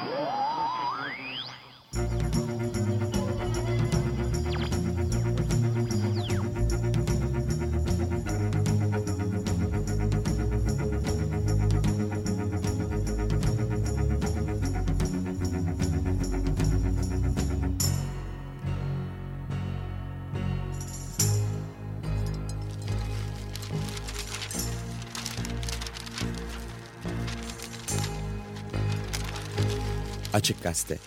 Oh! Açık Gazete.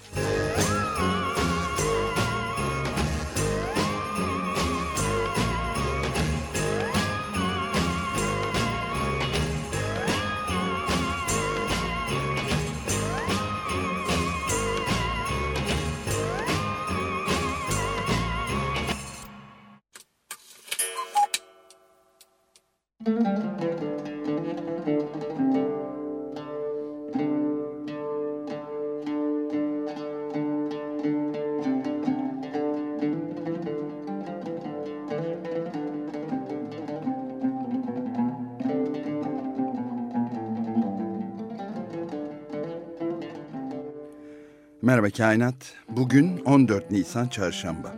Merhaba Kainat. Bugün 14 Nisan Çarşamba.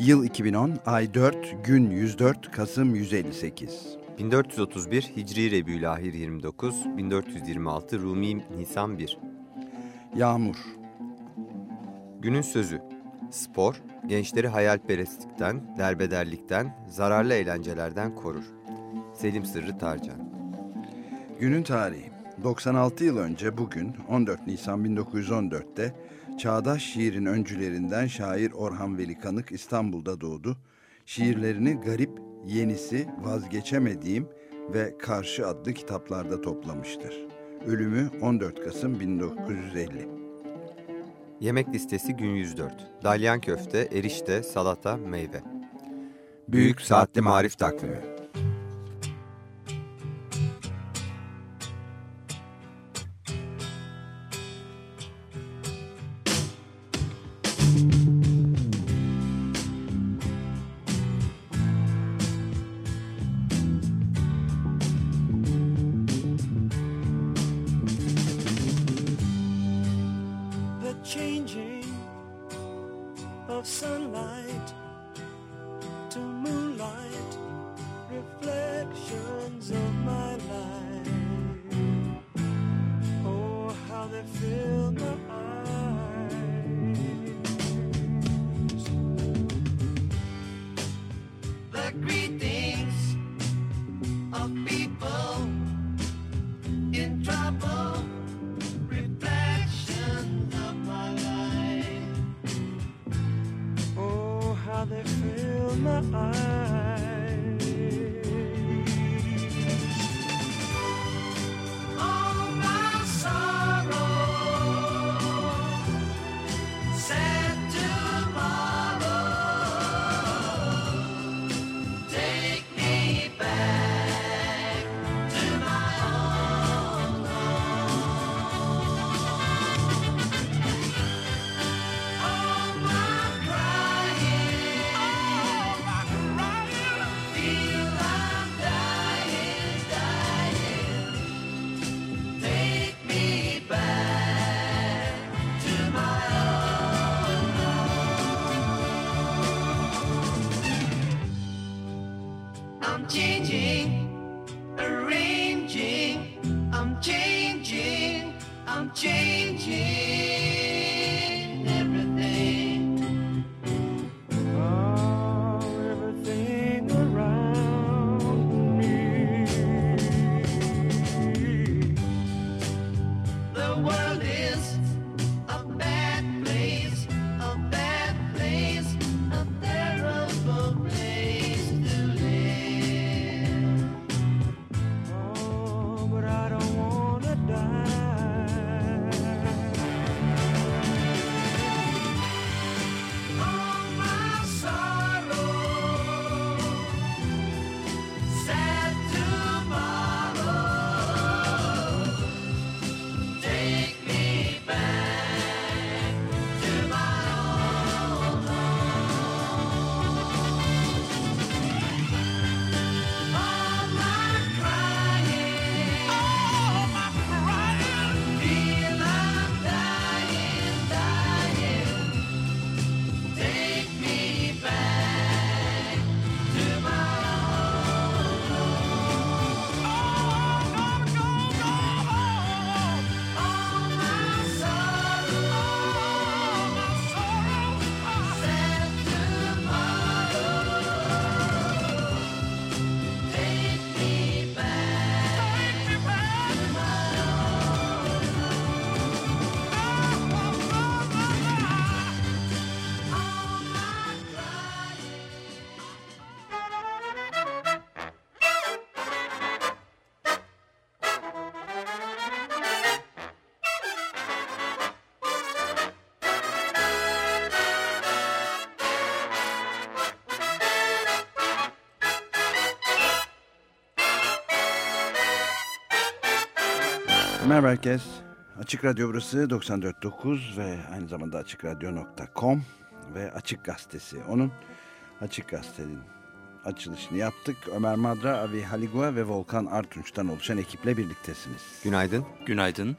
Yıl 2010, ay 4, gün 104, Kasım 158. 1431 Hicri Rebülahir 29, 1426 Rumi Nisan 1. Yağmur. Günün sözü. Spor, gençleri hayalperestlikten, derbederlikten, zararlı eğlencelerden korur. Selim Sırrı Tarcan. Günün tarihi. 96 yıl önce bugün 14 Nisan 1914'te çağdaş şiirin öncülerinden şair Orhan Veli Kanık İstanbul'da doğdu. Şiirlerini Garip, Yenisi, Vazgeçemediğim ve Karşı adlı kitaplarda toplamıştır. Ölümü 14 Kasım 1950. Yemek listesi gün 104. Dalyan köfte, erişte, salata, meyve. Büyük Saatli Marif Takvimi I'm changing, arranging, I'm changing, I'm changing. Merhaba herkes. Açık Radyo burası 94.9 ve aynı zamanda açıkradyo.com ve Açık Gazetesi. Onun Açık Gazete'nin açılışını yaptık. Ömer Madra, Avi Haligua ve Volkan Artunç'tan oluşan ekiple birliktesiniz. Günaydın. Günaydın.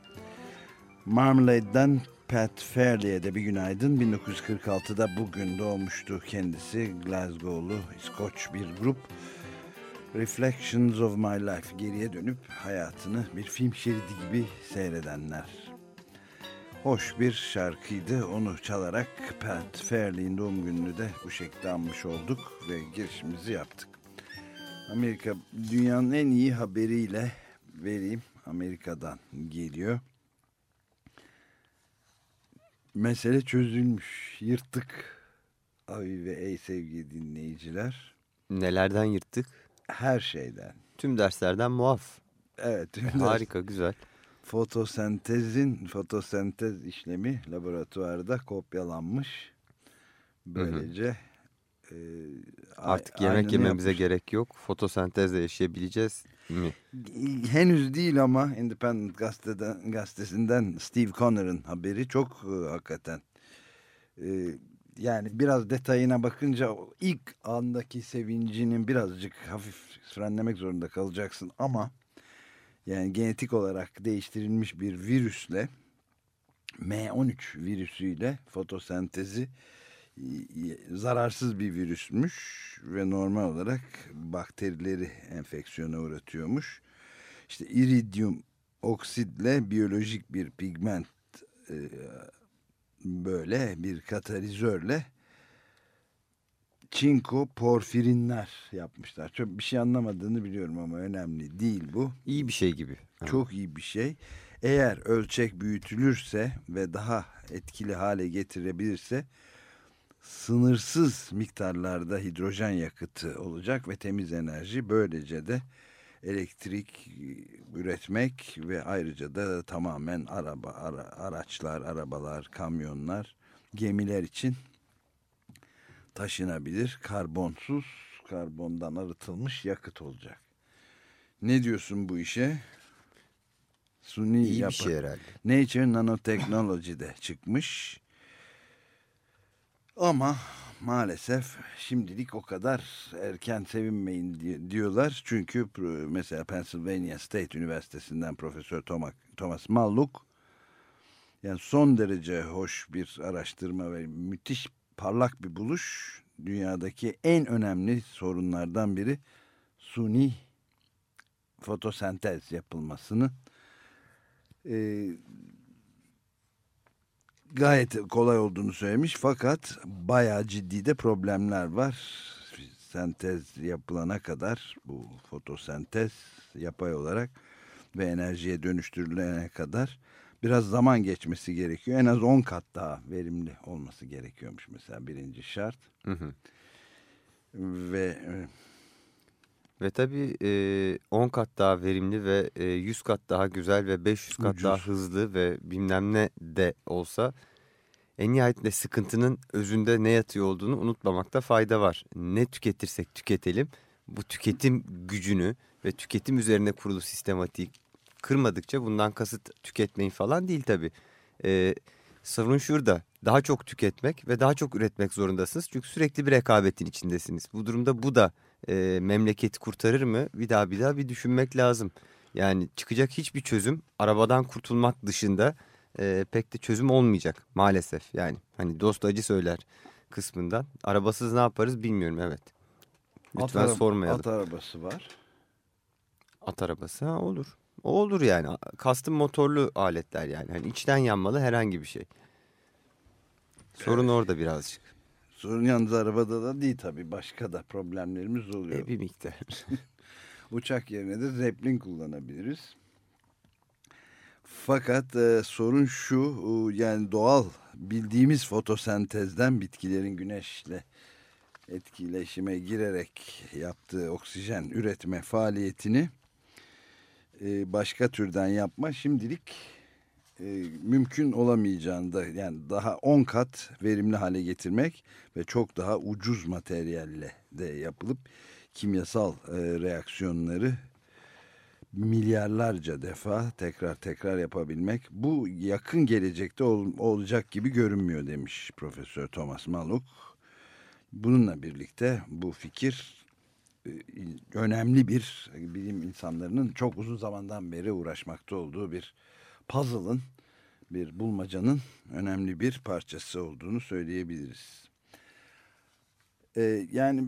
Marmalade'den Pat Fairley'e de bir günaydın. 1946'da bugün doğmuştu kendisi. Glasgow'lu İskoç bir grup. Reflections of My Life geriye dönüp hayatını bir film şeridi gibi seyredenler. Hoş bir şarkıydı. Onu çalarak Pat Fairley'in doğum gününü de bu şekilde anmış olduk ve girişimizi yaptık. Amerika dünyanın en iyi haberiyle vereyim. Amerika'dan geliyor. Mesele çözülmüş. Yırttık. Abi ve ey sevgili dinleyiciler. Nelerden yırttık? Her şeyden. Tüm derslerden muaf. Evet. tüm Harika, güzel. Fotosentezin fotosentez işlemi laboratuvarda kopyalanmış. Böylece e, Artık yemek yememize yapmış. gerek yok. Fotosentezle yaşayabileceğiz mi? Henüz değil ama Independent gazeteden, gazetesinden Steve Connor'ın haberi çok e, hakikaten e, yani biraz detayına bakınca ilk andaki sevincinin birazcık hafif frenlemek zorunda kalacaksın ama yani genetik olarak değiştirilmiş bir virüsle M13 virüsüyle fotosentezi zararsız bir virüsmüş ve normal olarak bakterileri enfeksiyona uğratıyormuş. İşte iridium oksidle biyolojik bir pigment e, böyle bir katalizörle çinko porfirinler yapmışlar. Çok bir şey anlamadığını biliyorum ama önemli değil bu. İyi bir şey gibi. Çok iyi bir şey. Eğer ölçek büyütülürse ve daha etkili hale getirebilirse sınırsız miktarlarda hidrojen yakıtı olacak ve temiz enerji böylece de elektrik üretmek ve ayrıca da tamamen araba ara- araçlar, arabalar, kamyonlar, gemiler için taşınabilir karbonsuz, karbondan arıtılmış yakıt olacak. Ne diyorsun bu işe? Suni İyi bir yapı- şey herhalde. Nature Nanotechnology'de çıkmış. Ama maalesef şimdilik o kadar erken sevinmeyin di- diyorlar. Çünkü mesela Pennsylvania State Üniversitesi'nden Profesör Thomas Malluk yani son derece hoş bir araştırma ve müthiş parlak bir buluş. Dünyadaki en önemli sorunlardan biri suni fotosentez yapılmasını e, gayet kolay olduğunu söylemiş fakat bayağı ciddi de problemler var. Sentez yapılana kadar bu fotosentez yapay olarak ve enerjiye dönüştürülene kadar biraz zaman geçmesi gerekiyor. En az 10 kat daha verimli olması gerekiyormuş mesela birinci şart. Hı hı. Ve e, Ve tabii e, 10 kat daha verimli ve e, 100 kat daha güzel ve 500 kat Ucuz. daha hızlı ve bilmem ne de olsa en nihayetinde sıkıntının özünde ne yatıyor olduğunu unutmamakta fayda var. Ne tüketirsek tüketelim bu tüketim gücünü ve tüketim üzerine kurulu sistematik kırmadıkça bundan kasıt tüketmeyin falan değil tabii. E, sorun şurada daha çok tüketmek ve daha çok üretmek zorundasınız çünkü sürekli bir rekabetin içindesiniz. Bu durumda bu da e, memleketi kurtarır mı? Bir daha bir daha bir düşünmek lazım. Yani çıkacak hiçbir çözüm arabadan kurtulmak dışında e, pek de çözüm olmayacak maalesef. Yani hani dost acı söyler kısmından. Arabasız ne yaparız bilmiyorum evet. Lütfen at, sormayalım. at arabası var. At arabası ha, olur. O olur yani. Kastım motorlu aletler yani. Hani içten yanmalı herhangi bir şey. Sorun orada birazcık. Sorun yalnız arabada da değil tabii. Başka da problemlerimiz oluyor. E, bir miktar. Uçak yerine de Zeppelin kullanabiliriz. Fakat e, sorun şu e, yani doğal bildiğimiz fotosentezden bitkilerin güneşle etkileşime girerek yaptığı oksijen üretme faaliyetini e, başka türden yapma şimdilik e, mümkün olamayacağını da yani daha 10 kat verimli hale getirmek ve çok daha ucuz materyalle de yapılıp kimyasal e, reaksiyonları milyarlarca defa tekrar tekrar yapabilmek bu yakın gelecekte ol, olacak gibi görünmüyor demiş Profesör Thomas Maluk. Bununla birlikte bu fikir e, önemli bir bilim insanlarının çok uzun zamandan beri uğraşmakta olduğu bir puzzle'ın bir bulmacanın önemli bir parçası olduğunu söyleyebiliriz. Ee, yani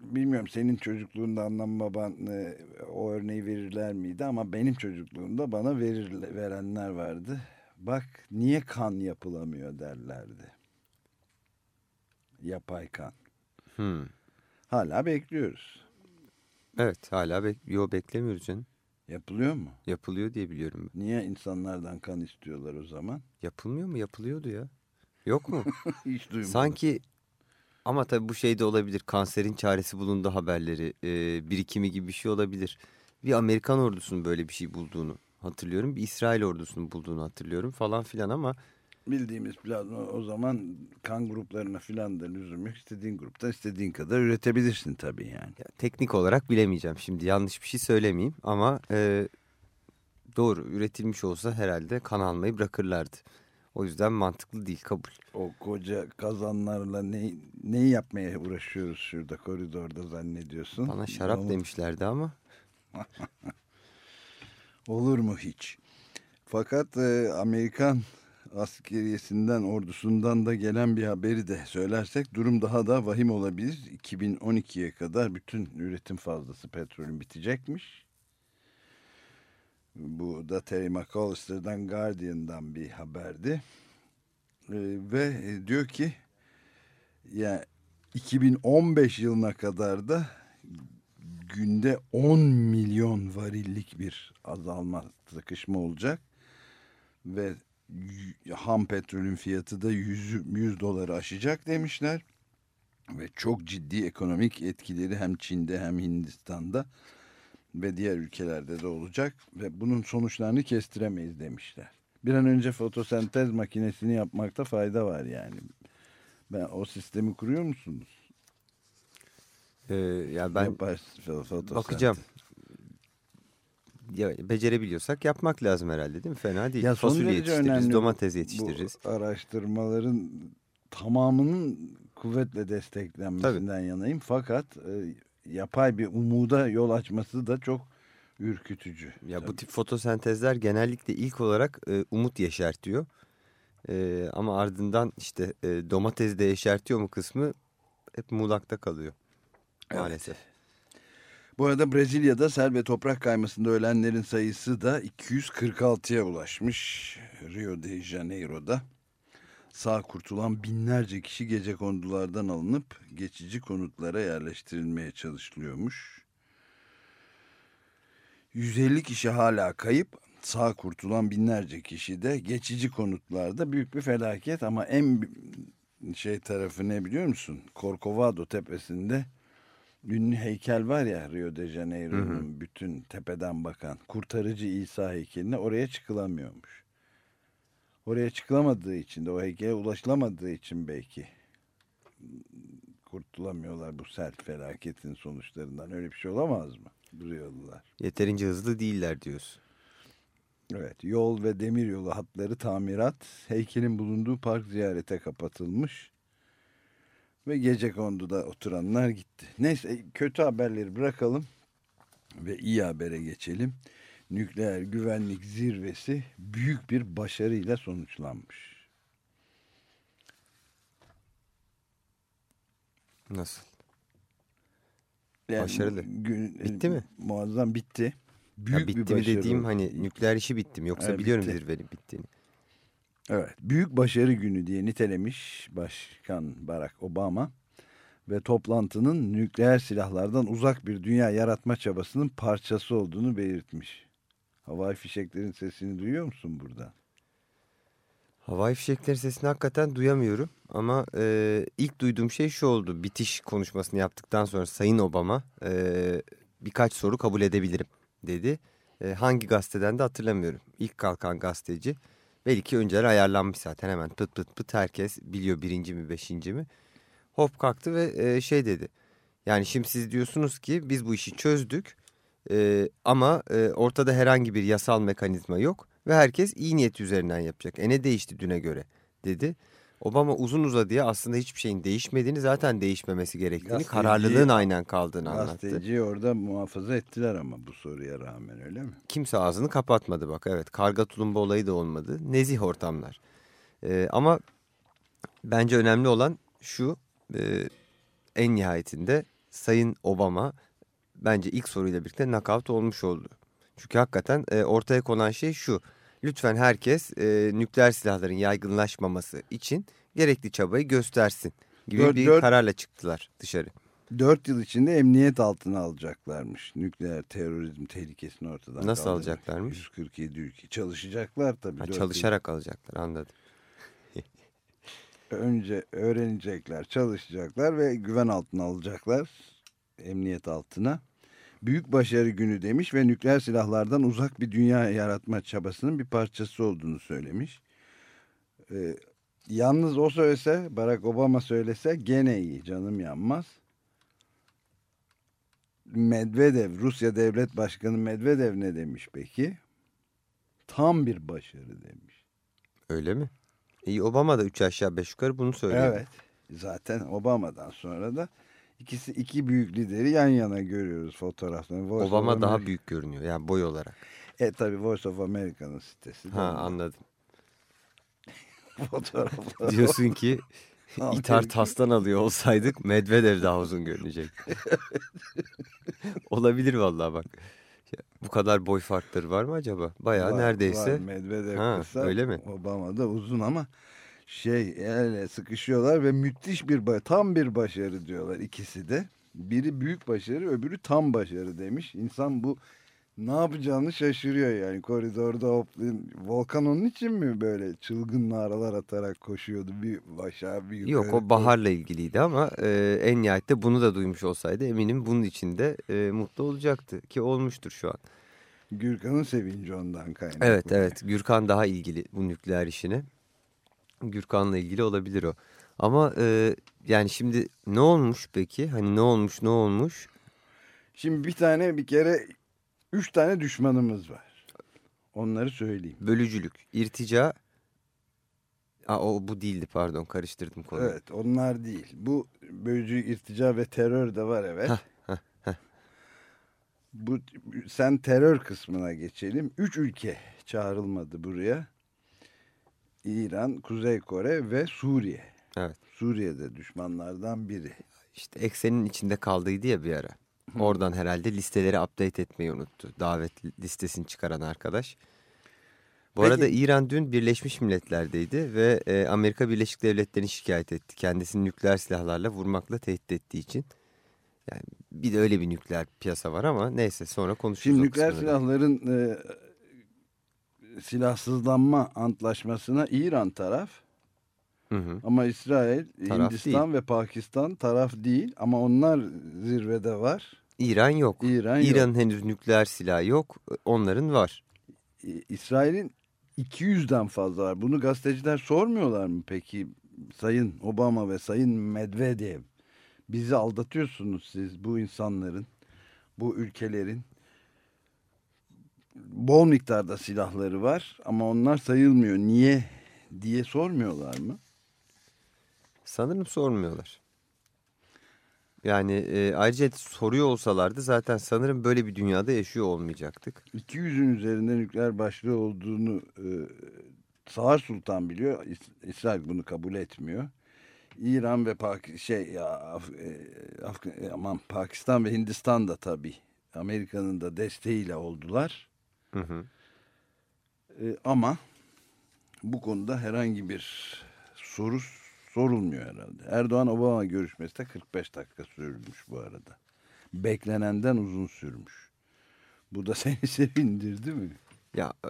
bilmiyorum senin çocukluğunda annem baban e, o örneği verirler miydi ama benim çocukluğumda bana verir, verenler vardı. Bak niye kan yapılamıyor derlerdi. Yapay kan. Hmm. Hala bekliyoruz. Evet hala bek yo, beklemiyoruz canım. Yapılıyor mu? Yapılıyor diye biliyorum. Ben. Niye insanlardan kan istiyorlar o zaman? Yapılmıyor mu? Yapılıyordu ya. Yok mu? Hiç duymadım. Sanki ama tabii bu şey de olabilir. Kanserin çaresi bulundu haberleri. E, birikimi gibi bir şey olabilir. Bir Amerikan ordusunun böyle bir şey bulduğunu hatırlıyorum. Bir İsrail ordusunun bulduğunu hatırlıyorum falan filan ama bildiğimiz plazma o zaman kan gruplarına filan da lüzum yok. İstediğin grupta istediğin kadar üretebilirsin tabii yani. ya, teknik olarak bilemeyeceğim. Şimdi yanlış bir şey söylemeyeyim ama e, doğru üretilmiş olsa herhalde kan almayı bırakırlardı. O yüzden mantıklı değil kabul. O koca kazanlarla ne, neyi yapmaya uğraşıyoruz şurada koridorda zannediyorsun? Bana şarap Onu- demişlerdi ama Olur mu hiç? Fakat e, Amerikan askeriyesinden, ordusundan da gelen bir haberi de söylersek durum daha da vahim olabilir. 2012'ye kadar bütün üretim fazlası petrolün bitecekmiş. Bu da Terry McAllister'dan Guardian'dan bir haberdi. E, ve diyor ki ya 2015 yılına kadar da günde 10 milyon varillik bir azalma, sıkışma olacak. Ve ham petrolün fiyatı da 100, 100 doları aşacak demişler. Ve çok ciddi ekonomik etkileri hem Çin'de hem Hindistan'da ve diğer ülkelerde de olacak. Ve bunun sonuçlarını kestiremeyiz demişler. Bir an önce fotosentez makinesini yapmakta fayda var yani. Ben o sistemi kuruyor musunuz? e, ya ben fotosentez. bakacağım. Ya, becerebiliyorsak yapmak lazım herhalde değil mi? Fena değil. Ya Fasulye yetiştiririz, bu- domates yetiştiririz. Bu araştırmaların tamamının kuvvetle desteklenmesinden yanayım. Fakat e, yapay bir umuda yol açması da çok ürkütücü. Ya bu Tabii. tip fotosentezler genellikle ilk olarak e, umut yeşertiyor. E, ama ardından işte e, domates de yeşertiyor mu kısmı hep muğlakta kalıyor. Evet. Bu arada Brezilya'da sel ve toprak kaymasında ölenlerin sayısı da 246'ya ulaşmış. Rio de Janeiro'da sağ kurtulan binlerce kişi gece kondulardan alınıp geçici konutlara yerleştirilmeye çalışılıyormuş. 150 kişi hala kayıp. Sağ kurtulan binlerce kişi de geçici konutlarda büyük bir felaket ama en şey tarafı ne biliyor musun? Corcovado tepesinde ünlü heykel var ya Rio de Janeiro'nun bütün tepeden bakan kurtarıcı İsa heykeline oraya çıkılamıyormuş. Oraya çıkılamadığı için de o heykele ulaşılamadığı için belki kurtulamıyorlar bu sel felaketin sonuçlarından. Öyle bir şey olamaz mı? Duruyorlar. Yeterince hızlı değiller diyorsun. Evet, yol ve demiryolu hatları tamirat, heykelin bulunduğu park ziyarete kapatılmış ve gece konduda oturanlar gitti. Neyse kötü haberleri bırakalım ve iyi habere geçelim. Nükleer güvenlik zirvesi büyük bir başarıyla sonuçlanmış. Nasıl? Yani Başarılı. gün- Bitti mi? Muazzam bitti. Büyük Ya bir bitti mi başarı. dediğim hani nükleer işi bitti mi? Yoksa Evet, biliyorum bitti. zirvenin bittiğini. Evet, büyük başarı günü diye nitelemiş Başkan Barack Obama ve toplantının nükleer silahlardan uzak bir dünya yaratma çabasının parçası olduğunu belirtmiş. Havai fişeklerin sesini duyuyor musun burada? Havai fişekleri sesini hakikaten duyamıyorum. Ama e, ilk duyduğum şey şu oldu. Bitiş konuşmasını yaptıktan sonra Sayın Obama e, birkaç soru kabul edebilirim dedi. E, hangi gazeteden de hatırlamıyorum. İlk kalkan gazeteci. Belki önceden ayarlanmış zaten hemen pıt pıt pıt herkes biliyor birinci mi beşinci mi. Hop kalktı ve e, şey dedi. Yani şimdi siz diyorsunuz ki biz bu işi çözdük. E, ama e, ortada herhangi bir yasal mekanizma yok ve herkes iyi niyet üzerinden yapacak. E ne değişti düne göre dedi. Obama uzun uzadıya aslında hiçbir şeyin değişmediğini zaten değişmemesi gerektiğini Gazeteci- kararlılığın aynen kaldığını anlattı. Gazeteciyi orada muhafaza ettiler ama bu soruya rağmen öyle mi? Kimse ağzını kapatmadı bak evet karga tulumba olayı da olmadı. Nezih ortamlar. Ee, ama bence önemli olan şu e, en nihayetinde Sayın Obama bence ilk soruyla birlikte knockout olmuş oldu. Çünkü hakikaten e, ortaya konan şey şu. Lütfen herkes e, nükleer silahların yaygınlaşmaması için gerekli çabayı göstersin gibi Dört- bir dört- kararla çıktılar dışarı. Dört yıl içinde emniyet altına alacaklarmış. Nükleer terörizm tehlikesini ortadan Nasıl kaldırmak. alacaklarmış? 147 ülke. Çalışacaklar tabii. Ha, dört yıl. çalışarak alacaklar anladım. Önce öğrenecekler, çalışacaklar ve güven altına alacaklar. Emniyet altına. Büyük başarı günü demiş ve nükleer silahlardan uzak bir dünya yaratma çabasının bir parçası olduğunu söylemiş. Ee, yalnız o söylese, Barack Obama söylese gene iyi, canım yanmaz. Medvedev, Rusya Devlet Başkanı Medvedev ne demiş peki? Tam bir başarı demiş. Öyle mi? İyi Obama da 3 aşağı 5 yukarı bunu söylüyor. Evet. Zaten Obama'dan sonra da ikisi iki büyük lideri yan yana görüyoruz fotoğraflarını. Voice Obama daha büyük görünüyor yani boy olarak. E tabi Voice of America'nın sitesi. Ha anladım. Fotoğrafları. Diyorsun ki ithar tastan alıyor olsaydık Medvedev daha uzun görünecek. Olabilir vallahi bak. Bu kadar boy farkları var mı acaba? Bayağı Var, neredeyse. var. Medvedev Ha, kısa, öyle mi? Obama da uzun ama şey ele sıkışıyorlar ve müthiş bir tam bir başarı diyorlar ikisi de. Biri büyük başarı öbürü tam başarı demiş. İnsan bu ne yapacağını şaşırıyor yani koridorda hoplayın. Volkan onun için mi böyle çılgın naralar atarak koşuyordu bir aşağı bir yukarı? Yok o baharla ilgiliydi ama e, en nihayette bunu da duymuş olsaydı eminim bunun içinde e, mutlu olacaktı ki olmuştur şu an. Gürkan'ın sevinci ondan kaynaklı. Evet evet Gürkan daha ilgili bu nükleer işine. Gürkan'la ilgili olabilir o. Ama e, yani şimdi ne olmuş peki? Hani ne olmuş ne olmuş? Şimdi bir tane bir kere üç tane düşmanımız var. Onları söyleyeyim. Bölücülük, irtica... Aa, o bu değildi pardon karıştırdım konuyu. Evet onlar değil. Bu bölücü irtica ve terör de var evet. Bu sen terör kısmına geçelim. Üç ülke çağrılmadı buraya. İran, Kuzey Kore ve Suriye. Evet. Suriye'de düşmanlardan biri. İşte eksenin içinde kaldıydı ya bir ara. Oradan herhalde listeleri update etmeyi unuttu. Davet listesini çıkaran arkadaş. Bu Peki- arada İran dün Birleşmiş Milletler'deydi ve e, Amerika Birleşik Devletleri'ni şikayet etti. Kendisini nükleer silahlarla vurmakla tehdit ettiği için. Yani bir de öyle bir nükleer piyasa var ama neyse sonra konuşuruz. Şimdi nükleer silahların e, silahsızlanma antlaşmasına İran taraf Hı hı. ama İsrail, Taraf Hindistan ve Pakistan taraf değil ama onlar zirvede var. İran yok. İran yok. İran'ın henüz nükleer silahı yok. Onların var. İsrail'in 200'den fazla var. Bunu gazeteciler sormuyorlar mı peki? Sayın Obama ve Sayın Medvedev bizi aldatıyorsunuz siz bu insanların, bu ülkelerin bol miktarda silahları var ama onlar sayılmıyor. Niye diye sormuyorlar mı? Sanırım sormuyorlar. Yani e, ayrıca soruyor olsalardı zaten sanırım böyle bir dünyada yaşıyor olmayacaktık. 200'ün üzerinde nükleer başlığı olduğunu e, Sağır Sultan biliyor. İs- İsrail bunu kabul etmiyor. İran ve Pak şey ya, Af, e, e, aman Pakistan ve Hindistan da tabii Amerika'nın da desteğiyle oldular. Hı hı. E, ama bu konuda herhangi bir soru sorulmuyor herhalde. Erdoğan Obama görüşmesi de 45 dakika sürmüş bu arada. Beklenenden uzun sürmüş. Bu da seni sevindirdi mi? Ya e,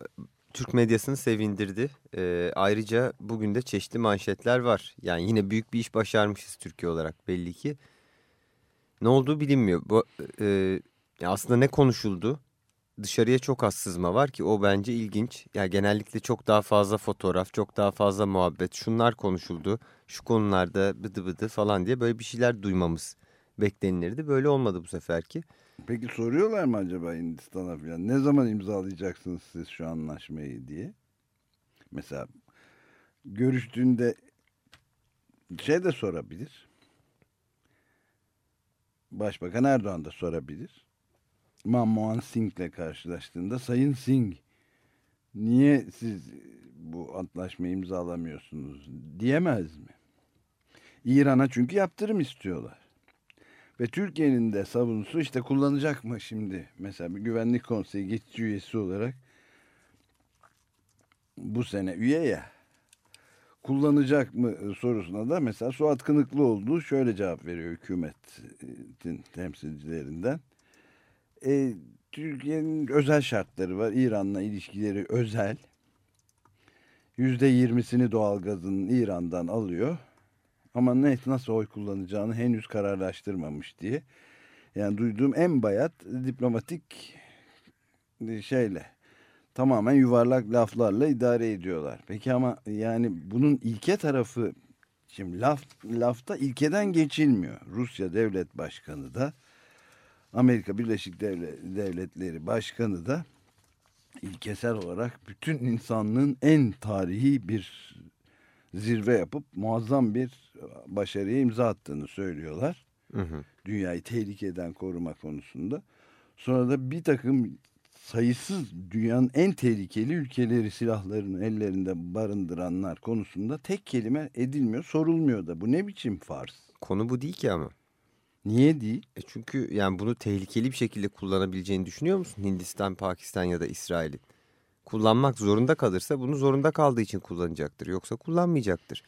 Türk medyasını sevindirdi. E, ayrıca bugün de çeşitli manşetler var. Yani yine büyük bir iş başarmışız Türkiye olarak belli ki. Ne olduğu bilinmiyor. Bu, e, ya aslında ne konuşuldu? Dışarıya çok az sızma var ki o bence ilginç. Ya genellikle çok daha fazla fotoğraf, çok daha fazla muhabbet. Şunlar konuşuldu, şu konularda bıdı bıdı falan diye böyle bir şeyler duymamız beklenilirdi. Böyle olmadı bu seferki. Peki soruyorlar mı acaba Hindistan'a falan? Ne zaman imzalayacaksınız siz şu anlaşmayı diye? Mesela görüştüğünde şey de sorabilir. Başbakan Erdoğan da sorabilir. Manmohan Singh'le karşılaştığında Sayın Singh niye siz bu antlaşmayı imzalamıyorsunuz diyemez mi? İran'a çünkü yaptırım istiyorlar. Ve Türkiye'nin de savunusu işte kullanacak mı şimdi? Mesela bir güvenlik konseyi geçici üyesi olarak bu sene üye ya kullanacak mı sorusuna da mesela Suat Kınıklıoğlu şöyle cevap veriyor hükümetin temsilcilerinden. E, Türkiye'nin özel şartları var. İran'la ilişkileri özel. Yüzde yirmisini doğalgazın İran'dan alıyor. Ama ne nasıl oy kullanacağını henüz kararlaştırmamış diye. Yani duyduğum en bayat diplomatik şeyle tamamen yuvarlak laflarla idare ediyorlar. Peki ama yani bunun ilke tarafı şimdi laf lafta ilkeden geçilmiyor. Rusya Devlet Başkanı da Amerika Birleşik Devletleri Başkanı da ilkesel olarak bütün insanlığın en tarihi bir zirve yapıp muazzam bir başarıya imza attığını söylüyorlar. Hı hı. Dünyayı tehlikeden koruma konusunda. Sonra da bir takım sayısız dünyanın en tehlikeli ülkeleri silahlarını ellerinde barındıranlar konusunda tek kelime edilmiyor, sorulmuyor da. Bu ne biçim farz? Konu bu değil ki ama. Niye değil? E çünkü yani bunu tehlikeli bir şekilde kullanabileceğini düşünüyor musun? Hindistan, Pakistan ya da İsrail'in. Kullanmak zorunda kalırsa bunu zorunda kaldığı için kullanacaktır. Yoksa kullanmayacaktır.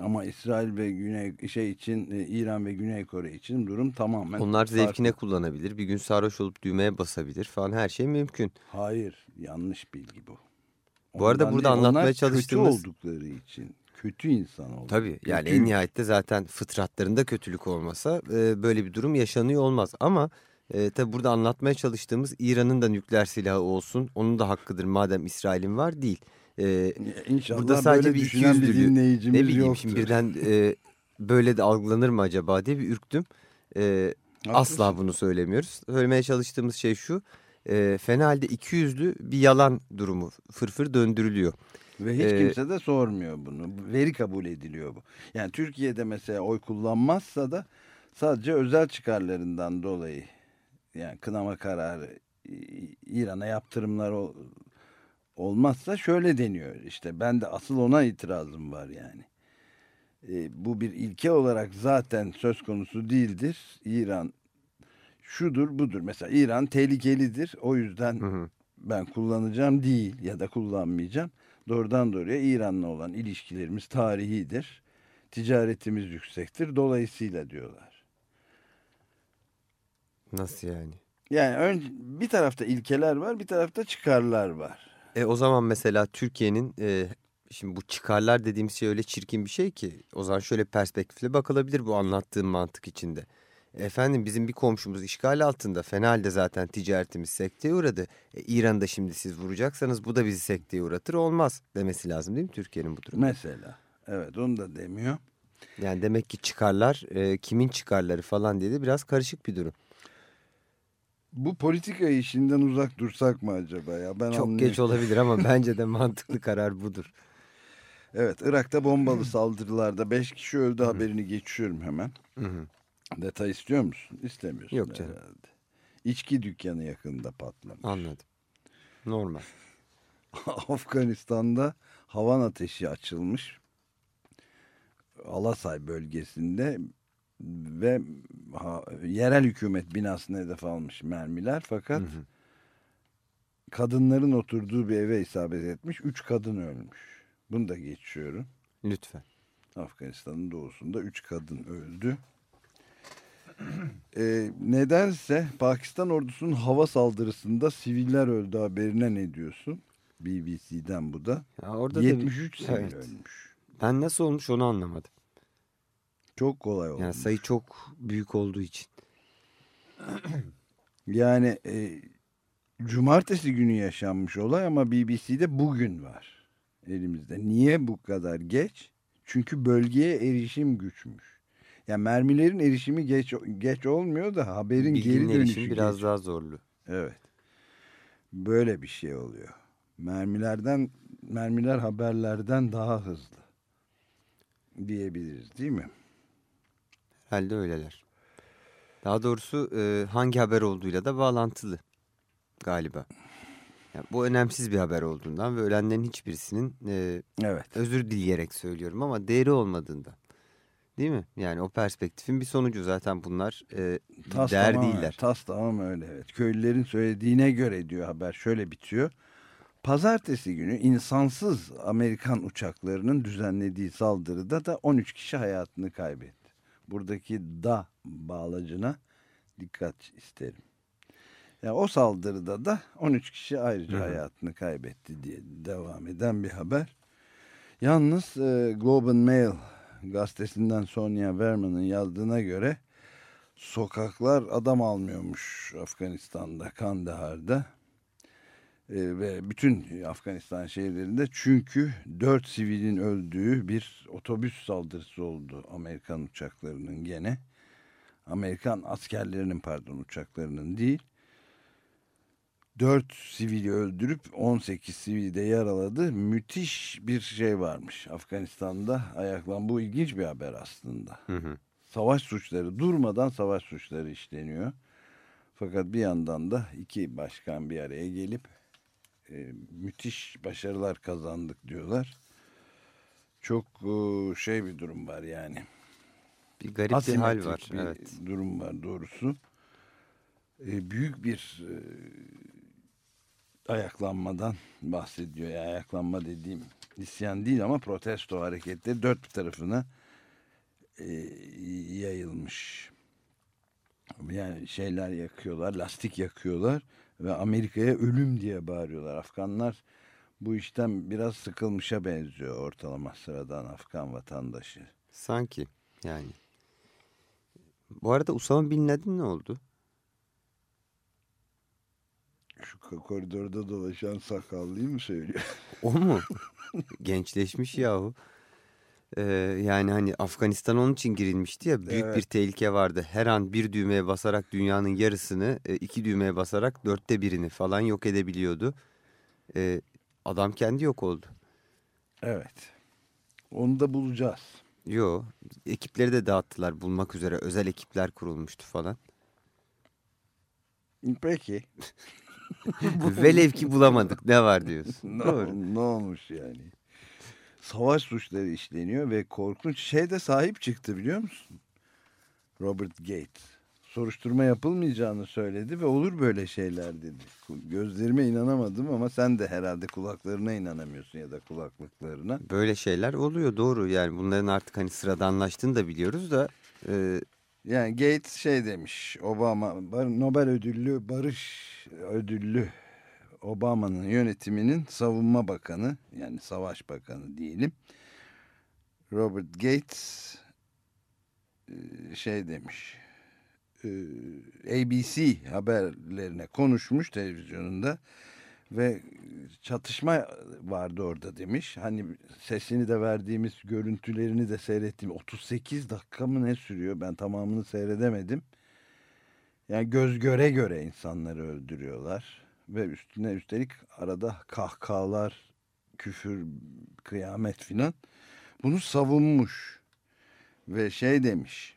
Ama İsrail ve Güney şey için e, İran ve Güney Kore için durum tamamen Onlar zevkine farklı. kullanabilir. Bir gün sarhoş olup düğmeye basabilir falan her şey mümkün. Hayır, yanlış bilgi bu. Bu Ondan arada burada değil, anlatmaya çalıştığımız oldukları için kötü insan oldu. Tabii kötü. yani en nihayette zaten fıtratlarında kötülük olmasa e, böyle bir durum yaşanıyor olmaz. Ama e, tabii burada anlatmaya çalıştığımız İran'ın da nükleer silahı olsun. Onun da hakkıdır madem İsrail'in var değil. E, İnşallah burada sadece bir ikiyüzlülüğü bir dinleyicimiz ne bileyim yoktur. şimdi birden e, böyle de algılanır mı acaba diye bir ürktüm. E, asla bunu söylemiyoruz. Söylemeye çalıştığımız şey şu. E, fena halde ikiyüzlü bir yalan durumu fırfır döndürülüyor. Ve hiç ee, kimse de sormuyor bunu. Veri kabul ediliyor bu. Yani Türkiye'de mesela oy kullanmazsa da sadece özel çıkarlarından dolayı yani kınama kararı İran'a yaptırımlar olmazsa şöyle deniyor işte ben de asıl ona itirazım var yani. E, bu bir ilke olarak zaten söz konusu değildir. İran şudur budur mesela İran tehlikelidir o yüzden hı hı. ben kullanacağım değil ya da kullanmayacağım. Doğrudan doğruya İran'la olan ilişkilerimiz tarihidir. Ticaretimiz yüksektir dolayısıyla diyorlar. Nasıl yani? Yani ön, bir tarafta ilkeler var bir tarafta çıkarlar var. E o zaman mesela Türkiye'nin e, şimdi bu çıkarlar dediğimiz şey öyle çirkin bir şey ki o zaman şöyle perspektifle bakılabilir bu anlattığım mantık içinde. Efendim bizim bir komşumuz işgal altında fena halde zaten ticaretimiz sekteye uğradı. E, İran'da şimdi siz vuracaksanız bu da bizi sekteye uğratır olmaz demesi lazım değil mi Türkiye'nin bu durumda? Mesela evet onu da demiyor. Yani demek ki çıkarlar e, kimin çıkarları falan diye de biraz karışık bir durum. Bu politika işinden uzak dursak mı acaba ya? Ben Çok geç olabilir ama bence de mantıklı karar budur. Evet Irak'ta bombalı saldırılarda 5 kişi öldü haberini geçiyorum hemen. Hı -hı. Detay istiyor musun? İstemiyorsun Yok canım. herhalde. İçki dükkanı yakında patlamış. Anladım. Normal. Afganistan'da havan ateşi açılmış. Alasay bölgesinde ve ha, yerel hükümet binasına hedef almış mermiler fakat hı hı. kadınların oturduğu bir eve isabet etmiş. Üç kadın ölmüş. Bunu da geçiyorum. Lütfen. Afganistan'ın doğusunda üç kadın öldü. Ee, nedense Pakistan ordusunun hava saldırısında siviller öldü haberine ne diyorsun? BBC'den bu da. Ya orada 73 da sivil evet. ölmüş. Ben nasıl olmuş onu anlamadım. Çok kolay olmuş. Yani sayı çok büyük olduğu için. yani e, cumartesi günü yaşanmış olay ama BBC'de bugün var elimizde. Niye bu kadar geç? Çünkü bölgeye erişim güçmüş. Yani mermilerin erişimi geç geç olmuyor da haberin Bilginin geri dönüşü biraz geç. daha zorlu. Evet. Böyle bir şey oluyor. Mermilerden mermiler haberlerden daha hızlı diyebiliriz değil mi? Herhalde öyleler. Daha doğrusu e, hangi haber olduğuyla da bağlantılı galiba. Yani bu önemsiz bir haber olduğundan ve ölenlerin hiçbirisinin e, Evet. özür dileyerek söylüyorum ama değeri olmadığından. Değil mi? Yani o perspektifin bir sonucu zaten bunlar e, Tas değer tamam, değiller. Tas tamam öyle evet. Köylülerin söylediğine göre diyor haber şöyle bitiyor. Pazartesi günü insansız Amerikan uçaklarının düzenlediği saldırıda da 13 kişi hayatını kaybetti. Buradaki da bağlacına dikkat isterim. Yani o saldırıda da 13 kişi ayrıca Hı hı. hayatını kaybetti diye devam eden bir haber. Yalnız e, Globe and Mail gazetesinden Sonia Verman'ın yazdığına göre sokaklar adam almıyormuş Afganistan'da, Kandahar'da E, ve bütün Afganistan şehirlerinde çünkü dört sivilin öldüğü bir otobüs saldırısı oldu Amerikan uçaklarının gene. Amerikan askerlerinin pardon uçaklarının değil. 4 sivili öldürüp 18 sivili de yaraladı. Müthiş bir şey varmış Afganistan'da ayaklan. Bu ilginç bir haber aslında Hı hı. savaş suçları durmadan savaş suçları işleniyor. Fakat bir yandan da iki başkan bir araya gelip e, müthiş başarılar kazandık diyorlar. Çok e, şey bir durum var yani. Bir garip bir hal Asimetrik var. bir Evet. durum var doğrusu. E, büyük bir e, ayaklanmadan bahsediyor. Yani ayaklanma dediğim isyan değil ama protesto hareketleri dört tarafına e, yayılmış. Yani şeyler yakıyorlar, lastik yakıyorlar ve Amerika'ya ölüm diye bağırıyorlar. Afganlar bu işten biraz sıkılmışa benziyor ortalama sıradan Afgan vatandaşı. Sanki yani. Bu arada Usama Bin Laden ne oldu? Şu koridorda dolaşan sakallıyı mı söylüyor? O mu? Gençleşmiş yahu. Ee, yani hani Afganistan onun için girilmişti ya büyük Evet. bir tehlike vardı. Her an bir düğmeye basarak dünyanın yarısını e, iki düğmeye basarak dörtte birini falan yok edebiliyordu. Ee, adam kendi yok oldu. Evet. Onu da bulacağız. Yo ekipleri de dağıttılar bulmak üzere özel ekipler kurulmuştu falan. Peki. Velev ki bulamadık ne var diyorsun. Ne, Doğru. ne olmuş yani? Savaş suçları işleniyor ve korkunç şey de sahip çıktı biliyor musun? Robert Gates. Soruşturma yapılmayacağını söyledi ve olur böyle şeyler dedi. Gözlerime inanamadım ama sen de herhalde kulaklarına inanamıyorsun ya da kulaklıklarına. Böyle şeyler oluyor doğru yani bunların artık hani sıradanlaştığını da biliyoruz da e, Yani Gates şey demiş Obama Nobel ödüllü barış ödüllü Obama'nın yönetiminin savunma bakanı yani savaş bakanı diyelim. Robert Gates şey demiş ABC haberlerine konuşmuş televizyonunda ve çatışma vardı orada demiş. Hani sesini de verdiğimiz görüntülerini de seyrettim. 38 dakika mı ne sürüyor? Ben tamamını seyredemedim. Yani göz göre göre insanları öldürüyorlar. Ve üstüne üstelik arada kahkahalar, küfür, kıyamet filan. Bunu savunmuş. Ve şey demiş.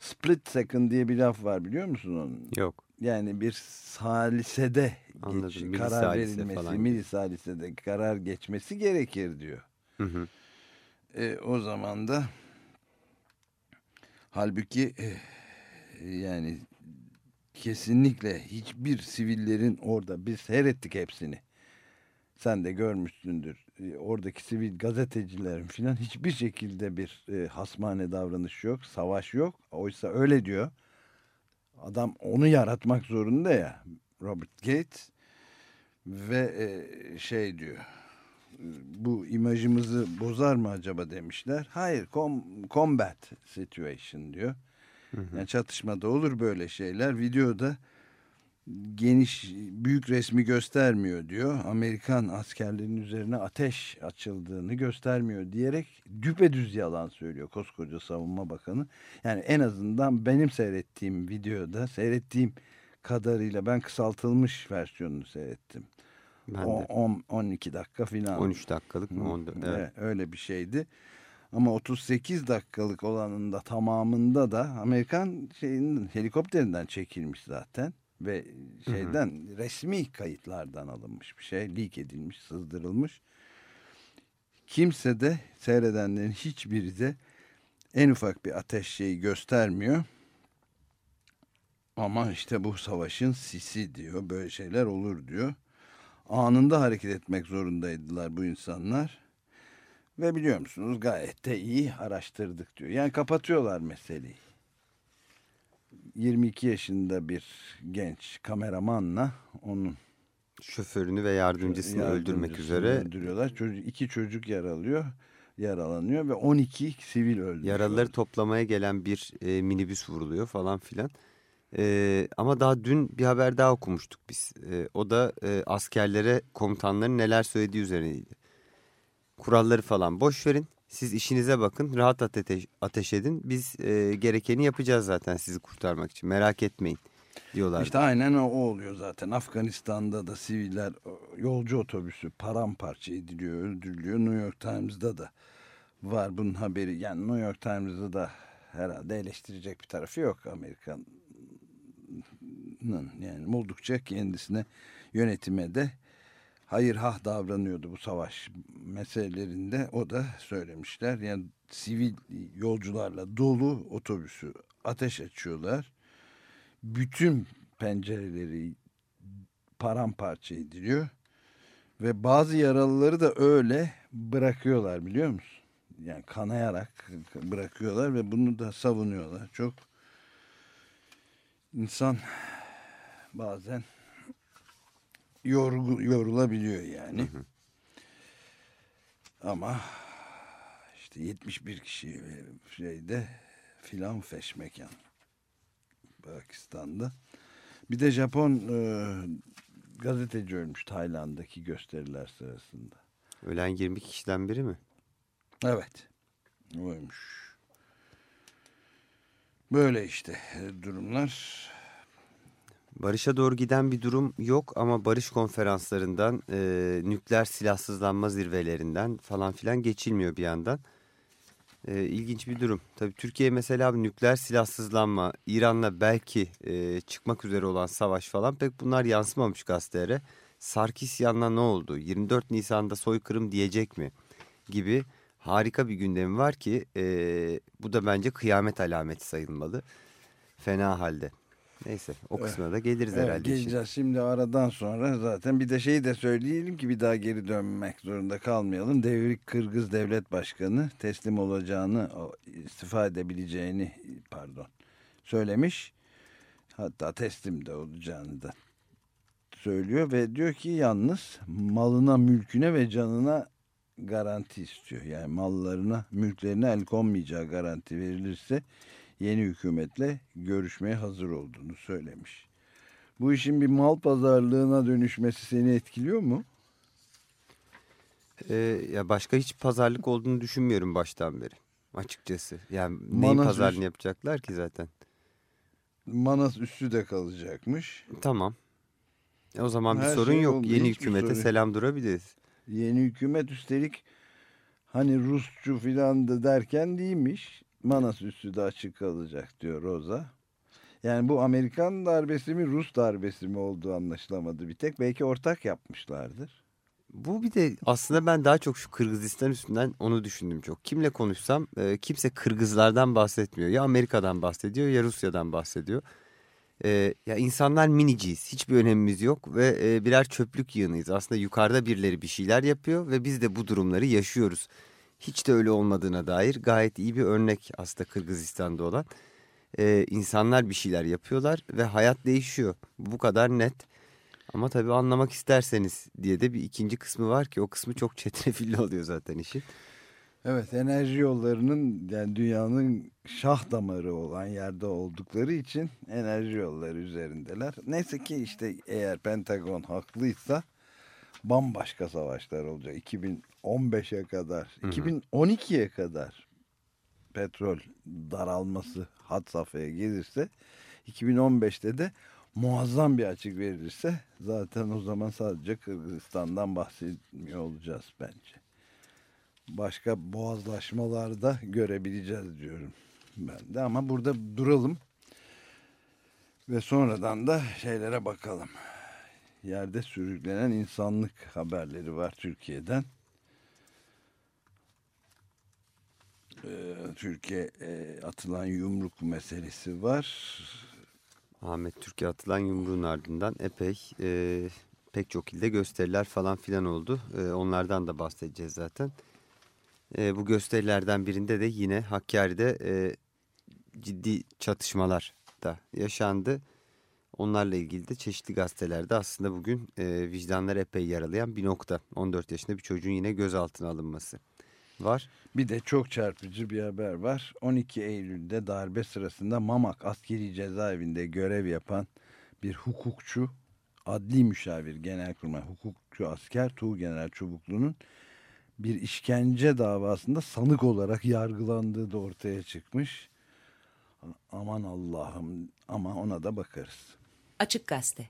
Split second diye bir laf var biliyor musun onun? yok. Yani bir salisede Anladım, geç, milis karar salise verilmesi, falan gibi. milisalisede karar geçmesi gerekir diyor. Hı hı. E, o zaman da halbuki e, yani kesinlikle hiçbir sivillerin orada biz seyrettik hepsini. Sen de görmüşsündür. E, oradaki sivil gazetecilerin filan hiçbir şekilde bir e, hasmane davranış yok, savaş yok. Oysa öyle diyor. Adam onu yaratmak zorunda ya Robert Gates ve e, şey diyor bu imajımızı bozar mı acaba demişler. Hayır com combat situation diyor. Yani çatışmada olur böyle şeyler. Videoda geniş büyük resmi göstermiyor diyor. Amerikan askerlerinin üzerine ateş açıldığını göstermiyor diyerek düpedüz yalan söylüyor koskoca savunma bakanı. Yani en azından benim seyrettiğim videoda seyrettiğim kadarıyla ben kısaltılmış versiyonunu seyrettim. Ben de. 10 12 dakika falan. 13 dakikalık mı? 14, evet. Evet, öyle bir şeydi. Ama 38 dakikalık olanın da tamamında da Amerikan şeyin helikopterinden çekilmiş zaten ve şeyden resmi kayıtlardan alınmış bir şey, leak edilmiş, sızdırılmış. Kimse de seyredenlerin hiçbiri de en ufak bir ateş şeyi göstermiyor. Ama işte bu savaşın sisi diyor, böyle şeyler olur diyor. Anında hareket etmek zorundaydılar bu insanlar. Ve biliyor musunuz gayet de iyi araştırdık diyor. Yani kapatıyorlar meseleyi. 22 yaşında bir genç kameramanla onun Şoförünü ve yardımcısını öldürmek yardımcısını üzere öldürüyorlar. Çocuk, iki çocuk yaralıyor, yaralanıyor ve 12 sivil öldürüyor. yaralıları toplamaya gelen bir e, minibüs vuruluyor falan filan. E, ama daha dün bir haber daha okumuştuk biz. E, o da e, askerlere komutanların neler söylediği üzerineydi. Kuralları falan boş verin. Siz işinize bakın, rahat ateş, ateş edin. Biz e, gerekeni yapacağız zaten sizi kurtarmak için. Merak etmeyin diyorlar. İşte aynen o oluyor zaten. Afganistan'da da siviller yolcu otobüsü paramparça ediliyor, öldürülüyor. New York Times'da da var bunun haberi. Yani New York Times'da da herhalde eleştirecek bir tarafı yok Amerika'nın. Yani oldukça kendisine yönetime de hayır hah davranıyordu bu savaş meselelerinde. O da söylemişler. Yani sivil yolcularla dolu otobüsü ateş açıyorlar bütün pencereleri paramparça ediliyor. Ve bazı yaralıları da öyle bırakıyorlar biliyor musun? Yani kanayarak bırakıyorlar ve bunu da savunuyorlar. Çok insan bazen yorgu, yorulabiliyor yani. Ama işte 71 kişi şeyde filan feşmekan. Pakistan'da. Bir de Japon e, gazeteci ölmüş Tayland'daki gösteriler sırasında. Ölen 20 kişiden biri mi? Evet. Oymuş. Böyle işte durumlar. Barış'a doğru giden bir durum yok ama barış konferanslarından, e, nükleer silahsızlanma zirvelerinden falan filan geçilmiyor bir yandan. E, ilginç bir durum. Tabii Türkiye mesela nükleer silahsızlanma, İran'la belki e, çıkmak üzere olan savaş falan pek bunlar yansımamış gazetelere. Sarkisyan'la ne oldu? 24 Nisan'da soykırım diyecek mi? Gibi harika bir gündemi var ki e, bu da bence kıyamet alameti sayılmalı. Fena halde. Neyse o kısmına da geliriz Evet, herhalde. geleceğiz şimdi aradan sonra zaten bir de şeyi de söyleyelim ki bir daha geri dönmek zorunda kalmayalım. Devrik Kırgız Devlet Başkanı teslim olacağını, istifa edebileceğini pardon söylemiş. Hatta teslim de olacağını da söylüyor ve diyor ki yalnız malına, mülküne ve canına garanti istiyor. Yani mallarına, mülklerine el konmayacağı garanti verilirse yeni hükümetle görüşmeye hazır olduğunu söylemiş. Bu işin bir mal pazarlığına dönüşmesi seni etkiliyor mu? Ee, ya başka hiç pazarlık olduğunu düşünmüyorum baştan beri. Açıkçası. Yani neyin Manas pazarlığını üst- yapacaklar ki zaten. Manas üssü de kalacakmış. Tamam. E o zaman bir Her sorun şey yok. oldu, Yeni hükümete sorun- selam durabiliriz. Yeni hükümet üstelik hani Rusçu filan da derken değilmiş. Manas üssü de açık kalacak diyor Roza. Yani bu Amerikan darbesi mi Rus darbesi mi olduğu anlaşılamadı bir tek. Belki ortak yapmışlardır. Bu bir de aslında ben daha çok şu Kırgızistan üstünden onu düşündüm çok. Kimle konuşsam e, kimse Kırgızlardan bahsetmiyor. Ya Amerika'dan bahsediyor ya Rusya'dan bahsediyor. E, ya insanlar miniciyiz. Hiçbir önemimiz yok ve e, birer çöplük yığınıyız. Aslında yukarıda birileri bir şeyler yapıyor ve biz de bu durumları yaşıyoruz. Hiç de öyle olmadığına dair gayet iyi bir örnek aslında Kırgızistan'da olan. E, insanlar bir şeyler yapıyorlar ve hayat değişiyor. Bu kadar net. Ama tabii anlamak isterseniz diye de bir ikinci kısmı var ki o kısmı çok çetrefilli oluyor zaten işin. Evet enerji yollarının yani dünyanın şah damarı olan yerde oldukları için enerji yolları üzerindeler. Neyse ki işte eğer Pentagon haklıysa bambaşka savaşlar olacak. 2015'e kadar, 2012'ye kadar petrol daralması had safhaya gelirse 2015'te de muazzam bir açık verilirse zaten o zaman sadece Kırgızistan'dan bahsetmiyor olacağız bence. Başka boğazlaşmalarda görebileceğiz diyorum ben de ama burada duralım ve sonradan da şeylere bakalım. Yerde sürüklenen insanlık haberleri var Türkiye'den. Ee, Türkiye e, atılan yumruk meselesi var. Ahmet Türkiye atılan yumruğun ardından epey e, pek çok ilde gösteriler falan filan oldu. E, onlardan da bahsedeceğiz zaten. E, bu gösterilerden birinde de yine Hakkari'de e, ciddi çatışmalar da yaşandı. Onlarla ilgili de çeşitli gazetelerde aslında bugün e, vicdanları epey yaralayan bir nokta. 14 yaşında bir çocuğun yine gözaltına alınması var. Bir de çok çarpıcı bir haber var. 12 Eylül'de darbe sırasında Mamak askeri cezaevinde görev yapan bir hukukçu, adli müşavir, genelkurmay hukukçu asker Tuğ General Çubuklu'nun bir işkence davasında sanık olarak yargılandığı da ortaya çıkmış. Aman Allah'ım ama ona da bakarız. Açık Gazete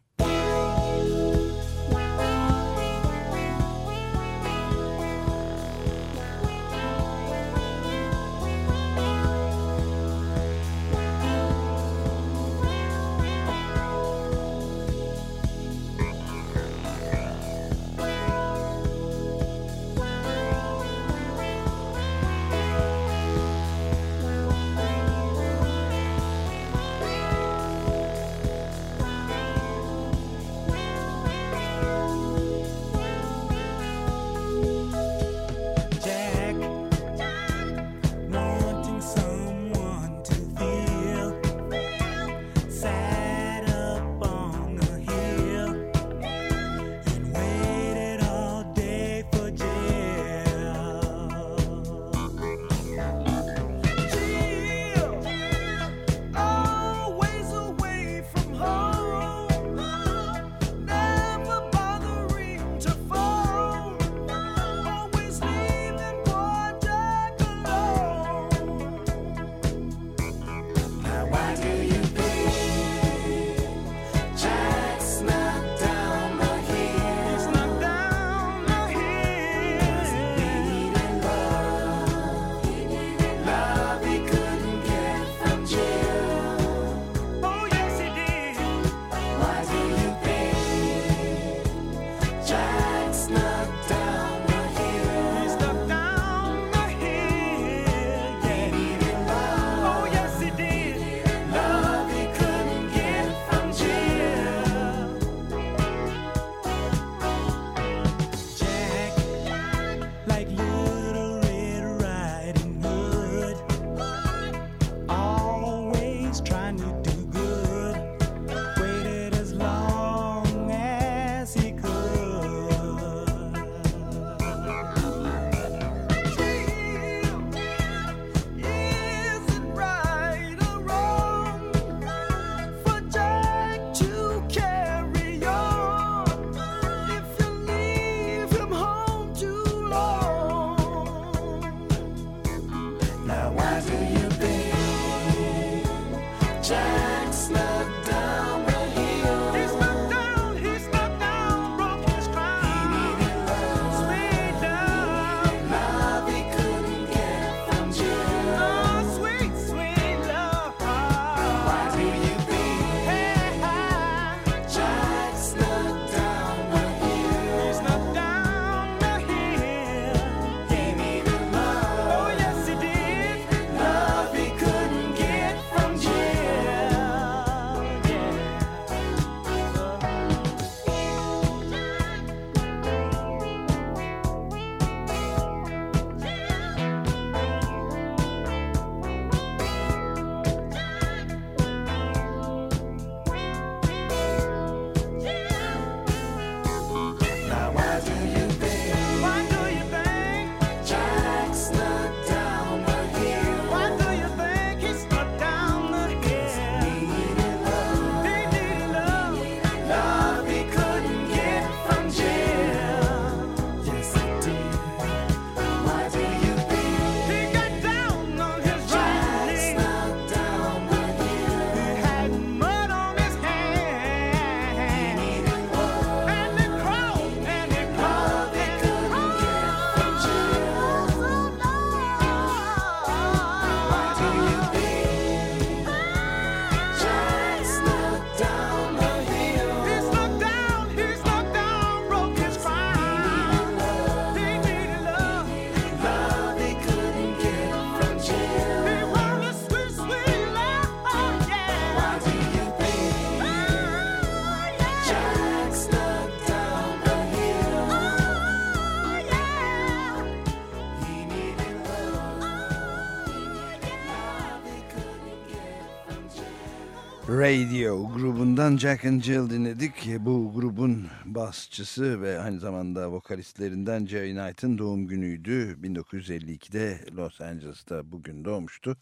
Radio grubundan Jack and Jill dinledik. Bu grubun basçısı ve aynı zamanda vokalistlerinden Jerry Knight'ın doğum günüydü. 1952'de Los Angeles'ta bugün doğmuştu.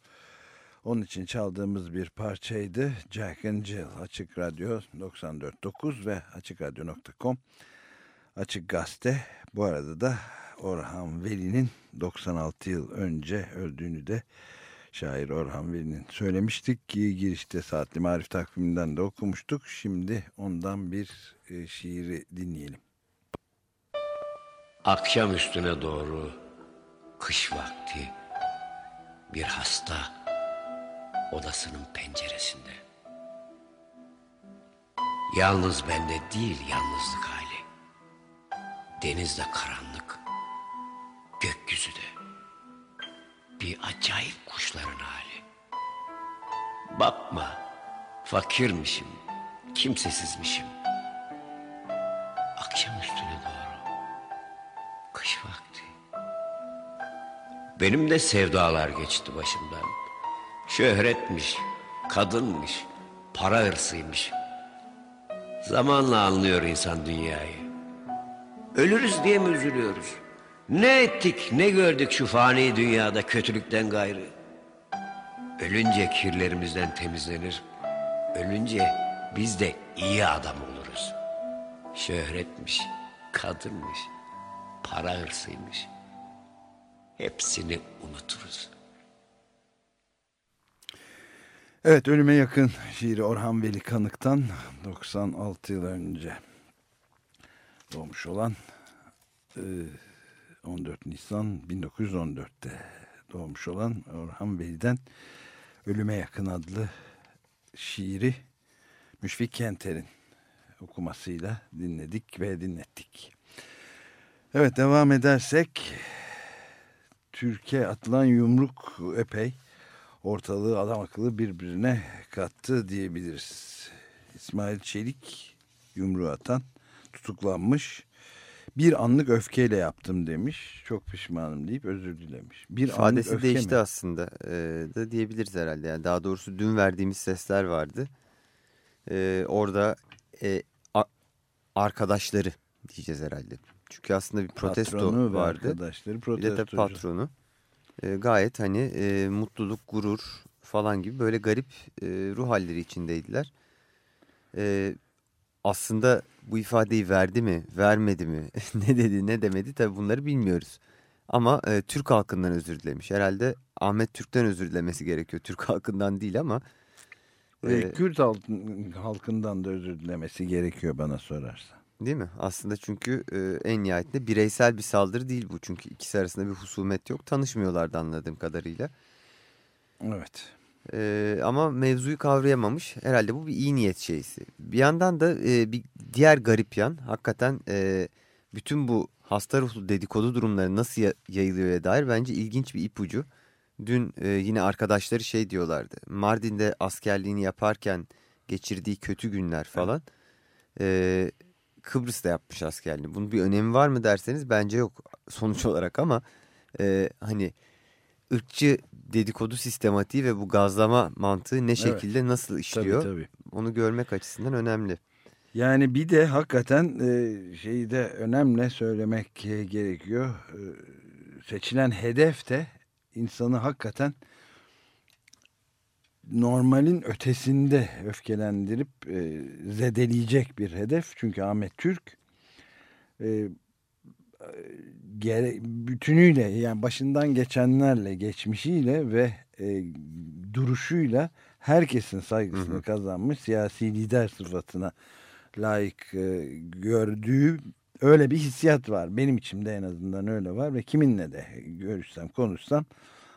Onun için çaldığımız bir parçaydı. Jack and Jill Açık Radyo 94.9 ve AçıkRadyo.com Açık Gazete. Bu arada da Orhan Veli'nin 96 yıl önce öldüğünü de şair Orhan Veli'nin söylemiştik ki girişte Saatli Marif takviminden de okumuştuk. Şimdi ondan bir e, şiiri dinleyelim. Akşam üstüne doğru kış vakti bir hasta odasının penceresinde. Yalnız bende değil yalnızlık hali. Denizde karanlık, gökyüzü de acayip kuşların hali. Bakma, fakirmişim, kimsesizmişim. Akşam üstüne doğru, kış vakti. Benim de sevdalar geçti başımdan. Şöhretmiş, kadınmış, para hırsıymış. Zamanla anlıyor insan dünyayı. Ölürüz diye mi üzülüyoruz? Ne ettik ne gördük şu fani dünyada kötülükten gayrı. Ölünce kirlerimizden temizlenir. Ölünce biz de iyi adam oluruz. Şöhretmiş, kadınmış, para hırsıymış. Hepsini unuturuz. Evet ölüme yakın şiiri Orhan Veli Kanık'tan 96 yıl önce doğmuş olan 14 Nisan 1914'te doğmuş olan Orhan Veli'den Ölüme Yakın adlı şiiri Müşfik Kenter'in okumasıyla dinledik ve dinlettik. Evet devam edersek Türkiye atılan yumruk epey ortalığı adam akıllı birbirine kattı diyebiliriz. İsmail Çelik yumruğu atan tutuklanmış. Bir anlık öfkeyle yaptım demiş. Çok pişmanım deyip özür dilemiş. Bir İfadesi anlık değişti mi? aslında e, da diyebiliriz herhalde. Yani daha doğrusu dün verdiğimiz sesler vardı. E, orada e, a- arkadaşları diyeceğiz herhalde. Çünkü aslında bir protesto Patronu vardı. arkadaşları Bir de protestocu. patronu. E, gayet hani e, mutluluk, gurur falan gibi böyle garip e, ruh halleri içindeydiler. E, aslında bu ifadeyi verdi mi, vermedi mi, ne dedi, ne demedi tabii bunları bilmiyoruz. Ama e, Türk halkından özür dilemiş. Herhalde Ahmet Türk'ten özür dilemesi gerekiyor. Türk halkından değil ama. Ve e, Kürt halkın- halkından da özür dilemesi gerekiyor bana sorarsan. Değil mi? Aslında çünkü e, en nihayetinde bireysel bir saldırı değil bu. Çünkü ikisi arasında bir husumet yok. Tanışmıyorlardı anladığım kadarıyla. Evet. E, ama mevzuyu kavrayamamış. Herhalde bu bir iyi niyet şeysi. Bir yandan da e, bir diğer garip yan hakikaten e, bütün bu hasta ruhlu dedikodu durumları nasıl ya- yayılıyor dair bence ilginç bir ipucu. Dün e, yine arkadaşları şey diyorlardı. Mardin'de askerliğini yaparken geçirdiği kötü günler falan. E, Kıbrıs'ta yapmış askerliğini. Bunun bir önemi var mı derseniz bence yok sonuç olarak ama e, hani ırkçı dedikodu sistematiği ve bu gazlama mantığı ne şekilde nasıl işliyor Tabii tabii. onu görmek açısından önemli. Yani bir de hakikaten e, şeyi de önemli söylemek gerekiyor. E, seçilen hedef de insanı hakikaten normalin ötesinde öfkelendirip e, zedeleyecek bir hedef. Çünkü Ahmet Türk gere, bütünüyle yani başından geçenlerle geçmişiyle ve e, duruşuyla herkesin saygısını Hı hı. kazanmış siyasi lider sıfatına layık e, gördüğü öyle bir hissiyat var. Benim içimde en azından öyle var ve kiminle de görüşsem konuşsam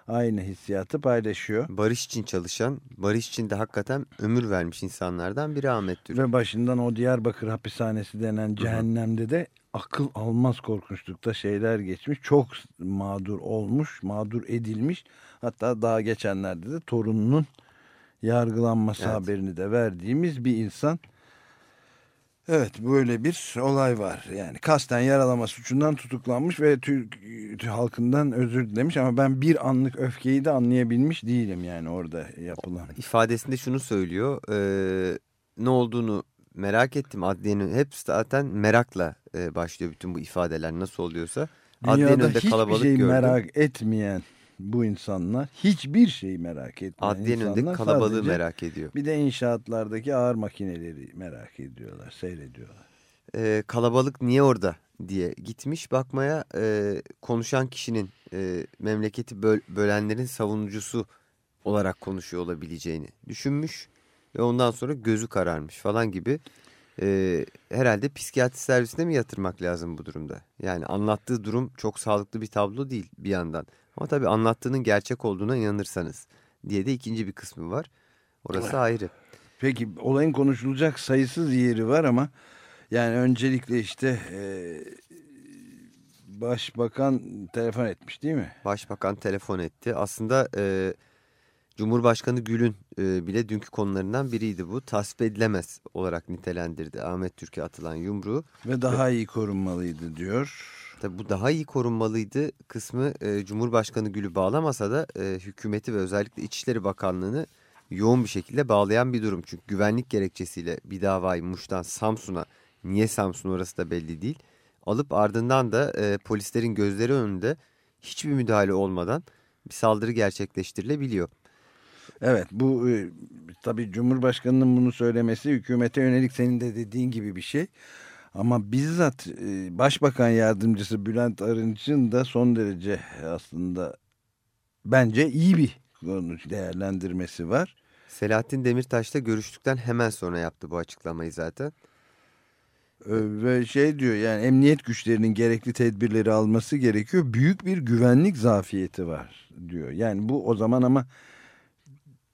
aynı hissiyatı paylaşıyor. Barış için çalışan, barış için de hakikaten ömür vermiş insanlardan biri Ahmet Türk. Ve başından o Diyarbakır hapishanesi denen cehennemde de akıl almaz korkunçlukta şeyler geçmiş. Çok mağdur olmuş, mağdur edilmiş. Hatta daha geçenlerde de torununun yargılanması Evet. haberini de verdiğimiz bir insan. Evet böyle bir olay var. Yani kasten yaralama suçundan tutuklanmış ve Türk halkından özür dilemiş ama ben bir anlık öfkeyi de anlayabilmiş değilim yani orada yapılan. İfadesinde şunu söylüyor. E, ne olduğunu merak ettim. Adliyenin hep zaten merakla e, başlıyor bütün bu ifadeler nasıl oluyorsa. Dünyada hiçbir kalabalık şey gördüm. merak etmeyen bu insanlar hiçbir şeyi merak etmeyen Adliyenin önünde kalabalığı merak ediyor. Bir de inşaatlardaki ağır makineleri merak ediyorlar, seyrediyorlar. Ee, kalabalık niye orada diye gitmiş bakmaya e, konuşan kişinin e, memleketi böl bölenlerin savunucusu olarak konuşuyor olabileceğini düşünmüş. Ve ondan sonra gözü kararmış falan gibi e, herhalde psikiyatri servisine mi yatırmak lazım bu durumda? Yani anlattığı durum çok sağlıklı bir tablo değil bir yandan. Ama tabii anlattığının gerçek olduğuna inanırsanız diye de ikinci bir kısmı var. Orası evet. ayrı. Peki olayın konuşulacak sayısız yeri var ama yani öncelikle işte e, başbakan telefon etmiş değil mi? Başbakan telefon etti. Aslında e, Cumhurbaşkanı Gül'ün e, bile dünkü konularından biriydi bu. Tasvip edilemez olarak nitelendirdi Ahmet Türkiye atılan yumruğu. Ve daha iyi korunmalıydı diyor. Tabii bu daha iyi korunmalıydı kısmı e, Cumhurbaşkanı Gül'ü bağlamasa da e, hükümeti ve özellikle İçişleri Bakanlığı'nı yoğun bir şekilde bağlayan bir durum. Çünkü güvenlik gerekçesiyle bir davayı Muş'tan Samsun'a niye Samsun orası da belli değil. Alıp ardından da e, polislerin gözleri önünde hiçbir müdahale olmadan bir saldırı gerçekleştirilebiliyor. Evet bu e, tabii Cumhurbaşkanı'nın bunu söylemesi hükümete yönelik senin de dediğin gibi bir şey. Ama bizzat e, Başbakan Yardımcısı Bülent Arınç'ın da son derece aslında bence iyi bir konu değerlendirmesi var. Selahattin Demirtaş'la görüştükten hemen sonra yaptı bu açıklamayı zaten. Ve şey diyor yani emniyet güçlerinin gerekli tedbirleri alması gerekiyor. Büyük bir güvenlik zafiyeti var diyor. Yani bu o zaman ama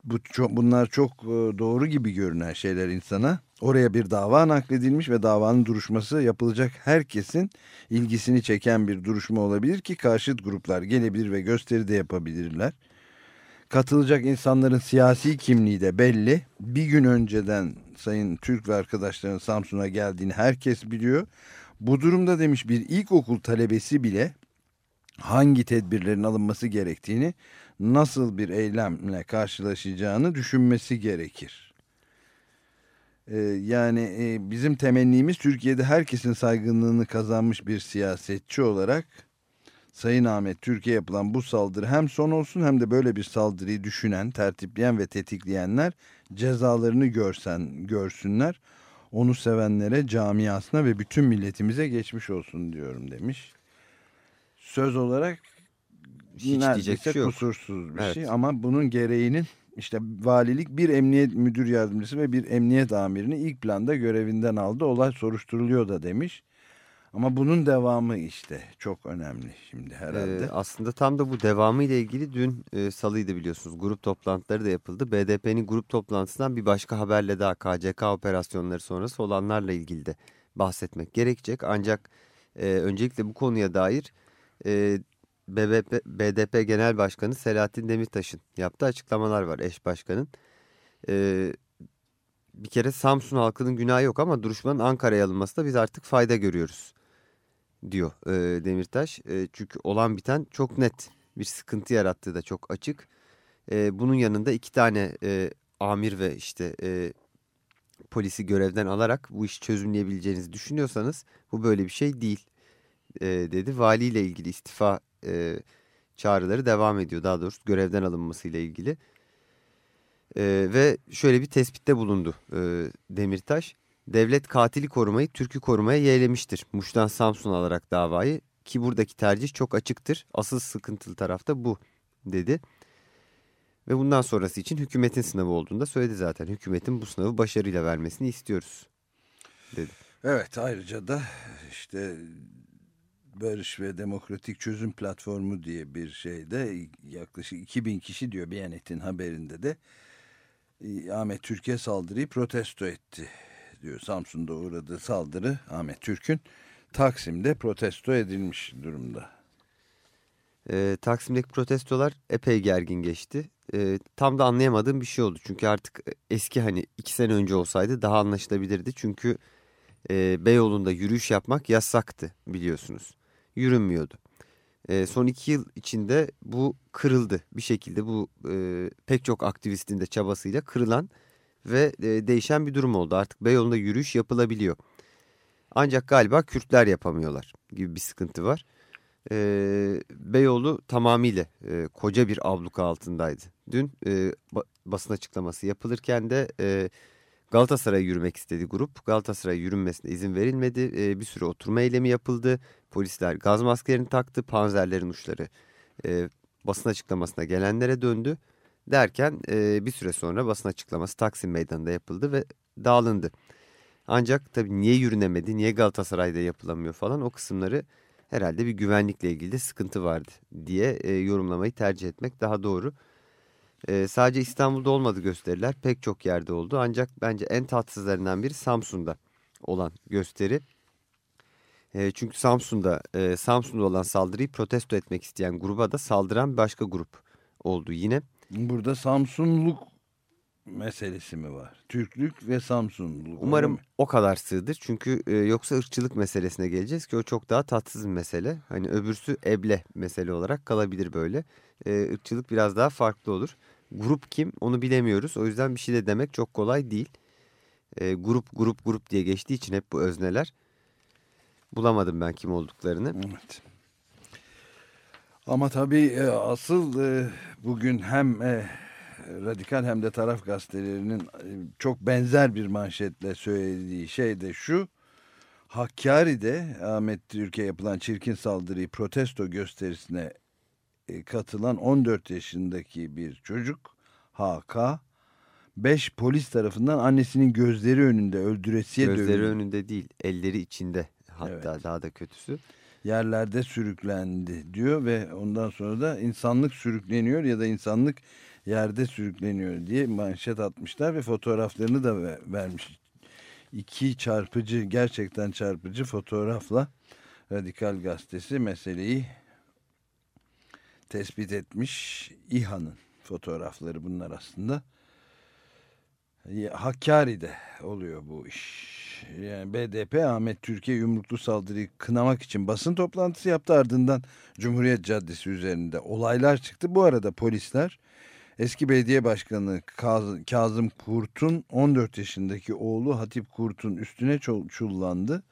bu çok, bunlar çok e, doğru gibi görünen şeyler insana. Oraya bir dava nakledilmiş ve davanın duruşması yapılacak herkesin ilgisini çeken bir duruşma olabilir ki karşıt gruplar gelebilir ve gösteri de yapabilirler. Katılacak insanların siyasi kimliği de belli. Bir gün önceden Sayın Türk ve arkadaşların Samsun'a geldiğini herkes biliyor. Bu durumda demiş bir ilkokul talebesi bile hangi tedbirlerin alınması gerektiğini nasıl bir eylemle karşılaşacağını düşünmesi gerekir. Ee, yani e, bizim temennimiz Türkiye'de herkesin saygınlığını kazanmış bir siyasetçi olarak Sayın Ahmet Türkiye yapılan bu saldırı hem son olsun hem de böyle bir saldırıyı düşünen, tertipleyen ve tetikleyenler cezalarını görsen görsünler. Onu sevenlere, camiasına ve bütün milletimize geçmiş olsun diyorum demiş. Söz olarak hiç neredeyse bir şey yok. kusursuz bir evet. şey ama bunun gereğinin işte valilik bir emniyet müdür yardımcısı ve bir emniyet amirini ilk planda görevinden aldı. Olay soruşturuluyor da demiş. Ama bunun devamı işte çok önemli şimdi herhalde. Ee, aslında tam da bu devamı ile ilgili dün e, salıydı biliyorsunuz. Grup toplantıları da yapıldı. BDP'nin grup toplantısından bir başka haberle daha KCK operasyonları sonrası olanlarla ilgili de bahsetmek gerekecek. Ancak e, öncelikle bu konuya dair e, BBP, BDP Genel Başkanı Selahattin Demirtaş'ın yaptığı açıklamalar var eş başkanın. Ee, bir kere Samsun halkının günahı yok ama duruşmanın Ankara'ya alınmasında biz artık fayda görüyoruz diyor e, Demirtaş. E, çünkü olan biten çok net bir sıkıntı yarattığı da çok açık. E, bunun yanında iki tane e, amir ve işte e, polisi görevden alarak bu işi çözümleyebileceğinizi düşünüyorsanız bu böyle bir şey değil e, dedi. Valiyle ilgili istifa e, çağrıları devam ediyor. Daha doğrusu görevden alınmasıyla ilgili. E, ve şöyle bir tespitte bulundu e, Demirtaş. Devlet katili korumayı Türk'ü korumaya yeğlemiştir. Muş'tan Samsun alarak davayı ki buradaki tercih çok açıktır. Asıl sıkıntılı tarafta bu dedi. Ve bundan sonrası için hükümetin sınavı olduğunu da söyledi zaten. Hükümetin bu sınavı başarıyla vermesini istiyoruz dedi. Evet ayrıca da işte Barış ve Demokratik Çözüm Platformu diye bir şeyde yaklaşık 2000 kişi diyor Biyanet'in haberinde de e, Ahmet Türk'e saldırıyı protesto etti diyor. Samsun'da uğradığı saldırı Ahmet Türk'ün Taksim'de protesto edilmiş durumda. E, Taksim'deki protestolar epey gergin geçti. E, tam da anlayamadığım bir şey oldu. Çünkü artık eski hani iki sene önce olsaydı daha anlaşılabilirdi. Çünkü e, Beyoğlu'nda yürüyüş yapmak yasaktı biliyorsunuz. Yürünmüyordu. E, son iki yıl içinde bu kırıldı bir şekilde bu e, pek çok aktivistin de çabasıyla kırılan ve e, değişen bir durum oldu. Artık Beyoğlu'nda yürüyüş yapılabiliyor. Ancak galiba Kürtler yapamıyorlar gibi bir sıkıntı var. E, Beyoğlu tamamıyla e, koca bir abluka altındaydı. Dün e, ba basın açıklaması yapılırken de e, Galatasaray'a yürümek istedi grup. Galatasaray yürünmesine izin verilmedi. E, bir süre oturma eylemi yapıldı. Polisler gaz maskelerini taktı. Panzerlerin uçları e, basın açıklamasına gelenlere döndü. Derken e, bir süre sonra basın açıklaması Taksim Meydanı'nda yapıldı ve dağılındı. Ancak tabii niye yürünemedi, niye Galatasaray'da yapılamıyor falan o kısımları herhalde bir güvenlikle ilgili sıkıntı vardı diye e, yorumlamayı tercih etmek daha doğru. E, sadece İstanbul'da olmadı gösteriler pek çok yerde oldu ancak bence en tatsızlarından biri Samsun'da olan gösteri. E, çünkü Samsun'da e, Samsun'da olan saldırıyı protesto etmek isteyen gruba da saldıran başka grup oldu yine. Burada Samsunluk meselesi mi var? Türklük ve Samsunluk. Umarım o kadar sığdır. Çünkü e, yoksa ırkçılık meselesine geleceğiz ki o çok daha tatsız bir mesele. Hani öbürsü eble mesele olarak kalabilir böyle. E, ırkçılık biraz daha farklı olur. Grup kim onu bilemiyoruz. O yüzden bir şey de demek çok kolay değil. E, grup grup grup diye geçtiği için hep bu özneler. Bulamadım ben kim olduklarını. Evet. Ama tabii e, asıl e, bugün hem e, radikal hem de taraf gazetelerinin çok benzer bir manşetle söylediği şey de şu. Hakkari'de Ahmet Türkiye yapılan çirkin saldırıyı protesto gösterisine katılan 14 yaşındaki bir çocuk HK 5 polis tarafından annesinin gözleri önünde öldüresiye Gözleri dövüldü. önünde değil elleri içinde hatta Evet. daha da kötüsü. yerlerde sürüklendi diyor ve ondan sonra da insanlık sürükleniyor ya da insanlık yerde sürükleniyor diye manşet atmışlar ve fotoğraflarını da ve- vermiş. İki çarpıcı gerçekten çarpıcı fotoğrafla Radikal Gazetesi meseleyi tespit etmiş. İHA'nın fotoğrafları bunlar aslında. Hakkari'de oluyor bu iş. Yani BDP Ahmet Türkiye yumruklu saldırıyı kınamak için basın toplantısı yaptı. Ardından Cumhuriyet Caddesi üzerinde olaylar çıktı. Bu arada polisler eski belediye başkanı Kaz- Kazım Kurt'un 14 yaşındaki oğlu Hatip Kurt'un üstüne çullandı.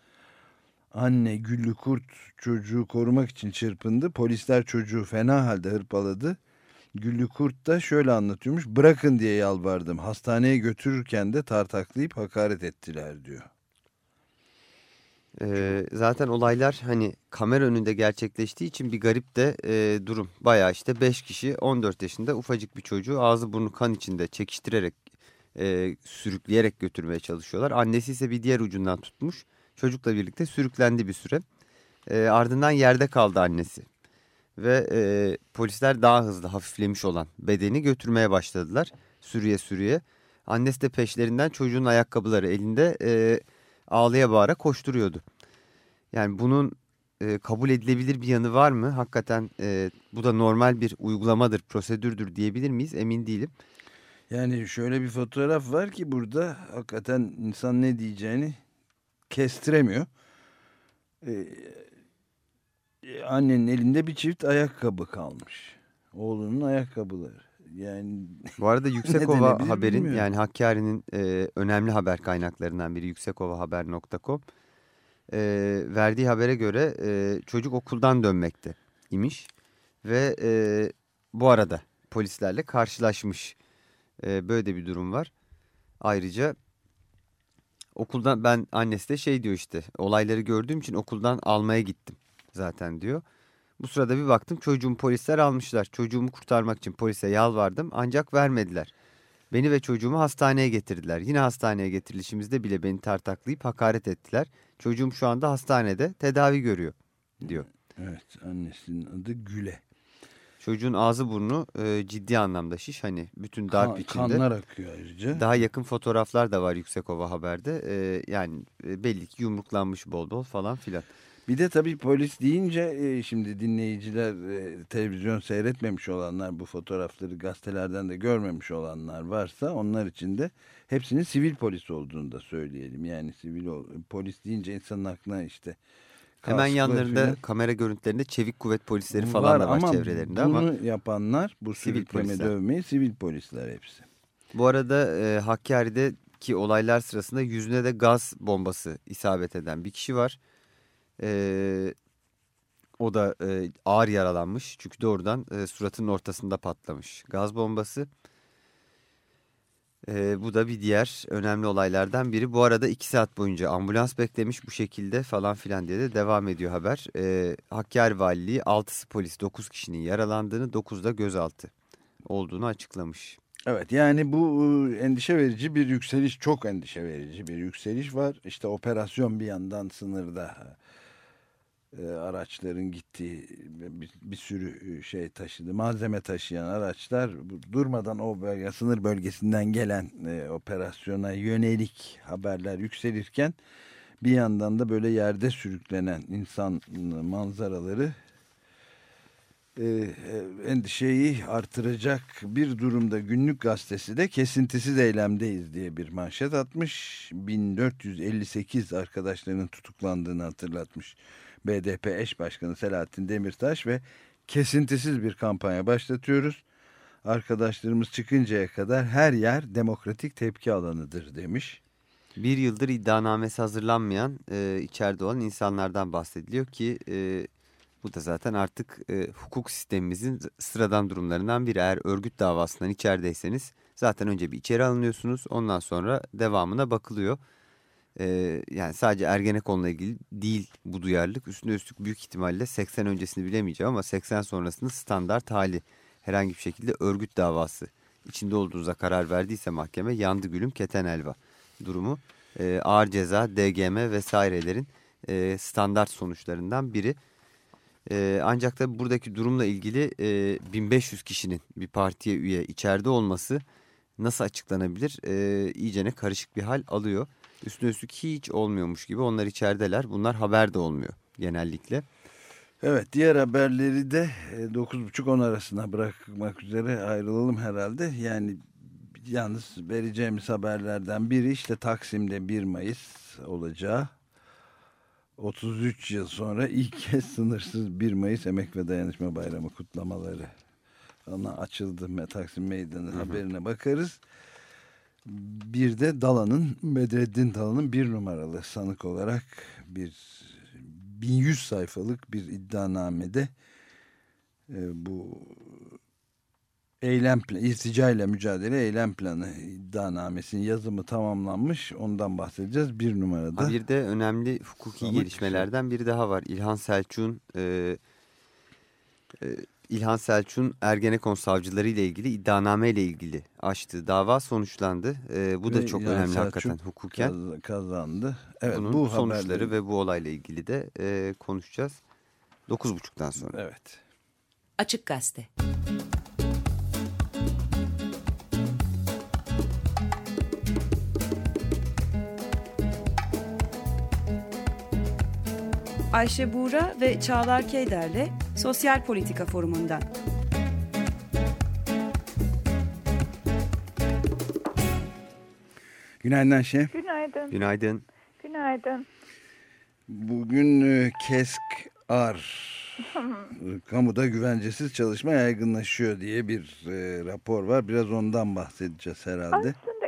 Anne Güllü Kurt çocuğu korumak için çırpındı. Polisler çocuğu fena halde hırpaladı. Güllü Kurt da şöyle anlatıyormuş. Bırakın diye yalvardım. Hastaneye götürürken de tartaklayıp hakaret ettiler diyor. Ee, zaten olaylar hani kamera önünde gerçekleştiği için bir garip de e, durum. Baya işte 5 kişi 14 yaşında ufacık bir çocuğu ağzı burnu kan içinde çekiştirerek e, sürükleyerek götürmeye çalışıyorlar. Annesi ise bir diğer ucundan tutmuş. Çocukla birlikte sürüklendi bir süre. E, ardından yerde kaldı annesi. Ve e, polisler daha hızlı hafiflemiş olan bedeni götürmeye başladılar. Sürüye sürüye. Annesi de peşlerinden çocuğun ayakkabıları elinde e, ağlaya bağıra koşturuyordu. Yani bunun e, kabul edilebilir bir yanı var mı? Hakikaten e, bu da normal bir uygulamadır, prosedürdür diyebilir miyiz? Emin değilim. Yani şöyle bir fotoğraf var ki burada hakikaten insan ne diyeceğini kestiremiyor. Ee, annenin elinde bir çift ayakkabı kalmış. Oğlunun ayakkabıları. Yani Bu arada Yüksekova haberin bilmiyorum. yani Hakkari'nin e, önemli haber kaynaklarından biri yüksekovahaber.com e, verdiği habere göre e, çocuk okuldan dönmekte imiş ve e, bu arada polislerle karşılaşmış. E, böyle de bir durum var. Ayrıca okuldan ben annesi de şey diyor işte olayları gördüğüm için okuldan almaya gittim zaten diyor. Bu sırada bir baktım çocuğumu polisler almışlar. Çocuğumu kurtarmak için polise yalvardım ancak vermediler. Beni ve çocuğumu hastaneye getirdiler. Yine hastaneye getirilişimizde bile beni tartaklayıp hakaret ettiler. Çocuğum şu anda hastanede tedavi görüyor diyor. evet annesinin adı Güle. Çocuğun ağzı burnu e, ciddi anlamda şiş. Hani bütün darp Kan- içinde. kanlar akıyor ayrıca. Daha yakın fotoğraflar da var Yüksekova Haber'de. E, yani e, belli ki yumruklanmış bol bol falan filan. Bir de tabii polis deyince e, şimdi dinleyiciler e, televizyon seyretmemiş olanlar bu fotoğrafları gazetelerden de görmemiş olanlar varsa onlar için de hepsinin sivil polis olduğunu da söyleyelim. Yani sivil polis deyince insanın aklına işte Hemen yanlarında falan. kamera görüntülerinde çevik kuvvet polisleri falan var, da var ama çevrelerinde bunu ama yapanlar bu sivil sürükleme polisler. dövmeyi sivil polisler hepsi. Bu arada e, Hakkari'deki olaylar sırasında yüzüne de gaz bombası isabet eden bir kişi var. E, o da e, ağır yaralanmış çünkü doğrudan e, suratının ortasında patlamış gaz bombası. E, bu da bir diğer önemli olaylardan biri. Bu arada iki saat boyunca ambulans beklemiş bu şekilde falan filan diye de devam ediyor haber. E, Hakkari Valiliği 6'sı polis 9 kişinin yaralandığını 9'da gözaltı olduğunu açıklamış. Evet yani bu endişe verici bir yükseliş çok endişe verici bir yükseliş var. İşte operasyon bir yandan sınırda e, araçların gittiği bir, bir sürü e, şey taşıdı. Malzeme taşıyan araçlar durmadan o bölge, sınır bölgesinden gelen e, operasyona yönelik haberler yükselirken bir yandan da böyle yerde sürüklenen insan manzaraları e, endişeyi artıracak bir durumda günlük gazetesi de kesintisiz eylemdeyiz diye bir manşet atmış. 1458 arkadaşlarının tutuklandığını hatırlatmış. BDP eş başkanı Selahattin Demirtaş ve kesintisiz bir kampanya başlatıyoruz. Arkadaşlarımız çıkıncaya kadar her yer demokratik tepki alanıdır demiş. Bir yıldır iddianamesi hazırlanmayan e, içeride olan insanlardan bahsediliyor ki e, bu da zaten artık e, hukuk sistemimizin sıradan durumlarından biri. Eğer örgüt davasından içerideyseniz zaten önce bir içeri alınıyorsunuz ondan sonra devamına bakılıyor. Yani sadece Ergenekon'la ilgili değil bu duyarlılık. Üstüne üstlük büyük ihtimalle 80 öncesini bilemeyeceğim ama 80 sonrasında standart hali herhangi bir şekilde örgüt davası içinde olduğunuza karar verdiyse mahkeme yandı gülüm keten elva durumu. E, ağır ceza, DGM vesairelerin e, standart sonuçlarından biri. E, ancak da buradaki durumla ilgili e, 1500 kişinin bir partiye üye içeride olması nasıl açıklanabilir? E, iyicene karışık bir hal alıyor. Üstüne üstlük hiç olmuyormuş gibi onlar içerideler. Bunlar haber de olmuyor genellikle. Evet diğer haberleri de 9.30-10 e, arasına bırakmak üzere ayrılalım herhalde. Yani yalnız vereceğimiz haberlerden biri işte Taksim'de 1 Mayıs olacağı. 33 yıl sonra ilk kez sınırsız 1 Mayıs Emek ve Dayanışma Bayramı kutlamaları. Ona açıldı Taksim Meydanı hı hı. haberine bakarız. Bir de Dalan'ın, Bedreddin Dalan'ın bir numaralı sanık olarak bir 1100 sayfalık bir iddianamede e, bu eylem irticayla mücadele eylem planı iddianamesinin yazımı tamamlanmış. Ondan bahsedeceğiz. Bir numarada. Ha, bir de önemli hukuki Sanık gelişmelerden biri daha var. İlhan Selçuk'un e, e, İlhan Selçuk'un Ergenekon savcıları ile ilgili iddianame ile ilgili açtığı dava sonuçlandı. E, bu da çok İlhan önemli Selçuk hakikaten hukuken. kazandı. Evet, Bunun bu sonuçları haberleri... ve bu olayla ilgili de e, konuşacağız. 9.30'dan sonra. Evet. Açık Gazete. Ayşe Buğra ve Çağlar Keyder'le Sosyal Politika Forumu'ndan. Günaydın Ayşe. Günaydın. Günaydın. Günaydın. Bugün e, KESK AR kamuda güvencesiz çalışma yaygınlaşıyor diye bir e, rapor var. Biraz ondan bahsedeceğiz herhalde. Aslında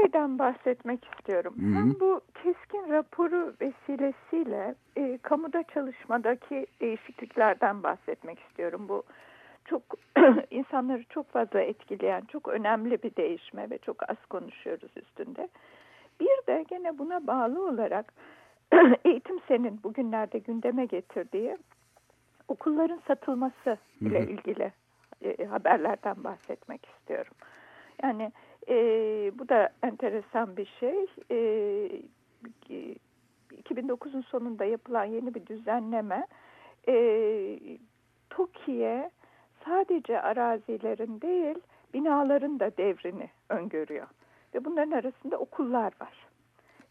şeyden bahsetmek istiyorum. Hı -hı. Hem bu keskin raporu vesilesiyle e, kamuda çalışmadaki değişikliklerden bahsetmek istiyorum. Bu çok insanları çok fazla etkileyen, çok önemli bir değişme ve çok az konuşuyoruz üstünde. Bir de gene buna bağlı olarak eğitim senin bugünlerde gündeme getirdiği okulların satılması ile ilgili e, haberlerden bahsetmek istiyorum. Yani e, bu da enteresan bir şey. E, 2009'un sonunda yapılan yeni bir düzenleme e, TOKİ'ye sadece arazilerin değil binaların da devrini öngörüyor. Ve bunların arasında okullar var.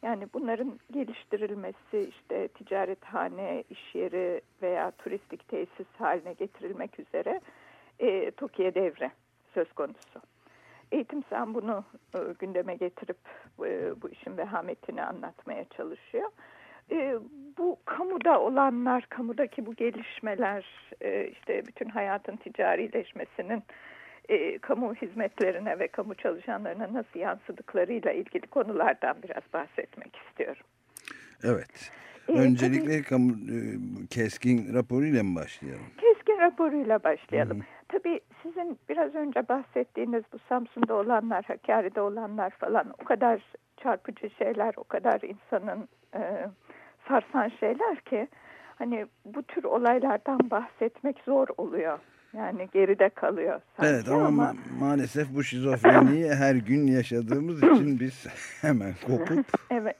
Yani bunların geliştirilmesi işte ticarethane, iş yeri veya turistik tesis haline getirilmek üzere e, TOKİ'ye devre söz konusu. Eğitim sen bunu e, gündeme getirip e, bu işin vehametini anlatmaya çalışıyor. E, bu kamuda olanlar, kamudaki bu gelişmeler, e, işte bütün hayatın ticarileşmesinin e, kamu hizmetlerine ve kamu çalışanlarına nasıl yansıdıklarıyla ilgili konulardan biraz bahsetmek istiyorum. Evet. E, Öncelikle tabii, kamu e, keskin raporuyla mı başlayalım? Keskin raporuyla başlayalım. Hı -hı. Tabii sizin biraz önce bahsettiğiniz bu Samsun'da olanlar, Hakkari'de olanlar falan o kadar çarpıcı şeyler, o kadar insanın e, sarsan şeyler ki hani bu tür olaylardan bahsetmek zor oluyor. Yani geride kalıyor sanki Evet ama, ama... Ma maalesef bu şizofreniyi her gün yaşadığımız için biz hemen kopup... evet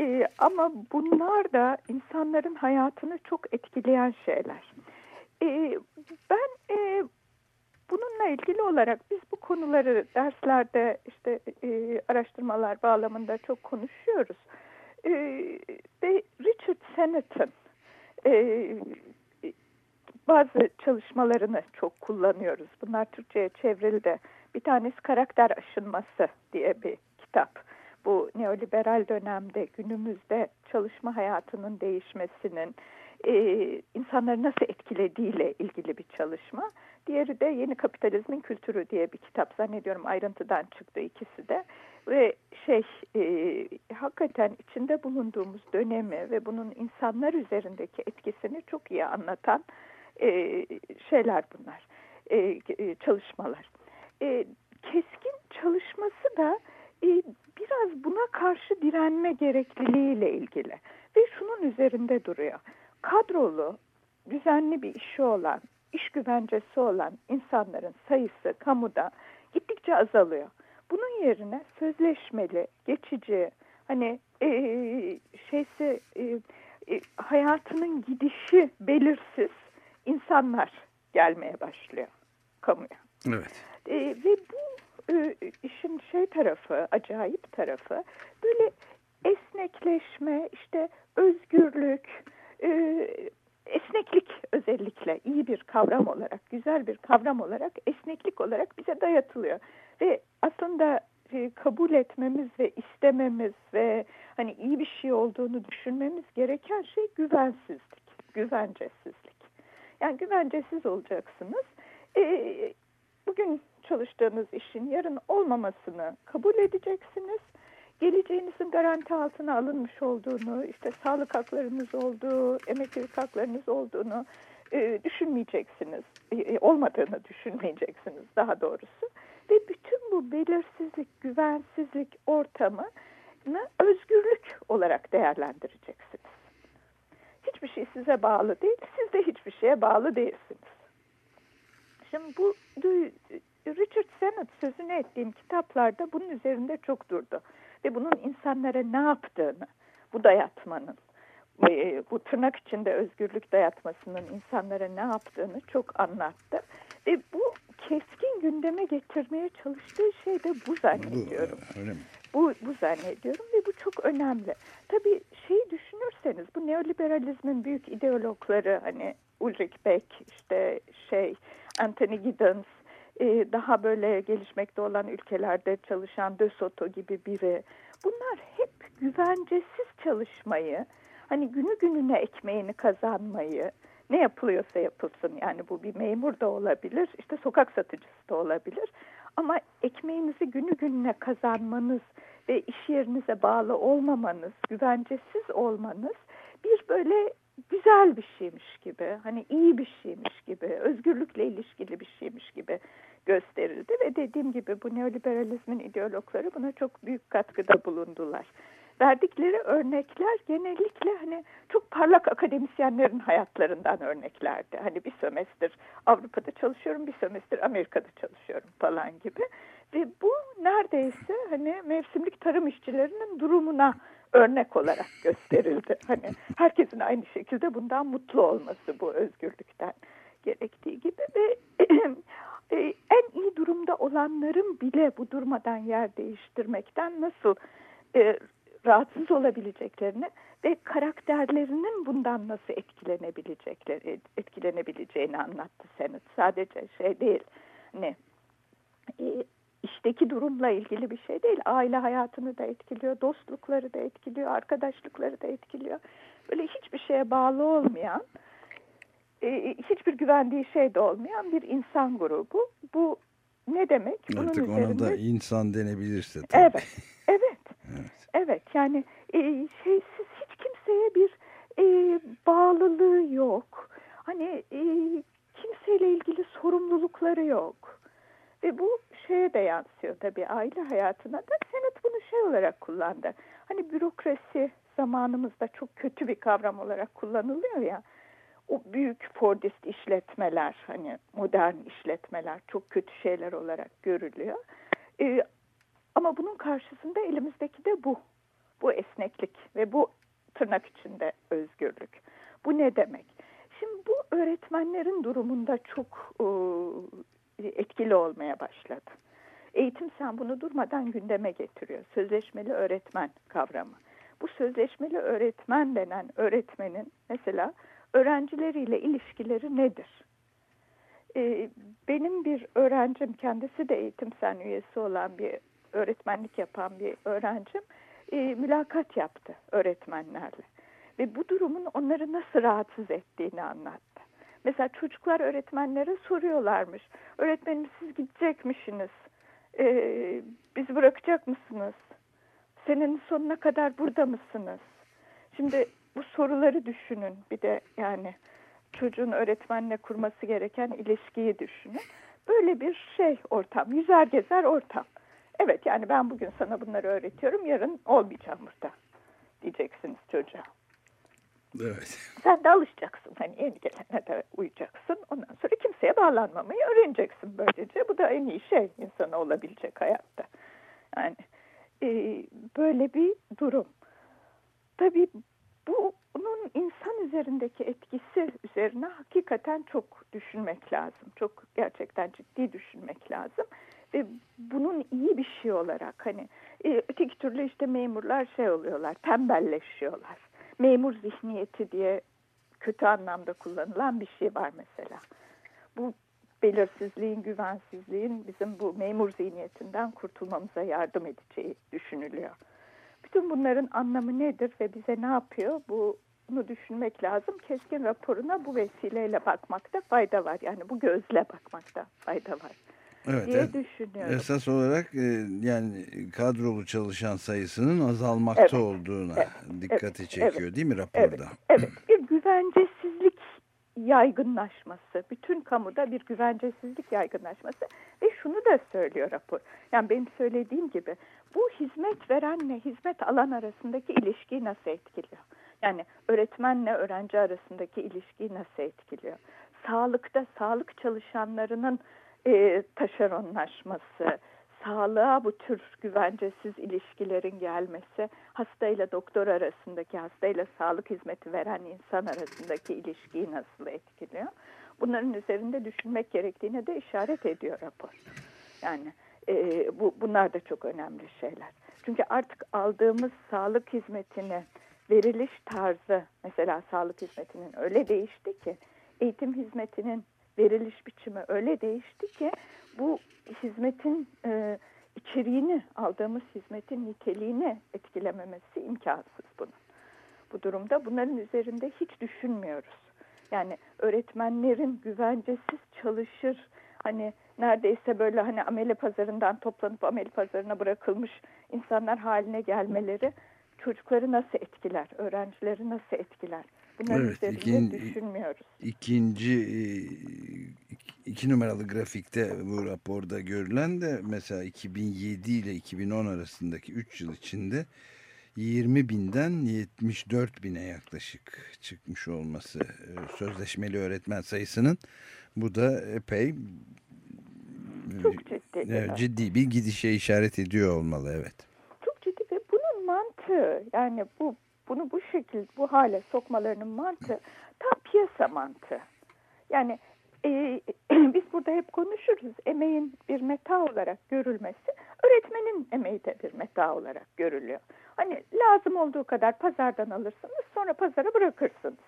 ee, ama bunlar da insanların hayatını çok etkileyen şeyler. Ee, ben e, bununla ilgili olarak biz bu konuları derslerde işte e, araştırmalar bağlamında çok konuşuyoruz. E, ve Richard Sennet'in e, bazı çalışmalarını çok kullanıyoruz. Bunlar Türkçe'ye çevrildi. Bir tanesi karakter aşınması diye bir kitap. Bu neoliberal dönemde günümüzde çalışma hayatının değişmesinin e, insanları nasıl etkilediğiyle ilgili bir çalışma. Diğeri de Yeni Kapitalizmin Kültürü diye bir kitap zannediyorum ayrıntıdan çıktı ikisi de. Ve şey e, hakikaten içinde bulunduğumuz dönemi ve bunun insanlar üzerindeki etkisini çok iyi anlatan e, şeyler bunlar, e, e, çalışmalar. E, keskin çalışması da e, biraz buna karşı direnme gerekliliğiyle ilgili ve şunun üzerinde duruyor. Kadrolu, düzenli bir işi olan, iş güvencesi olan insanların sayısı kamuda gittikçe azalıyor. Bunun yerine sözleşmeli, geçici, hani e, şeysi e, e, hayatının gidişi belirsiz insanlar gelmeye başlıyor kamuya. Evet. E, ve bu e, işin şey tarafı, acayip tarafı böyle esnekleşme, işte özgürlük, e, esneklik özellikle iyi bir kavram olarak, güzel bir kavram olarak, esneklik olarak bize dayatılıyor. Ve aslında e, kabul etmemiz ve istememiz ve hani iyi bir şey olduğunu düşünmemiz gereken şey güvensizlik, güvencesizlik. Yani güvencesiz olacaksınız. E, bugün çalıştığınız işin yarın olmamasını kabul edeceksiniz. Geleceğinizin garanti altına alınmış olduğunu, işte sağlık haklarınız olduğu, emeklilik haklarınız olduğunu e, düşünmeyeceksiniz. E, olmadığını düşünmeyeceksiniz daha doğrusu. Ve bütün bu belirsizlik, güvensizlik ortamını özgürlük olarak değerlendireceksiniz. Hiçbir şey size bağlı değil, siz de hiçbir şeye bağlı değilsiniz. Şimdi bu Richard Sennett sözünü ettiğim kitaplarda bunun üzerinde çok durdu. Ve bunun insanlara ne yaptığını, bu dayatmanın, bu tırnak içinde özgürlük dayatmasının insanlara ne yaptığını çok anlattı. Ve bu keskin gündeme getirmeye çalıştığı şey de bu zannediyorum. Bu, öyle mi? Bu, bu zannediyorum ve bu çok önemli. Tabii şeyi düşünürseniz bu neoliberalizmin büyük ideologları hani Ulrich Beck, işte şey Anthony Giddens, e, daha böyle gelişmekte olan ülkelerde çalışan De Soto gibi biri. Bunlar hep güvencesiz çalışmayı, hani günü gününe ekmeğini kazanmayı, ne yapılıyorsa yapılsın yani bu bir memur da olabilir, işte sokak satıcısı da olabilir. Ama ekmeğinizi günü gününe kazanmanız ve iş yerinize bağlı olmamanız, güvencesiz olmanız bir böyle güzel bir şeymiş gibi, hani iyi bir şeymiş gibi, özgürlükle ilişkili bir şeymiş gibi gösterildi ve dediğim gibi bu neoliberalizmin ideologları buna çok büyük katkıda bulundular. Verdikleri örnekler genellikle hani çok parlak akademisyenlerin hayatlarından örneklerdi. Hani bir sömestr Avrupa'da çalışıyorum, bir sömestr Amerika'da çalışıyorum falan gibi. Ve bu neredeyse hani mevsimlik tarım işçilerinin durumuna örnek olarak gösterildi. Hani herkesin aynı şekilde bundan mutlu olması bu özgürlükten gerektiği gibi ve e, en iyi durumda olanların bile bu durmadan yer değiştirmekten nasıl e, rahatsız olabileceklerini ve karakterlerinin bundan nasıl etkilenebilecekleri etkilenebileceğini anlattı Senet. Sadece şey değil ne e, işteki durumla ilgili bir şey değil. Aile hayatını da etkiliyor, dostlukları da etkiliyor, arkadaşlıkları da etkiliyor. Böyle hiçbir şeye bağlı olmayan, e, hiçbir güvendiği şey de olmayan bir insan grubu. Bu ne demek? Bunun Artık üzerinde... ona da insan denebilirse tabii. Evet, evet, Evet. evet. Yani e, şeysiz hiç kimseye bir e, bağlılığı yok. Hani e, kimseyle ilgili sorumlulukları yok. Ve bu şeye de yansıyor tabii aile hayatına da. Senet bunu şey olarak kullandı. Hani bürokrasi zamanımızda çok kötü bir kavram olarak kullanılıyor ya. O büyük Fordist işletmeler, hani modern işletmeler çok kötü şeyler olarak görülüyor. Ee, ama bunun karşısında elimizdeki de bu. Bu esneklik ve bu tırnak içinde özgürlük. Bu ne demek? Şimdi bu öğretmenlerin durumunda çok e, etkili olmaya başladı. Eğitim sen bunu durmadan gündeme getiriyor. Sözleşmeli öğretmen kavramı. Bu sözleşmeli öğretmen denen öğretmenin mesela öğrencileriyle ilişkileri nedir? Ee, benim bir öğrencim, kendisi de eğitim sen üyesi olan bir öğretmenlik yapan bir öğrencim e, mülakat yaptı öğretmenlerle. Ve bu durumun onları nasıl rahatsız ettiğini anlattı. Mesela çocuklar öğretmenlere soruyorlarmış. Öğretmenim siz gidecekmişsiniz. Ee, bizi bırakacak mısınız? Senenin sonuna kadar burada mısınız? Şimdi bu soruları düşünün. Bir de yani çocuğun öğretmenle kurması gereken ilişkiyi düşünün. Böyle bir şey ortam. Yüzer gezer ortam. Evet yani ben bugün sana bunları öğretiyorum. Yarın olmayacağım burada diyeceksiniz çocuğa. Evet. Sen de alışacaksın. Hani yeni gelene de uyacaksın. Ondan sonra kimseye bağlanmamayı öğreneceksin böylece. Bu da en iyi şey insana olabilecek hayatta. Yani e, böyle bir durum. Tabii bunun insan üzerindeki etkisi üzerine hakikaten çok düşünmek lazım. Çok gerçekten ciddi düşünmek lazım. Ve bunun iyi bir şey olarak hani e, öteki türlü işte memurlar şey oluyorlar, tembelleşiyorlar. Memur zihniyeti diye kötü anlamda kullanılan bir şey var mesela. Bu belirsizliğin, güvensizliğin bizim bu memur zihniyetinden kurtulmamıza yardım edeceği düşünülüyor. Bütün bunların anlamı nedir ve bize ne yapıyor? Bunu düşünmek lazım. Keskin raporuna bu vesileyle bakmakta fayda var. Yani bu gözle bakmakta fayda var. Evet, diye evet. düşünüyorum. Esas olarak e, yani kadrolu çalışan sayısının azalmakta Evet, olduğuna evet, dikkati evet, çekiyor evet, değil mi Evet, raporda? evet. Bir güvencesizlik yaygınlaşması, bütün kamuda bir güvencesizlik yaygınlaşması ve şunu da söylüyor rapor. Yani benim söylediğim gibi bu hizmet verenle hizmet alan arasındaki ilişkiyi nasıl etkiliyor? Yani öğretmenle öğrenci arasındaki ilişkiyi nasıl etkiliyor? Sağlıkta sağlık çalışanlarının e, taşeronlaşması, sağlığa bu tür güvencesiz ilişkilerin gelmesi, hastayla doktor arasındaki, hastayla sağlık hizmeti veren insan arasındaki ilişkiyi nasıl etkiliyor? Bunların üzerinde düşünmek gerektiğine de işaret ediyor rapor. Yani e, bu bunlar da çok önemli şeyler. Çünkü artık aldığımız sağlık hizmetine veriliş tarzı, mesela sağlık hizmetinin öyle değişti ki, eğitim hizmetinin veriliş biçimi öyle değişti ki bu hizmetin e, içeriğini, aldığımız hizmetin niteliğini etkilememesi imkansız bunun. Bu durumda bunların üzerinde hiç düşünmüyoruz. Yani öğretmenlerin güvencesiz çalışır, hani neredeyse böyle hani ameli pazarından toplanıp ameli pazarına bırakılmış insanlar haline gelmeleri çocukları nasıl etkiler, öğrencileri nasıl etkiler? Bunların Evet, üzerinde ikin- düşünmüyoruz. İkinci e, iki numaralı grafikte bu raporda görülen de mesela 2007 ile 2010 arasındaki 3 yıl içinde 20 binden 74 bine yaklaşık çıkmış olması e, sözleşmeli öğretmen sayısının bu da epey Çok ciddi. evet, ciddi bir gidişe işaret ediyor olmalı evet. Çok ciddi ve bunun mantığı yani bu bunu bu şekilde bu hale sokmalarının mantığı tam piyasa mantığı. Yani e, biz burada hep konuşuruz. Emeğin bir meta olarak görülmesi, öğretmenin emeği de bir meta olarak görülüyor. Hani lazım olduğu kadar pazardan alırsınız, sonra pazara bırakırsınız.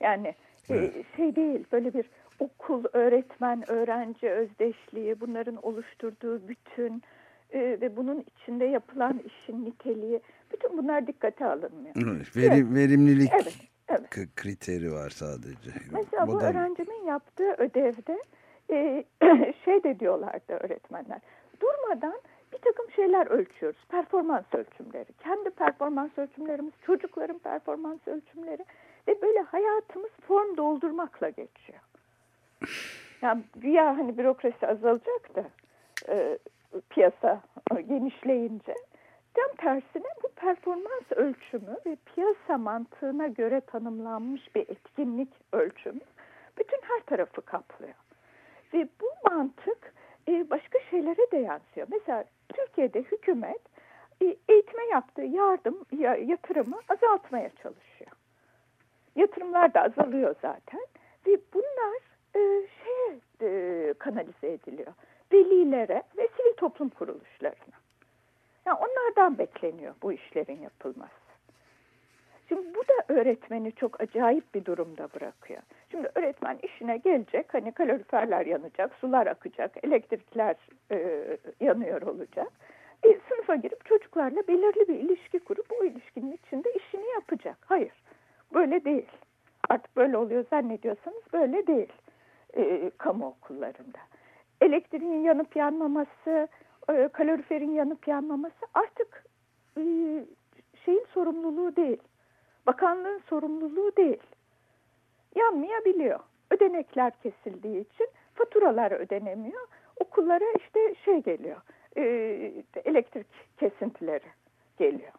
Yani e, şey değil, böyle bir okul, öğretmen, öğrenci özdeşliği, bunların oluşturduğu bütün e, ve bunun içinde yapılan işin niteliği, bütün bunlar dikkate alınmıyor. Evet, veri, verimlilik Evet, evet. kriteri var sadece. Mesela bu da- öğrencimin yaptığı ödevde e, şey de diyorlardı öğretmenler. Durmadan bir takım şeyler ölçüyoruz. Performans ölçümleri. Kendi performans ölçümlerimiz, çocukların performans ölçümleri ve böyle hayatımız form doldurmakla geçiyor. Yani güya hani bürokrasi azalacak da e, piyasa genişleyince tam tersine bu performans ölçümü ve piyasa mantığına göre tanımlanmış bir etkinlik ölçümü bütün her tarafı kaplıyor. Ve bu mantık e, başka şeylere de yansıyor. Mesela Türkiye'de hükümet e, eğitime yaptığı yardım, ya- yatırımı azaltmaya çalışıyor. Yatırımlar da azalıyor zaten ve bunlar e, şeye e, kanalize ediliyor. Velilere ve sivil toplum kuruluşlarına. Yani onlardan bekleniyor bu işlerin yapılması. Şimdi bu da öğretmeni çok acayip bir durumda bırakıyor. Şimdi öğretmen işine gelecek, hani kaloriferler yanacak, sular akacak, elektrikler e, yanıyor olacak. E, sınıfa girip çocuklarla belirli bir ilişki kurup o ilişkinin içinde işini yapacak. Hayır, böyle değil. Artık böyle oluyor zannediyorsanız böyle değil e, kamu okullarında. Elektriğin yanıp yanmaması, e, kaloriferin yanıp yanmaması artık e, şeyin sorumluluğu değil. Bakanlığın sorumluluğu değil. Yanmayabiliyor. Ödenekler kesildiği için faturalar ödenemiyor. Okullara işte şey geliyor. e, elektrik kesintileri geliyor.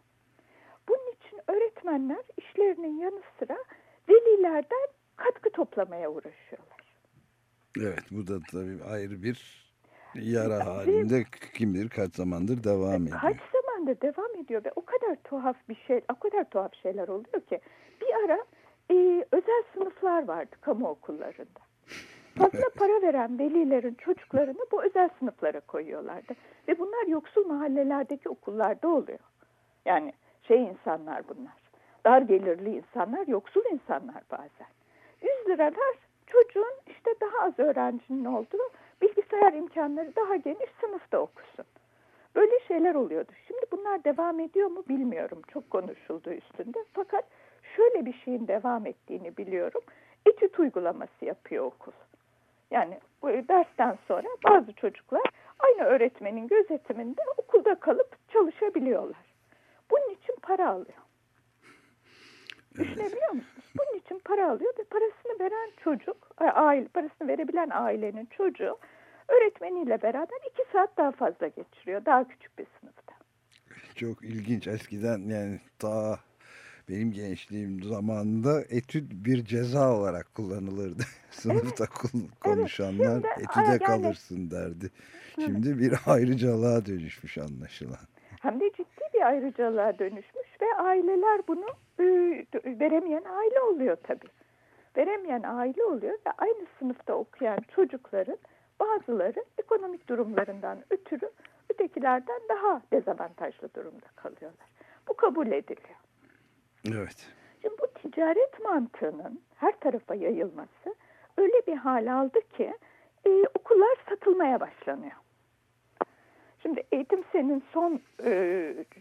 Bunun için öğretmenler işlerinin yanı sıra velilerden katkı toplamaya uğraşıyorlar. Evet bu da tabii ayrı bir yara halinde kim bilir kaç zamandır devam ediyor. Kaç zamandır devam ediyor ve o kadar tuhaf bir şey, o kadar tuhaf şeyler oluyor ki bir ara e, özel sınıflar vardı kamu okullarında. Fazla para veren velilerin çocuklarını bu özel sınıflara koyuyorlardı. Ve bunlar yoksul mahallelerdeki okullarda oluyor. Yani şey insanlar bunlar. Dar gelirli insanlar, yoksul insanlar bazen. 100 liralar çocuğun işte daha az öğrencinin olduğu bilgisayar imkanları daha geniş sınıfta okusun. Böyle şeyler oluyordu. Şimdi bunlar devam ediyor mu bilmiyorum. Çok konuşuldu üstünde. Fakat şöyle bir şeyin devam ettiğini biliyorum. Etüt uygulaması yapıyor okul. Yani bu dersten sonra bazı çocuklar aynı öğretmenin gözetiminde okulda kalıp çalışabiliyorlar. Bunun için para alıyor. Düşünebiliyor musunuz? Bunun için para alıyor ve parasını veren çocuk, aile, parasını verebilen ailenin çocuğu öğretmeniyle beraber iki saat daha fazla geçiriyor. Daha küçük bir sınıfta. Çok ilginç. Eskiden yani ta benim gençliğim zamanında etüt bir ceza olarak kullanılırdı. Sınıfta kul- konuşanlar şimdi, etüde yani- kalırsın derdi. Şimdi bir ayrıcalığa dönüşmüş anlaşılan. Hem de ciddi bir ayrıcalığa dönüşmüş ve aileler bunu e, veremeyen aile oluyor tabii. Veremeyen aile oluyor ve aynı sınıfta okuyan çocukların bazıları ekonomik durumlarından ötürü ötekilerden daha dezavantajlı durumda kalıyorlar. Bu kabul ediliyor. Evet. Şimdi bu ticaret mantığının her tarafa yayılması öyle bir hal aldı ki e, okullar satılmaya başlanıyor. Şimdi Eğitim Sen'in son e,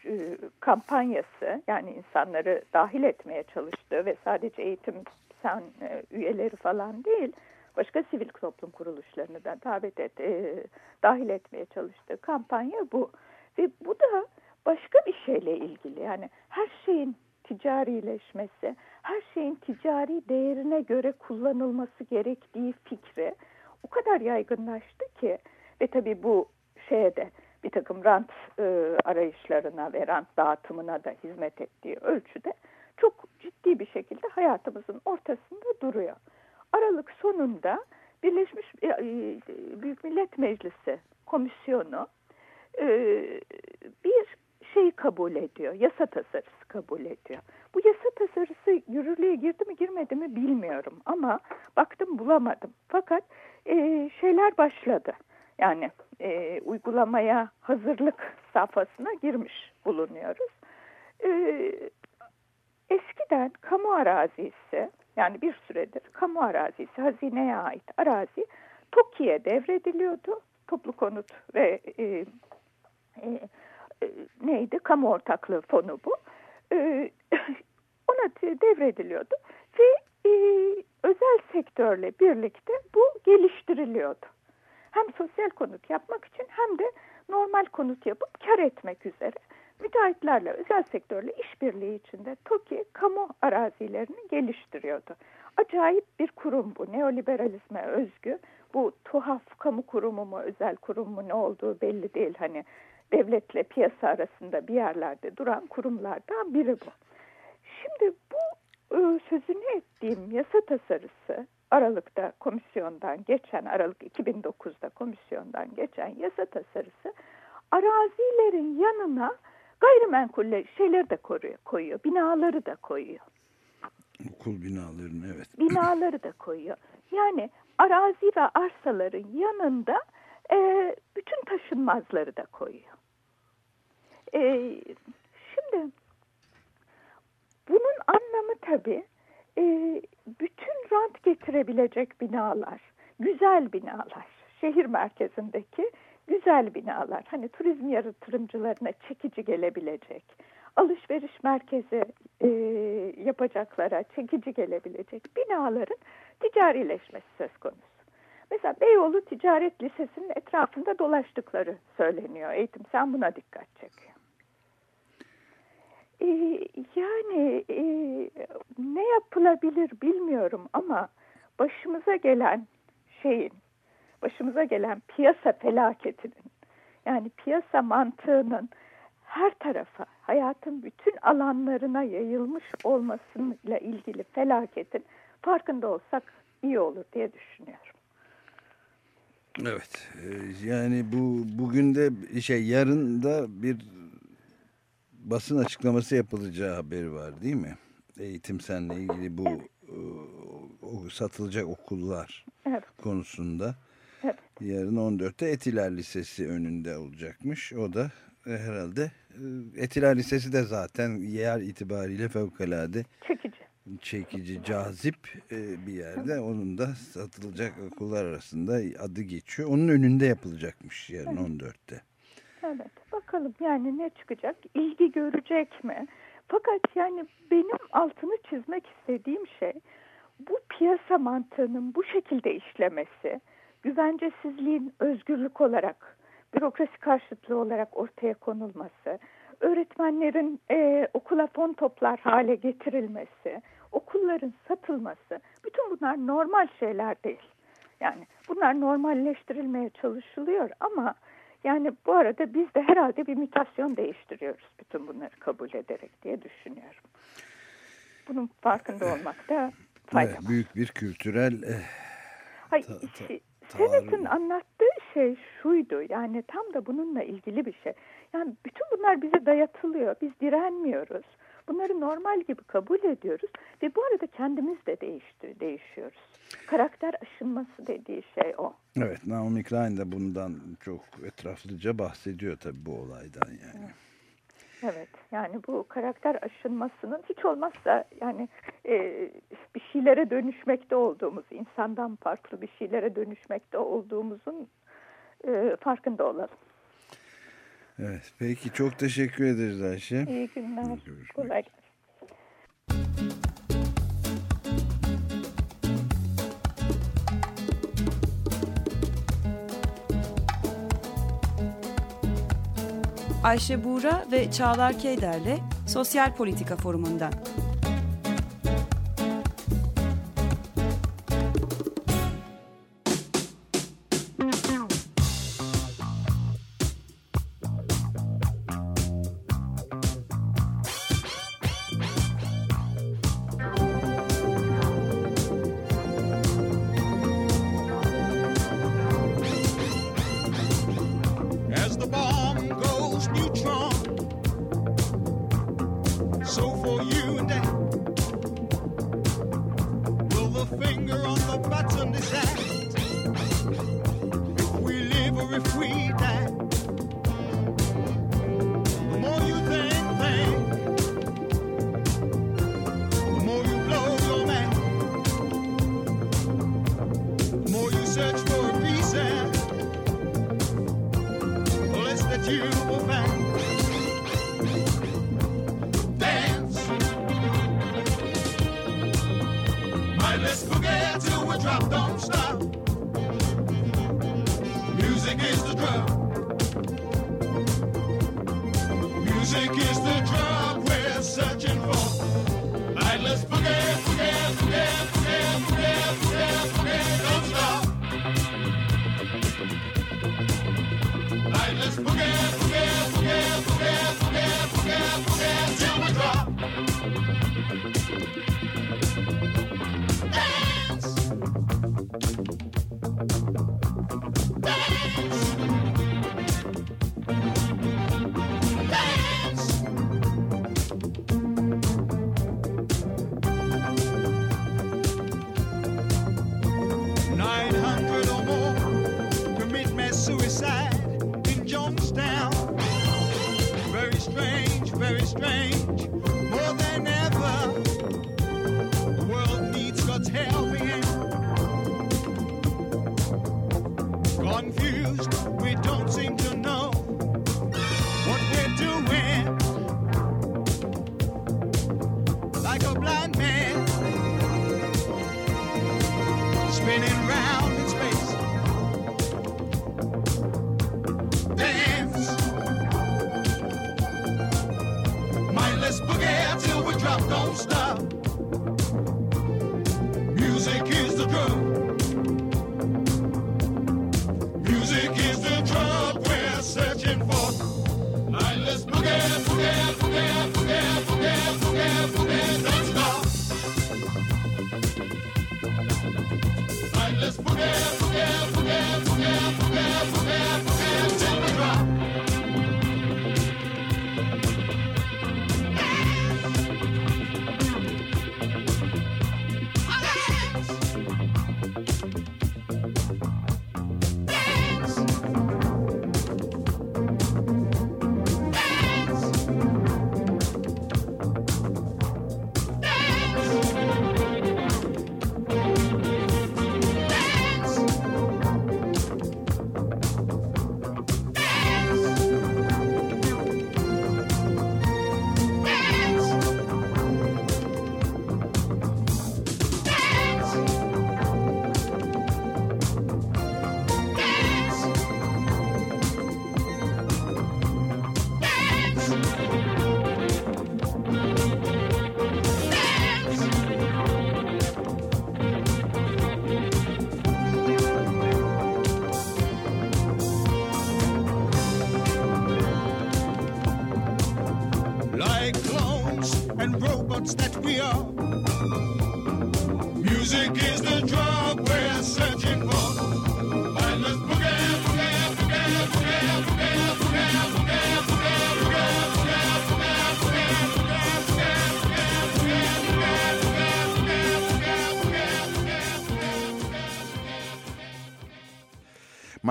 e, kampanyası yani insanları dahil etmeye çalıştığı ve sadece Eğitim Sen e, üyeleri falan değil başka sivil toplum kuruluşlarını da davet et, e, dahil etmeye çalıştığı kampanya bu. Ve bu da başka bir şeyle ilgili yani her şeyin ticarileşmesi, her şeyin ticari değerine göre kullanılması gerektiği fikri o kadar yaygınlaştı ki ve tabii bu şeye de bir takım rant e, arayışlarına ve rant dağıtımına da hizmet ettiği ölçüde çok ciddi bir şekilde hayatımızın ortasında duruyor. Aralık sonunda Birleşmiş e, e, Büyük Millet Meclisi komisyonu e, bir şeyi kabul ediyor. Yasa tasarısı kabul ediyor. Bu yasa tasarısı yürürlüğe girdi mi girmedi mi bilmiyorum ama baktım bulamadım. Fakat e, şeyler başladı. Yani e, uygulamaya hazırlık safhasına girmiş bulunuyoruz. E, eskiden kamu arazisi yani bir süredir kamu arazisi hazineye ait arazi TOKİ'ye devrediliyordu. Toplu konut ve e, e, e, neydi? Kamu ortaklığı fonu bu. E, ona devrediliyordu ve e, özel sektörle birlikte bu geliştiriliyordu. Hem sosyal konut yapmak için hem de normal konut yapıp kar etmek üzere müteahhitlerle özel sektörle işbirliği içinde TOKİ kamu arazilerini geliştiriyordu. Acayip bir kurum bu. Neoliberalizme özgü. Bu tuhaf kamu kurumu mu, özel kurum mu ne olduğu belli değil. Hani devletle piyasa arasında bir yerlerde duran kurumlardan biri bu. Şimdi bu e, sözünü ettiğim yasa tasarısı Aralık'ta komisyondan geçen, Aralık 2009'da komisyondan geçen yasa tasarısı arazilerin yanına gayrimenkul şeyleri de koruyor, koyuyor, binaları da koyuyor. Okul binalarını evet. Binaları da koyuyor. Yani arazi ve arsaların yanında e, bütün taşınmazları da koyuyor. E, şimdi bunun anlamı tabii e, bütün rant getirebilecek binalar, güzel binalar, şehir merkezindeki güzel binalar, hani turizm yatırımcılarına çekici gelebilecek, alışveriş merkezi e, yapacaklara çekici gelebilecek binaların ticarileşmesi söz konusu. Mesela Beyoğlu Ticaret Lisesi'nin etrafında dolaştıkları söyleniyor. Eğitim sen buna dikkat çekiyor. Ee, yani e, ne yapılabilir bilmiyorum ama başımıza gelen şeyin, başımıza gelen piyasa felaketinin, yani piyasa mantığının her tarafa, hayatın bütün alanlarına yayılmış olmasıyla ilgili felaketin farkında olsak iyi olur diye düşünüyorum. Evet, yani bu bugün de şey yarın da bir basın açıklaması yapılacağı haberi var değil mi? Eğitim senle ilgili bu o, satılacak okullar evet. konusunda. Evet. Yarın 14'te Etiler Lisesi önünde olacakmış. O da herhalde Etiler Lisesi de zaten yer itibariyle fevkalade çekici, çekici, cazip bir yerde. Onun da satılacak okullar arasında adı geçiyor. Onun önünde yapılacakmış yarın evet. 14'te. Evet bakalım yani ne çıkacak ilgi görecek mi? Fakat yani benim altını çizmek istediğim şey bu piyasa mantığının bu şekilde işlemesi, güvencesizliğin özgürlük olarak, bürokrasi karşıtlığı olarak ortaya konulması, öğretmenlerin e, okula fon toplar hale getirilmesi, okulların satılması, bütün bunlar normal şeyler değil. Yani bunlar normalleştirilmeye çalışılıyor ama yani bu arada biz de herhalde bir mutasyon değiştiriyoruz bütün bunları kabul ederek diye düşünüyorum. Bunun farkında olmakta fayda evet, Büyük bir kültürel... Eh, Hayır, ta, ta, Senet'in anlattığı şey şuydu yani tam da bununla ilgili bir şey. Yani bütün bunlar bize dayatılıyor. Biz direnmiyoruz. Bunları normal gibi kabul ediyoruz ve bu arada kendimiz de değişti, değişiyoruz. Karakter aşınması dediği şey o. Evet, Naomi Klein de bundan çok etraflıca bahsediyor tabii bu olaydan yani. Evet, yani bu karakter aşınmasının hiç olmazsa yani e, bir şeylere dönüşmekte olduğumuz, insandan farklı bir şeylere dönüşmekte olduğumuzun e, farkında olalım. Evet, peki çok teşekkür ederiz Ayşe. İyi günler. Kolay gelsin. Ayşe Buğra ve Çağlar Keyder'le Sosyal Politika Forumu'ndan.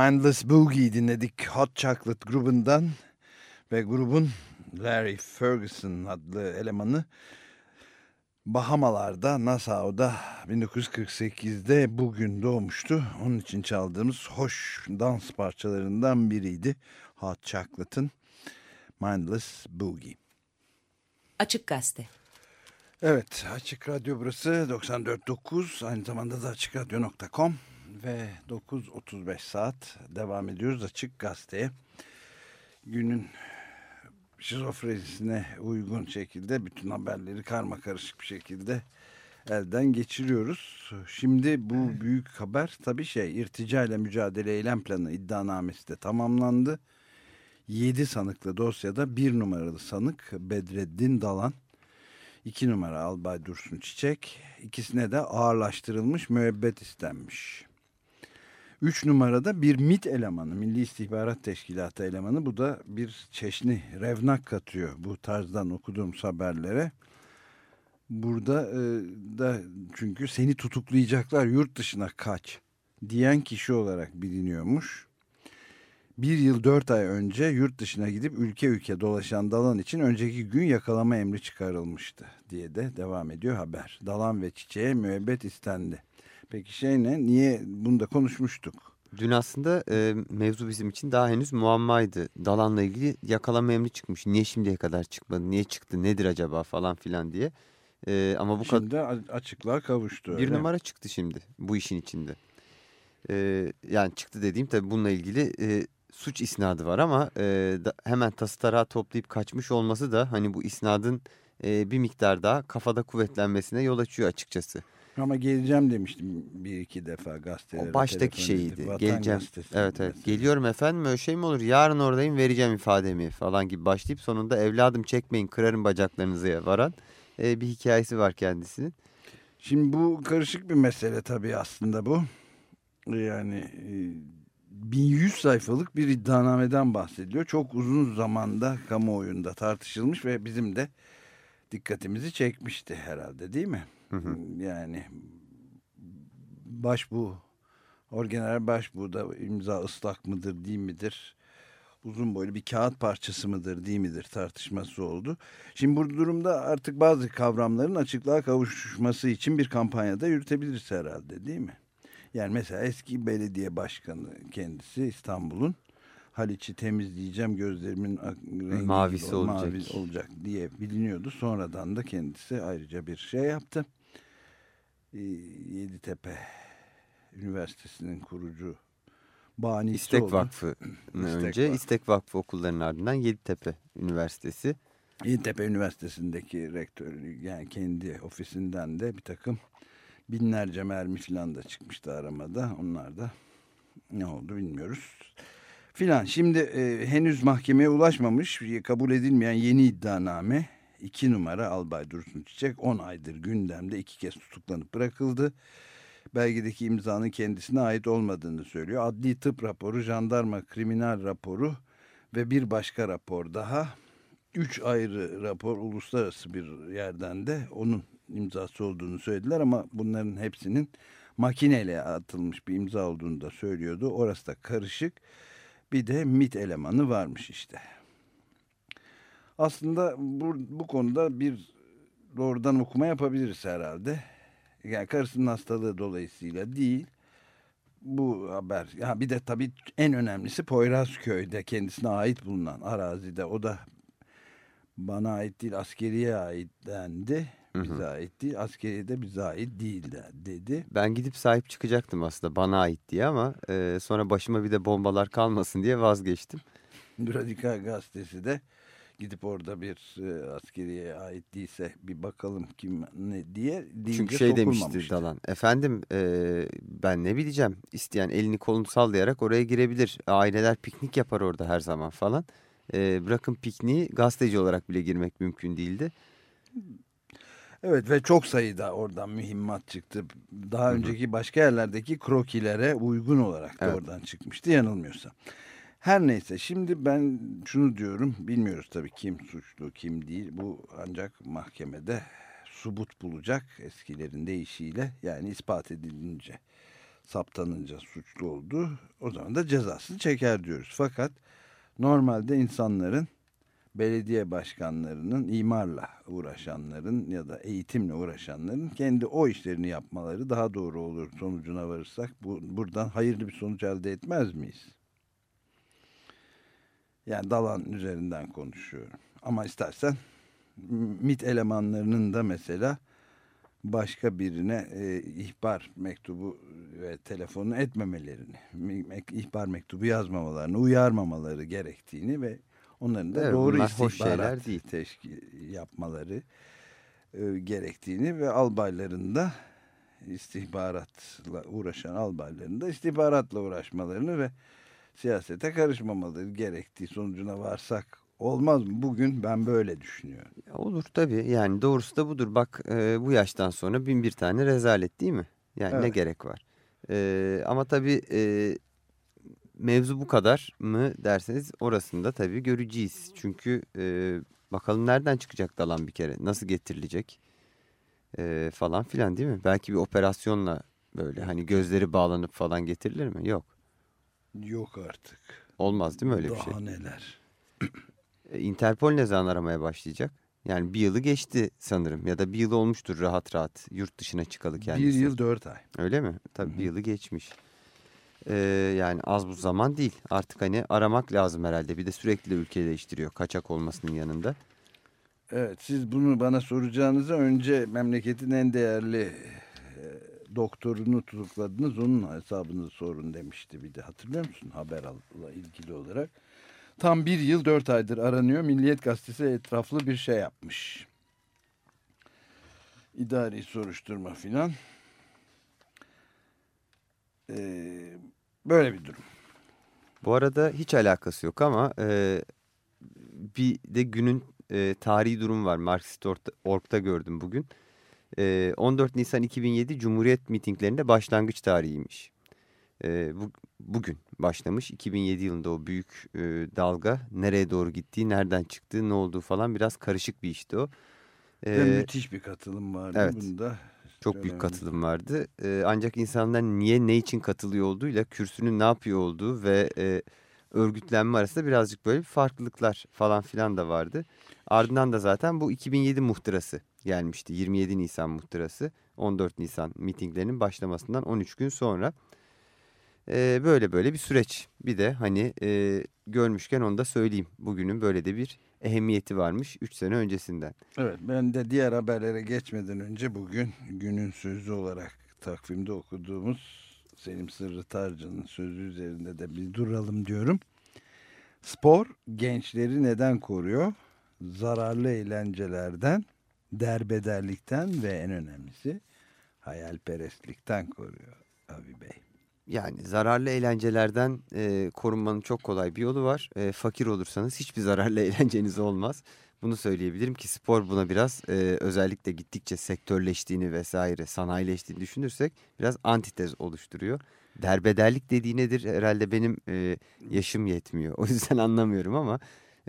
Mindless Boogie dinledik Hot Chocolate grubundan ve grubun Larry Ferguson adlı elemanı Bahamalarda Nassau'da 1948'de bugün doğmuştu. Onun için çaldığımız hoş dans parçalarından biriydi. Hot Chocolate'ın Mindless Boogie. Açık Gazete. Evet Açık Radyo burası 94.9 aynı zamanda da açıkradyo.com ve 9.35 saat devam ediyoruz Açık Gazete'ye. Günün şizofrenisine uygun şekilde bütün haberleri karma karışık bir şekilde elden geçiriyoruz. Şimdi bu büyük haber tabii şey irtica ile mücadele eylem planı iddianamesi de tamamlandı. 7 sanıklı dosyada bir numaralı sanık Bedreddin Dalan 2 numara Albay Dursun Çiçek ikisine de ağırlaştırılmış müebbet istenmiş. 3 numarada bir MIT elemanı, Milli İstihbarat Teşkilatı elemanı. Bu da bir çeşni, revnak katıyor bu tarzdan okuduğumuz haberlere. Burada e, da çünkü seni tutuklayacaklar yurt dışına kaç diyen kişi olarak biliniyormuş. bir yıl dört ay önce yurt dışına gidip ülke ülke dolaşan Dalan için önceki gün yakalama emri çıkarılmıştı diye de devam ediyor haber. Dalan ve Çiçeğe müebbet istendi. Peki şey ne? Niye? Bunu da konuşmuştuk. Dün aslında e, mevzu bizim için daha henüz muammaydı. Dalan'la ilgili yakalama emri çıkmış. Niye şimdiye kadar çıkmadı? Niye çıktı? Nedir acaba falan filan diye. E, ama bu kadar Şimdi açıklığa kavuştu. bir öyle mi? numara çıktı şimdi bu işin içinde. E, yani çıktı dediğim tabii bununla ilgili e, suç isnadı var ama e, da, hemen tası tarağı toplayıp kaçmış olması da hani bu isnadın e, bir miktar daha kafada kuvvetlenmesine yol açıyor açıkçası. Ama geleceğim demiştim bir iki defa gazetelere. O baştaki şeyiydi. Vatan Geleceğim. Evet evet. mesela. Geliyorum efendim öyle şey mi olur? Yarın oradayım vereceğim ifademi falan gibi başlayıp sonunda evladım çekmeyin kırarım bacaklarınızı varan e, bir hikayesi var kendisinin. Şimdi bu karışık bir mesele tabii aslında bu. Yani e, 1100 sayfalık bir iddianameden bahsediyor. Çok uzun zamanda kamuoyunda tartışılmış ve bizim de dikkatimizi çekmişti herhalde değil mi? Hı hı. Yani başbu, orgeneral başbu da imza ıslak mıdır değil midir? Uzun boylu bir kağıt parçası mıdır değil midir tartışması oldu. Şimdi bu durumda artık bazı kavramların açıklığa kavuşması için bir kampanyada yürütebiliriz herhalde değil mi? Yani mesela eski belediye başkanı kendisi İstanbul'un Haliç'i temizleyeceğim gözlerimin rengi Mavisi olacak. mavi olacak diye biliniyordu. Sonradan da kendisi ayrıca bir şey yaptı. Ee, Yeditepe Üniversitesi'nin kurucu banisi İstek oldu. Vakfı İstek önce Vakfı. İstek Vakfı okullarının ardından Yeditepe Üniversitesi. Yeditepe Üniversitesi'ndeki rektörü yani kendi ofisinden de bir takım binlerce mermi filan da çıkmıştı aramada. Onlar da ne oldu bilmiyoruz. Filan şimdi e, henüz mahkemeye ulaşmamış kabul edilmeyen yeni iddianame 2 numara Albay Dursun Çiçek 10 aydır gündemde iki kez tutuklanıp bırakıldı. Belgedeki imzanın kendisine ait olmadığını söylüyor. Adli tıp raporu, jandarma kriminal raporu ve bir başka rapor daha üç ayrı rapor uluslararası bir yerden de onun imzası olduğunu söylediler ama bunların hepsinin makineyle atılmış bir imza olduğunu da söylüyordu. Orası da karışık. Bir de MIT elemanı varmış işte. Aslında bu, bu konuda bir doğrudan okuma yapabiliriz herhalde. Yani karısının hastalığı dolayısıyla değil. Bu haber. Ya bir de tabii en önemlisi Poyrazköy'de kendisine ait bulunan arazide. O da bana ait değil askeriye ait dendi. Bize ait değil. Askeriye de bize ait değil de, dedi. Ben gidip sahip çıkacaktım aslında bana ait diye ama e, sonra başıma bir de bombalar kalmasın diye vazgeçtim. Radikal gazetesi de gidip orada bir e, askeriye ait değilse bir bakalım kim ne diye deyince Çünkü şey demişti. Dalan. Efendim e, ben ne bileceğim isteyen elini kolunu sallayarak oraya girebilir. Aileler piknik yapar orada her zaman falan. E, bırakın pikniği gazeteci olarak bile girmek mümkün değildi. Evet ve çok sayıda oradan mühimmat çıktı. Daha önceki başka yerlerdeki krokilere uygun olarak da Evet. oradan çıkmıştı yanılmıyorsam. Her neyse şimdi ben şunu diyorum bilmiyoruz tabii kim suçlu kim değil. Bu ancak mahkemede subut bulacak eskilerin deyişiyle yani ispat edilince saptanınca suçlu oldu. O zaman da cezasını çeker diyoruz. Fakat normalde insanların belediye başkanlarının imarla uğraşanların ya da eğitimle uğraşanların kendi o işlerini yapmaları daha doğru olur sonucuna varırsak bu, buradan hayırlı bir sonuç elde etmez miyiz? Yani dalan üzerinden konuşuyorum. Ama istersen MIT elemanlarının da mesela başka birine e, ihbar mektubu ve telefonu etmemelerini, me- ihbar mektubu yazmamalarını, uyarmamaları gerektiğini ve onların da Evet, doğru istihbarat değil. teşkil yapmaları e, gerektiğini ve albayların da istihbaratla uğraşan albayların da istihbaratla uğraşmalarını ve siyasete karışmamaları gerektiği sonucuna varsak olmaz mı? Bugün ben böyle düşünüyorum. Ya Olur tabii yani doğrusu da budur. Bak e, bu yaştan sonra bin bir tane rezalet değil mi? Yani ne Evet. gerek var? E, ama tabii e, mevzu bu kadar mı derseniz orasında tabii göreceğiz. Çünkü e, bakalım nereden çıkacak dalan bir kere? Nasıl getirilecek? E, falan filan değil mi? Belki bir operasyonla böyle hani gözleri bağlanıp falan getirilir mi? Yok. Yok artık. Olmaz değil mi öyle bir Daha şey? neler. E, Interpol ne zaman aramaya başlayacak? Yani bir yılı geçti sanırım ya da bir yıl olmuştur rahat rahat yurt dışına çıkalı kendisi. Bir yıl dört ay. Öyle mi? Tabii bir yılı geçmiş. Ee, yani az bu zaman değil. Artık hani aramak lazım herhalde. Bir de sürekli ülke değiştiriyor kaçak olmasının yanında. Evet siz bunu bana soracağınıza önce memleketin en değerli e, doktorunu tutukladınız. Onun hesabını sorun demişti bir de hatırlıyor musun haberle ilgili olarak. Tam bir yıl dört aydır aranıyor. Milliyet Gazetesi etraflı bir şey yapmış. İdari soruşturma filan. Ee, böyle bir durum. Bu arada hiç alakası yok ama e, bir de günün e, tarihi durum var. Marxist.org'da gördüm bugün. E, 14 Nisan 2007 Cumhuriyet mitinglerinde başlangıç tarihiymiş. E, bu, bugün başlamış. 2007 yılında o büyük e, dalga nereye doğru gittiği, nereden çıktığı, ne olduğu falan biraz karışık bir işti o. Ve E, müthiş bir katılım vardı evet. bunda. çok büyük katılım vardı. Ee, ancak insanlar niye ne için katılıyor olduğuyla kürsünün ne yapıyor olduğu ve e, örgütlenme arasında birazcık böyle farklılıklar falan filan da vardı. Ardından da zaten bu 2007 muhtırası gelmişti. 27 Nisan muhtırası 14 Nisan mitinglerinin başlamasından 13 gün sonra. Ee, böyle böyle bir süreç. Bir de hani e, görmüşken onu da söyleyeyim. Bugünün böyle de bir ehemmiyeti varmış 3 sene öncesinden. Evet ben de diğer haberlere geçmeden önce bugün günün sözü olarak takvimde okuduğumuz Selim Sırrı Tarcan'ın sözü üzerinde de bir duralım diyorum. Spor gençleri neden koruyor? Zararlı eğlencelerden, derbederlikten ve en önemlisi hayalperestlikten koruyor Abi Bey. Yani zararlı eğlencelerden e, korunmanın çok kolay bir yolu var. E, fakir olursanız hiçbir zararlı eğlenceniz olmaz. Bunu söyleyebilirim ki spor buna biraz e, özellikle gittikçe sektörleştiğini vesaire sanayileştiğini düşünürsek biraz antitez oluşturuyor. Derbederlik dediği nedir? Herhalde benim e, yaşım yetmiyor. O yüzden anlamıyorum ama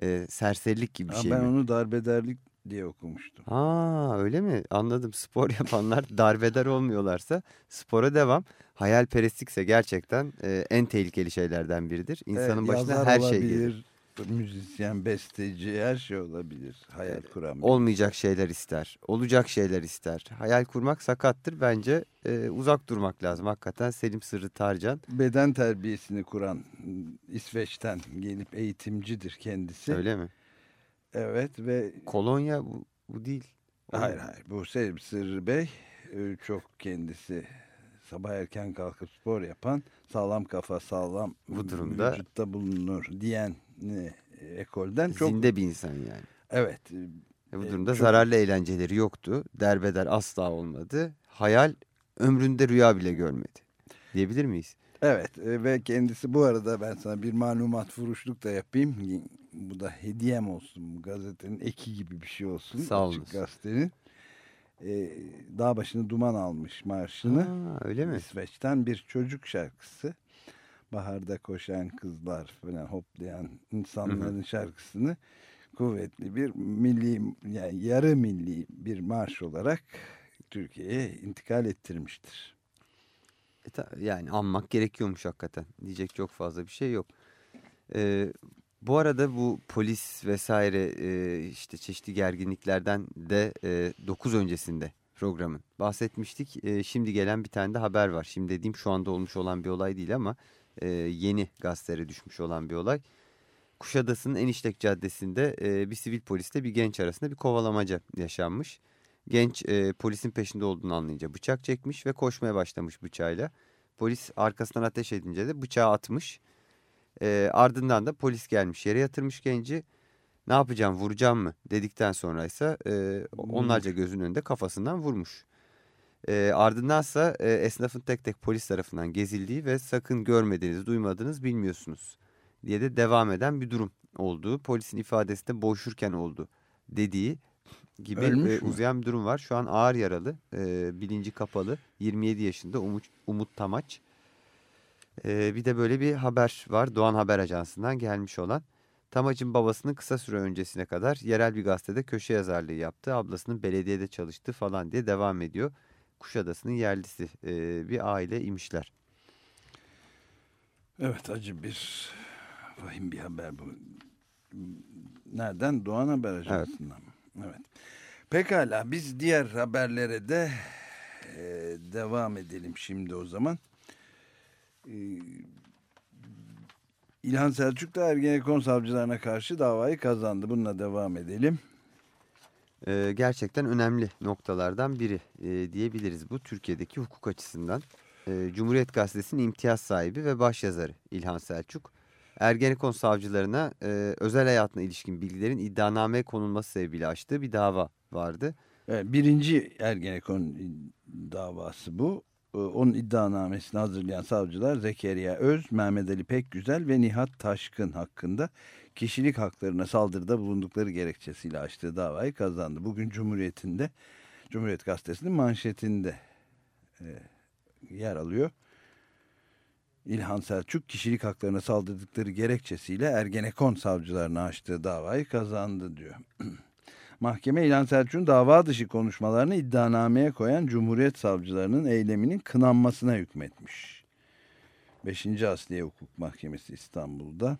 e, serserilik gibi bir Ha, şey ben mi? onu darbederlik diye okumuştum. Ha öyle mi? Anladım. Spor yapanlar darbeder olmuyorlarsa spora devam. Hayalperestlikse gerçekten e, en tehlikeli şeylerden biridir. İnsanın Evet, başına her şey gelir. Müzisyen, besteci her şey olabilir. Hayal kuran. biri. Olmayacak şeyler ister. Olacak şeyler ister. Hayal kurmak sakattır. Bence e, uzak durmak lazım. Hakikaten Selim Sırrı Tarcan. beden terbiyesini kuran İsveç'ten gelip eğitimcidir kendisi. Öyle mi? Evet ve Kolonya bu, bu değil. O hayır hayır bu Sırrı Bey e, çok kendisi sabah erken kalkıp spor yapan sağlam kafa sağlam Bu durumda- vücutta bulunur diyen e, ekolden çok Zinde bir insan yani. evet E, bu E, durumda çok- zararlı eğlenceleri yoktu. Derbeder asla olmadı. Hayal ömründe rüya bile görmedi. Diyebilir miyiz? Evet ve kendisi bu arada ben sana bir malumat furuşluk da yapayım. Bu da hediyem olsun. Bu gazetenin eki gibi bir şey olsun. Sağ Açık olunuz. gazetenin. E, dağ başını duman almış marşını. Ha, öyle mi? İsveç'ten bir çocuk şarkısı. Baharda koşan kızlar falan hoplayan insanların şarkısını kuvvetli bir milli yani yarı milli bir marş olarak Türkiye'ye intikal ettirmiştir. E yani anmak gerekiyormuş hakikaten. Diyecek çok fazla bir şey yok. Ee, bu arada bu polis vesaire e, işte çeşitli gerginliklerden de e, 9 öncesinde programın bahsetmiştik. E, şimdi gelen bir tane de haber var. Şimdi dediğim şu anda olmuş olan bir olay değil ama e, yeni gazetelere düşmüş olan bir olay. Kuşadası'nın Eniştek Caddesi'nde e, bir sivil polisle bir genç arasında bir kovalamaca yaşanmış. Genç e, polisin peşinde olduğunu anlayınca bıçak çekmiş ve koşmaya başlamış bıçağıyla. Polis arkasından ateş edince de bıçağı atmış. E, ardından da polis gelmiş yere yatırmış genci. Ne yapacağım vuracağım mı dedikten sonra ise e, onlarca gözün önünde kafasından vurmuş. E, ardındansa e, esnafın tek tek polis tarafından gezildiği ve sakın görmediğiniz duymadınız bilmiyorsunuz diye de devam eden bir durum olduğu. Polisin ifadesi de boğuşurken oldu dediği gibi Ölmüş e, uzayan bir durum var. Şu an ağır yaralı, e, bilinci kapalı, 27 yaşında Umut, Umut Tamaç. E, bir de böyle bir haber var Doğan Haber Ajansı'ndan gelmiş olan. Tamaç'ın babasının kısa süre öncesine kadar yerel bir gazetede köşe yazarlığı yaptı. Ablasının belediyede çalıştı falan diye devam ediyor. Kuşadası'nın yerlisi e, bir aile imişler. Evet acı bir Vahim bir haber bu. Nereden? Doğan Haber Ajansı'ndan mı? Evet. Pekala biz diğer haberlere de e, devam edelim şimdi o zaman. E, İlhan Selçuk da Ergenekon savcılarına karşı davayı kazandı. Bununla devam edelim. Ee, gerçekten önemli noktalardan biri e, diyebiliriz bu Türkiye'deki hukuk açısından. E, Cumhuriyet Gazetesi'nin imtiyaz sahibi ve başyazarı İlhan Selçuk. Ergenekon savcılarına e, özel hayatına ilişkin bilgilerin iddianameye konulması sebebiyle açtığı bir dava vardı. Evet, birinci Ergenekon davası bu. Ee, Onun iddianamesini hazırlayan savcılar Zekeriya Öz, Mehmet Ali Pekgüzel ve Nihat Taşkın hakkında kişilik haklarına saldırıda bulundukları gerekçesiyle açtığı davayı kazandı. Bugün Cumhuriyet'inde, Cumhuriyet Gazetesi'nin manşetinde e, yer alıyor. İlhan Selçuk kişilik haklarına saldırdıkları gerekçesiyle Ergenekon savcılarına açtığı davayı kazandı diyor. Mahkeme İlhan Selçuk'un dava dışı konuşmalarını iddianameye koyan Cumhuriyet savcılarının eyleminin kınanmasına hükmetmiş. 5. Asliye Hukuk Mahkemesi İstanbul'da.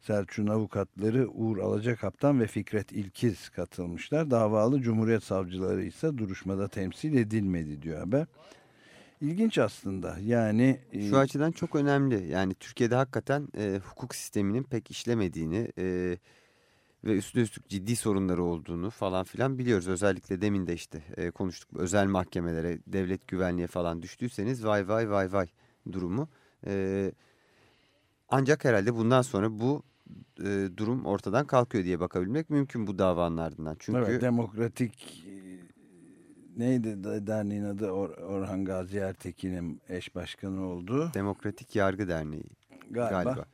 Selçuk'un avukatları Uğur Alacakaptan ve Fikret İlkiz katılmışlar. Davalı Cumhuriyet savcıları ise duruşmada temsil edilmedi diyor haber. İlginç aslında yani. e, Şu açıdan çok önemli. Yani Türkiye'de hakikaten e, hukuk sisteminin pek işlemediğini e, ve üstüne üstlük ciddi sorunları olduğunu falan filan biliyoruz. Özellikle demin de işte e, konuştuk özel mahkemelere, devlet güvenliğe falan düştüyseniz vay vay vay vay durumu. E, ancak herhalde bundan sonra bu e, durum ortadan kalkıyor diye bakabilmek mümkün bu davanın ardından. Çünkü Evet, demokratik e, neydi derneğin adı Or- Orhan Gazi Ertekin'in eş başkanı olduğu Demokratik Yargı Derneği galiba. galiba.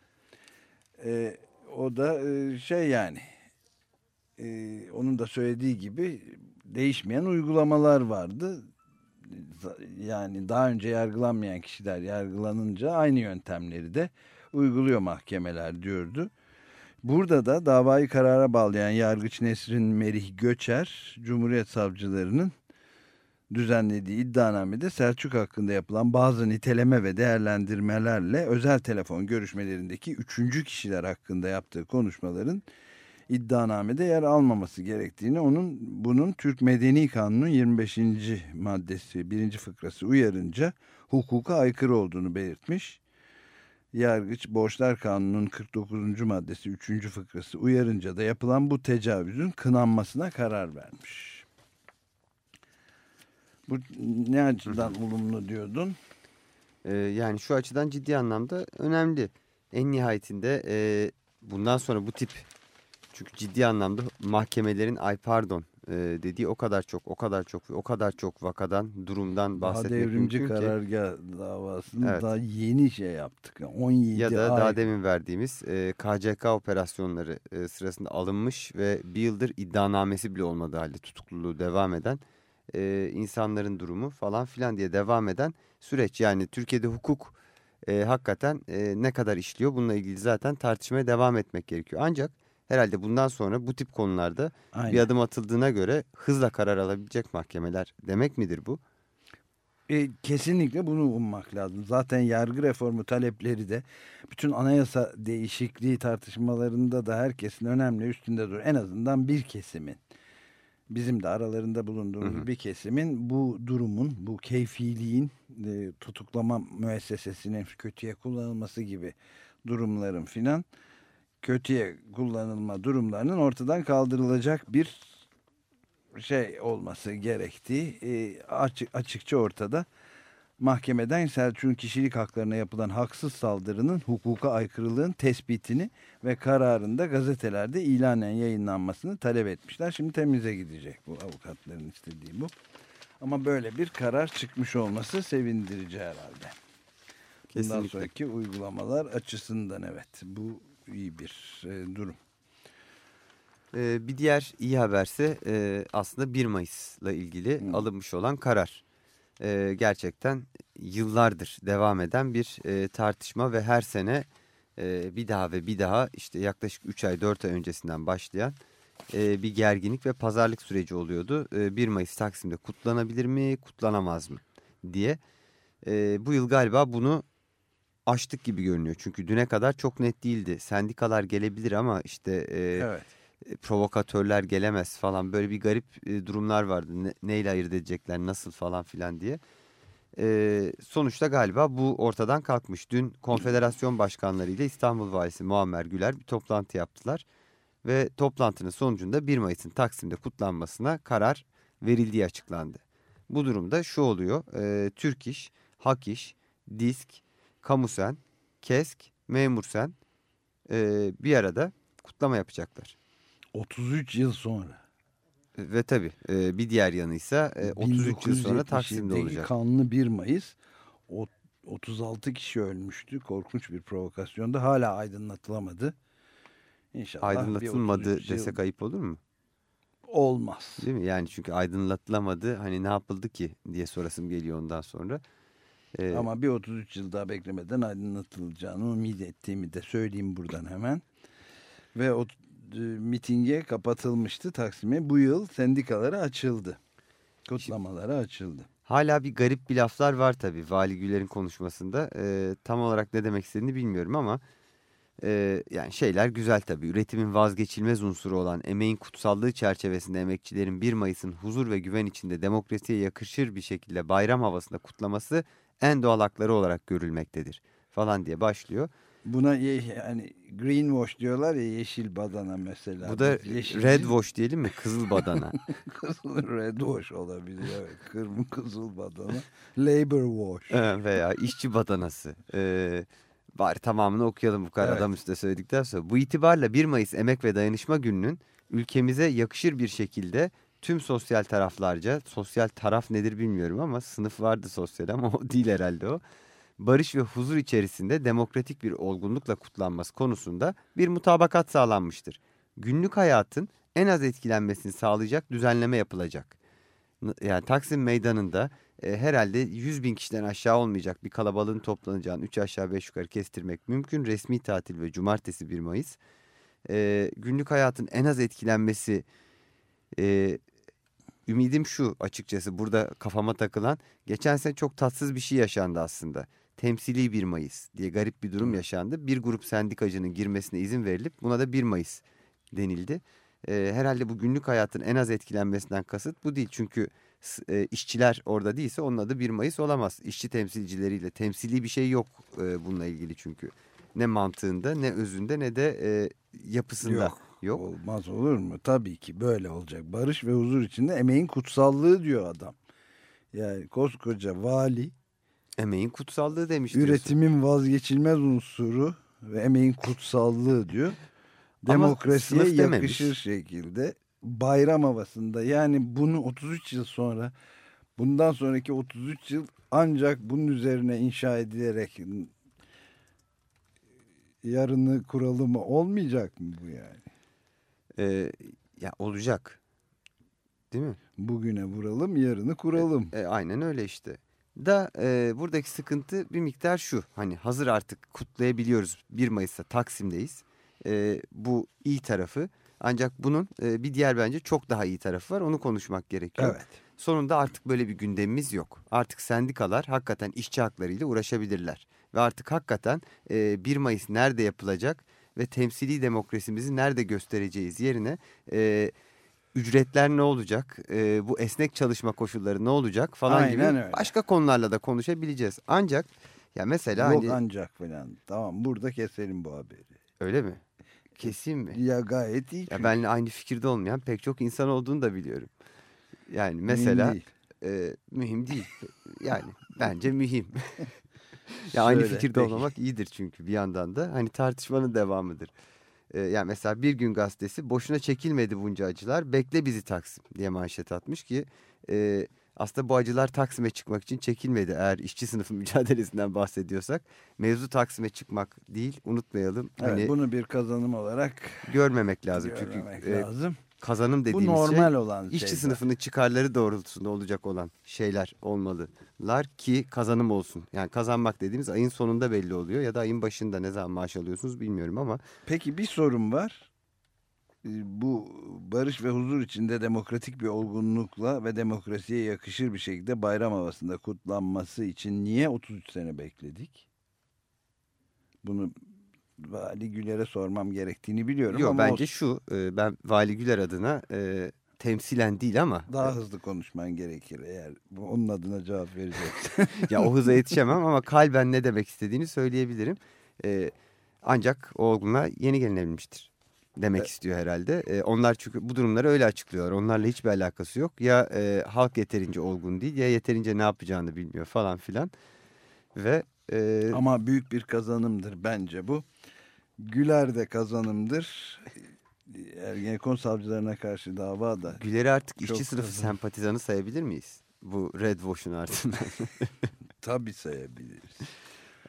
E, o da e, şey yani e, onun da söylediği gibi değişmeyen uygulamalar vardı. Yani daha önce yargılanmayan kişiler yargılanınca aynı yöntemleri de uyguluyor mahkemeler diyordu. Burada da davayı karara bağlayan yargıç Nesrin Merih Göçer, Cumhuriyet Savcılarının düzenlediği iddianamede Selçuk hakkında yapılan bazı niteleme ve değerlendirmelerle özel telefon görüşmelerindeki üçüncü kişiler hakkında yaptığı konuşmaların iddianamede yer almaması gerektiğini, onun bunun Türk Medeni Kanunu'nun 25. maddesi 1. fıkrası uyarınca hukuka aykırı olduğunu belirtmiş. Yargıç Borçlar Kanunu'nun 49. maddesi 3. fıkrası uyarınca da yapılan bu tecavüzün kınanmasına karar vermiş. Bu ne açıdan olumlu diyordun? Ee, yani şu açıdan ciddi anlamda önemli. En nihayetinde e, bundan sonra bu tip çünkü ciddi anlamda mahkemelerin ay pardon e, dediği o kadar çok o kadar çok o kadar çok vakadan durumdan Daha bahsetmek devrimci mümkün ki. karargah davasını Evet. daha yeni şey yaptık. 17 Ya da ay. daha demin verdiğimiz e, KCK operasyonları e, sırasında alınmış ve bir yıldır iddianamesi bile olmadığı halde tutukluluğu devam eden e, insanların durumu falan filan diye devam eden süreç. Yani Türkiye'de hukuk e, hakikaten e, ne kadar işliyor bununla ilgili zaten tartışmaya devam etmek gerekiyor. Ancak herhalde bundan sonra bu tip konularda Aynen. bir adım atıldığına göre hızla karar alabilecek mahkemeler demek midir bu? E, kesinlikle bunu ummak lazım. Zaten yargı reformu talepleri de bütün anayasa değişikliği tartışmalarında da herkesin önemli üstünde dur. En azından bir kesimin bizim de aralarında bulunduğumuz Hı hı. bir kesimin bu durumun, bu keyfiliğin e, tutuklama müessesesinin kötüye kullanılması gibi durumların filan kötüye kullanılma durumlarının ortadan kaldırılacak bir şey olması gerektiği e, açık, açıkça ortada. Mahkemeden Selçuk'un kişilik haklarına yapılan haksız saldırının hukuka aykırılığın tespitini ve kararında gazetelerde ilanen yayınlanmasını talep etmişler. Şimdi temize gidecek bu avukatların istediği bu. Ama böyle bir karar çıkmış olması sevindirici herhalde. Bundan Kesinlikle. sonraki uygulamalar açısından evet bu iyi bir e, durum. Ee, bir diğer iyi haberse e, aslında 1 Mayıs'la ilgili Hı. alınmış olan karar. Ee, gerçekten yıllardır devam eden bir e, tartışma ve her sene e, bir daha ve bir daha işte yaklaşık 3 ay 4 ay öncesinden başlayan e, bir gerginlik ve pazarlık süreci oluyordu. E, 1 Mayıs Taksim'de kutlanabilir mi kutlanamaz mı diye. E, bu yıl galiba bunu aştık gibi görünüyor. Çünkü düne kadar çok net değildi. Sendikalar gelebilir ama işte e, Evet. e, provokatörler gelemez falan böyle bir garip e, durumlar vardı. Ne, neyle ayırt edecekler nasıl falan filan diye. E, sonuçta galiba bu ortadan kalkmış. Dün konfederasyon başkanları ile İstanbul Valisi Muammer Güler bir toplantı yaptılar. Ve toplantının sonucunda 1 Mayıs'ın Taksim'de kutlanmasına karar verildiği açıklandı. Bu durumda şu oluyor. E, Türk İş, Hak İş, Disk, Kamusen, Kesk, Memursen e, bir arada kutlama yapacaklar. 33 yıl sonra. Ve tabii e, bir diğer yanıysa e, 33 yıl sonra Taksim'de 1977'deki olacak. Kanlı 1 Mayıs o 36 kişi ölmüştü. Korkunç bir provokasyonda hala aydınlatılamadı. İnşallah Aydınlatılmadı 33 yıl desek ayıp olur mu? olmaz. Değil mi? Yani çünkü aydınlatılamadı hani ne yapıldı ki diye sorasım geliyor ondan sonra. E, Ama bir 33 yıl daha beklemeden aydınlatılacağını ümit ettiğimi de söyleyeyim buradan hemen. Ve o e, mitinge kapatılmıştı Taksim'e. Bu yıl sendikalara açıldı. Kutlamalara açıldı. Hala bir garip bir laflar var tabii Vali Güler'in konuşmasında. E, tam olarak ne demek istediğini bilmiyorum ama e, yani şeyler güzel tabii. Üretimin vazgeçilmez unsuru olan emeğin kutsallığı çerçevesinde emekçilerin 1 Mayıs'ın huzur ve güven içinde demokrasiye yakışır bir şekilde bayram havasında kutlaması en doğal hakları olarak görülmektedir falan diye başlıyor. Buna yani greenwash diyorlar ya yeşil badana mesela. Bu da Biz yeşilci- red wash diyelim mi? Kızıl badana. Kızıl red wash olabilir. Evet. Kırmızı kızıl badana. Labor wash. Ee, veya işçi badanası. Ee, bari tamamını okuyalım bu kadar Evet. adam üstüne söyledikten sonra. Bu itibarla 1 Mayıs Emek ve Dayanışma Günü'nün ülkemize yakışır bir şekilde tüm sosyal taraflarca, sosyal taraf nedir bilmiyorum ama sınıf vardı sosyal ama o değil herhalde o. Barış ve huzur içerisinde demokratik bir olgunlukla kutlanması konusunda bir mutabakat sağlanmıştır. Günlük hayatın en az etkilenmesini sağlayacak düzenleme yapılacak. Yani Taksim Meydanı'nda e, herhalde 100 bin kişiden aşağı olmayacak bir kalabalığın toplanacağını 3 aşağı 5 yukarı kestirmek mümkün. Resmi tatil ve cumartesi 1 Mayıs. E, günlük hayatın en az etkilenmesi e, ümidim şu açıkçası burada kafama takılan. Geçen sene çok tatsız bir şey yaşandı aslında. Temsili 1 Mayıs diye garip bir durum yaşandı. Bir grup sendikacının girmesine izin verilip buna da 1 Mayıs denildi. E, herhalde bu günlük hayatın en az etkilenmesinden kasıt bu değil. Çünkü e, işçiler orada değilse onun adı 1 Mayıs olamaz. İşçi temsilcileriyle temsili bir şey yok e, bununla ilgili çünkü. Ne mantığında ne özünde ne de e, yapısında Yok. Yok. Olmaz olur mu? Tabii ki böyle olacak. Barış ve huzur içinde emeğin kutsallığı diyor adam. Yani koskoca vali Emeğin kutsallığı demiş diyorsun. üretimin vazgeçilmez unsuru ve emeğin kutsallığı diyor. Demokrasiye dememiş. yakışır şekilde bayram havasında yani bunu 33 yıl sonra bundan sonraki 33 yıl ancak bunun üzerine inşa edilerek yarını kuralı mı olmayacak mı bu yani? E, ya olacak. Değil mi? Bugüne vuralım yarını kuralım. E, aynen öyle işte. Da e, buradaki sıkıntı bir miktar şu. Hani hazır artık kutlayabiliyoruz 1 Mayıs'ta Taksim'deyiz. E, bu iyi tarafı. Ancak bunun e, bir diğer bence çok daha iyi tarafı var. Onu konuşmak gerekiyor. Evet. Sonunda artık böyle bir gündemimiz yok. Artık sendikalar hakikaten işçi haklarıyla uğraşabilirler. Ve artık hakikaten e, 1 Mayıs nerede yapılacak ve temsili demokrasimizi nerede göstereceğiz yerine e, ücretler ne olacak, e, bu esnek çalışma koşulları ne olacak falan Aynen gibi öyle. başka konularla da konuşabileceğiz. Ancak ya mesela Yok hani ancak falan. Tamam burada keselim bu haberi. öyle mi? Keseyim mi? Ya gayet iyi. Ya çünkü. benimle aynı fikirde olmayan pek çok insan olduğunu da biliyorum. Yani Mühim mesela değil. e, mühim değil. Yani bence mühim. ya aynı Şöyle, fikirde peki. olmamak iyidir çünkü bir yandan da hani tartışmanın devamıdır. E, yani mesela bir gün gazetesi boşuna çekilmedi bunca acılar bekle bizi Taksim diye manşet atmış ki e, aslında bu acılar Taksim'e çıkmak için çekilmedi eğer işçi sınıfı mücadelesinden bahsediyorsak. Mevzu Taksim'e çıkmak değil unutmayalım. Evet, hani bunu bir kazanım olarak görmemek lazım görmemek çünkü e, lazım. kazanım Bu dediğimiz şey normal olan işçi şey. sınıfının çıkarları doğrultusunda olacak olan şeyler olmalılar ki kazanım olsun. Yani kazanmak dediğimiz ayın sonunda belli oluyor ya da ayın başında ne zaman maaş alıyorsunuz bilmiyorum ama Peki bir sorun var. Ee, Bu barış ve huzur içinde demokratik bir olgunlukla ve demokrasiye yakışır bir şekilde bayram havasında kutlanması için niye 33 sene bekledik? Bunu Vali Güler'e sormam gerektiğini biliyorum Yok ama bence o şu e, ben Vali Güler adına e, temsilen değil ama daha hızlı konuşman gerekir eğer onun adına cevap vereceksin. ya o hıza yetişemem ama kalben ne demek istediğini söyleyebilirim. E, ancak o olgunluğa yeni gelinebilmiştir demek istiyor herhalde. E, onlar çünkü bu durumları öyle açıklıyorlar. Onlarla hiçbir alakası yok. Ya e, halk yeterince olgun değil ya yeterince ne yapacağını bilmiyor falan filan. Ve e, ama büyük bir kazanımdır bence bu. Güler de kazanımdır. Ergenekon savcılarına karşı dava da Güler'i artık Çok işçi sınıfı sempatizanı sayabilir miyiz? Bu Red Wash'un ardından. tabii sayabiliriz.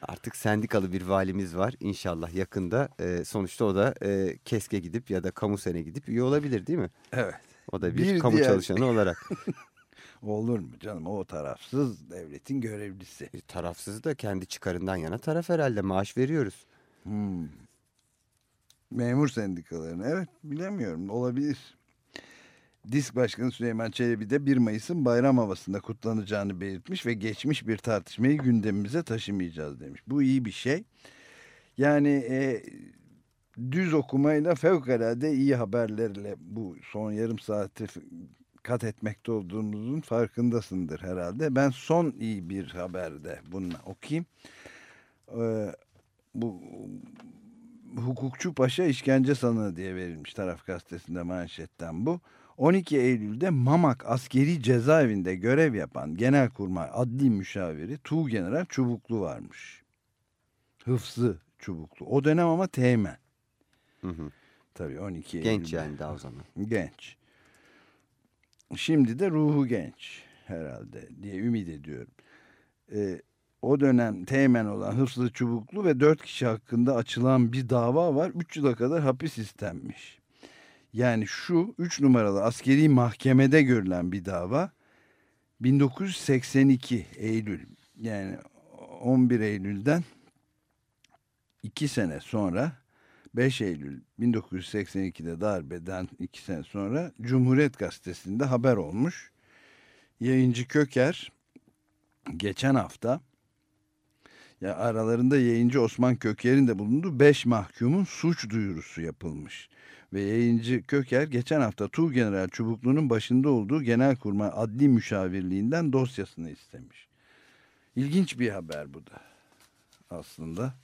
Artık sendikalı bir valimiz var. İnşallah yakında e, sonuçta o da e, KESK'e gidip ya da kamu sene gidip üye olabilir değil mi? Evet. O da bir, Bir kamu diğer- çalışanı olarak. Olur mu canım o tarafsız devletin görevlisi. Bir tarafsız da kendi çıkarından yana taraf herhalde maaş veriyoruz. Hmm. Memur sendikalarını evet bilemiyorum olabilir. Disk Başkanı Süleyman Çelebi de 1 Mayıs'ın bayram havasında kutlanacağını belirtmiş ve geçmiş bir tartışmayı gündemimize taşımayacağız demiş. Bu iyi bir şey. Yani e, düz okumayla fevkalade iyi haberlerle bu son yarım saati kat etmekte olduğumuzun farkındasındır herhalde. Ben son iyi bir haberde bununla okuyayım. Ee, bu hukukçu paşa işkence sanığı diye verilmiş taraf gazetesinde manşetten bu. 12 Eylül'de Mamak askeri cezaevinde görev yapan Genelkurmay Adli Müşaviri Tuğgeneral Çubuklu varmış. Hıfzı Çubuklu. O dönem ama teğmen. Hı hı. Tabii 12 Genç Eylül'de. yani daha o zaman. Genç. Şimdi de ruhu genç herhalde diye ümit ediyorum. Ee, o dönem teğmen olan Hıfzı Çubuklu ve dört kişi hakkında açılan bir dava var. Üç yıla kadar hapis istenmiş. Yani şu üç numaralı askeri mahkemede görülen bir dava 1982 Eylül yani 11 Eylül'den iki sene sonra 5 Eylül 1982'de darbeden iki sene sonra Cumhuriyet Gazetesi'nde haber olmuş. Yayıncı Köker geçen hafta ya aralarında yayıncı Osman Köker'in de bulunduğu 5 mahkumun suç duyurusu yapılmış. Ve yayıncı Köker geçen hafta Tuğgeneral Çubuklu'nun başında olduğu Genelkurmay Adli Müşavirliğinden dosyasını istemiş. İlginç bir haber bu da aslında.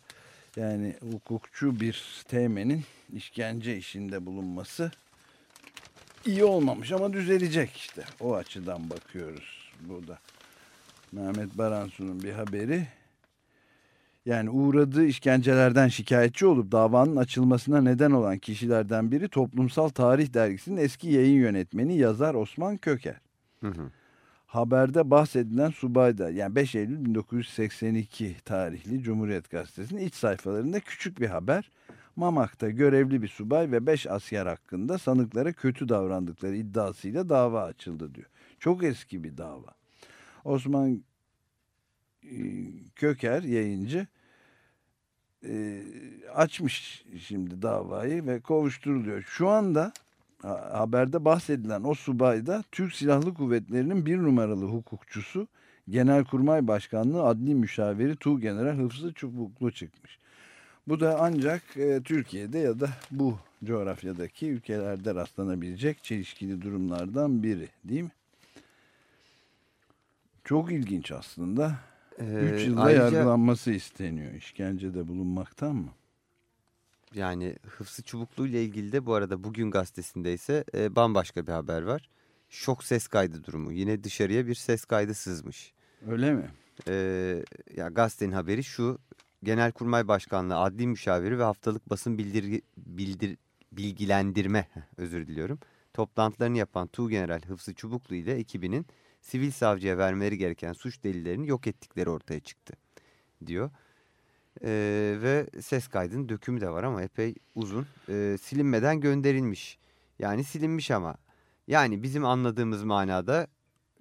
Yani hukukçu bir teğmenin işkence işinde bulunması iyi olmamış ama düzelecek işte. O açıdan bakıyoruz burada. Mehmet Baransu'nun bir haberi. Yani uğradığı işkencelerden şikayetçi olup davanın açılmasına neden olan kişilerden biri Toplumsal Tarih Dergisi'nin eski yayın yönetmeni yazar Osman Köker. Hı hı. Haberde bahsedilen subay da yani 5 Eylül 1982 tarihli Cumhuriyet Gazetesi'nin iç sayfalarında küçük bir haber. Mamak'ta görevli bir subay ve 5 asker hakkında sanıklara kötü davrandıkları iddiasıyla dava açıldı diyor. Çok eski bir dava. Osman Köker yayıncı e, açmış şimdi davayı ve kovuşturuluyor. Şu anda ha- haberde bahsedilen o subay da Türk Silahlı Kuvvetleri'nin bir numaralı hukukçusu Genelkurmay Başkanlığı Adli Müşaviri Tuğgeneral Hıfzı Çubuklu çıkmış. Bu da ancak e, Türkiye'de ya da bu coğrafyadaki ülkelerde rastlanabilecek çelişkili durumlardan biri değil mi? Çok ilginç aslında. Ee, 3 yılda ayrıca yargılanması isteniyor işkencede bulunmaktan mı? yani Hıfzı Çubuklu ile ilgili de bu arada bugün gazetesinde ise e, bambaşka bir haber var. Şok ses kaydı durumu. Yine dışarıya bir ses kaydı sızmış. Öyle mi? Ee, ya gazetenin haberi şu. Genelkurmay Başkanlığı adli müşaviri ve haftalık basın bildirgi, bildir, bilgilendirme özür diliyorum. Toplantılarını yapan Tuğgeneral Hıfzı Çubuklu ile ekibinin sivil savcıya vermeleri gereken suç delillerini yok ettikleri ortaya çıktı diyor. Ee, ve ses kaydının dökümü de var ama epey uzun. Ee, silinmeden gönderilmiş. Yani silinmiş ama. Yani bizim anladığımız manada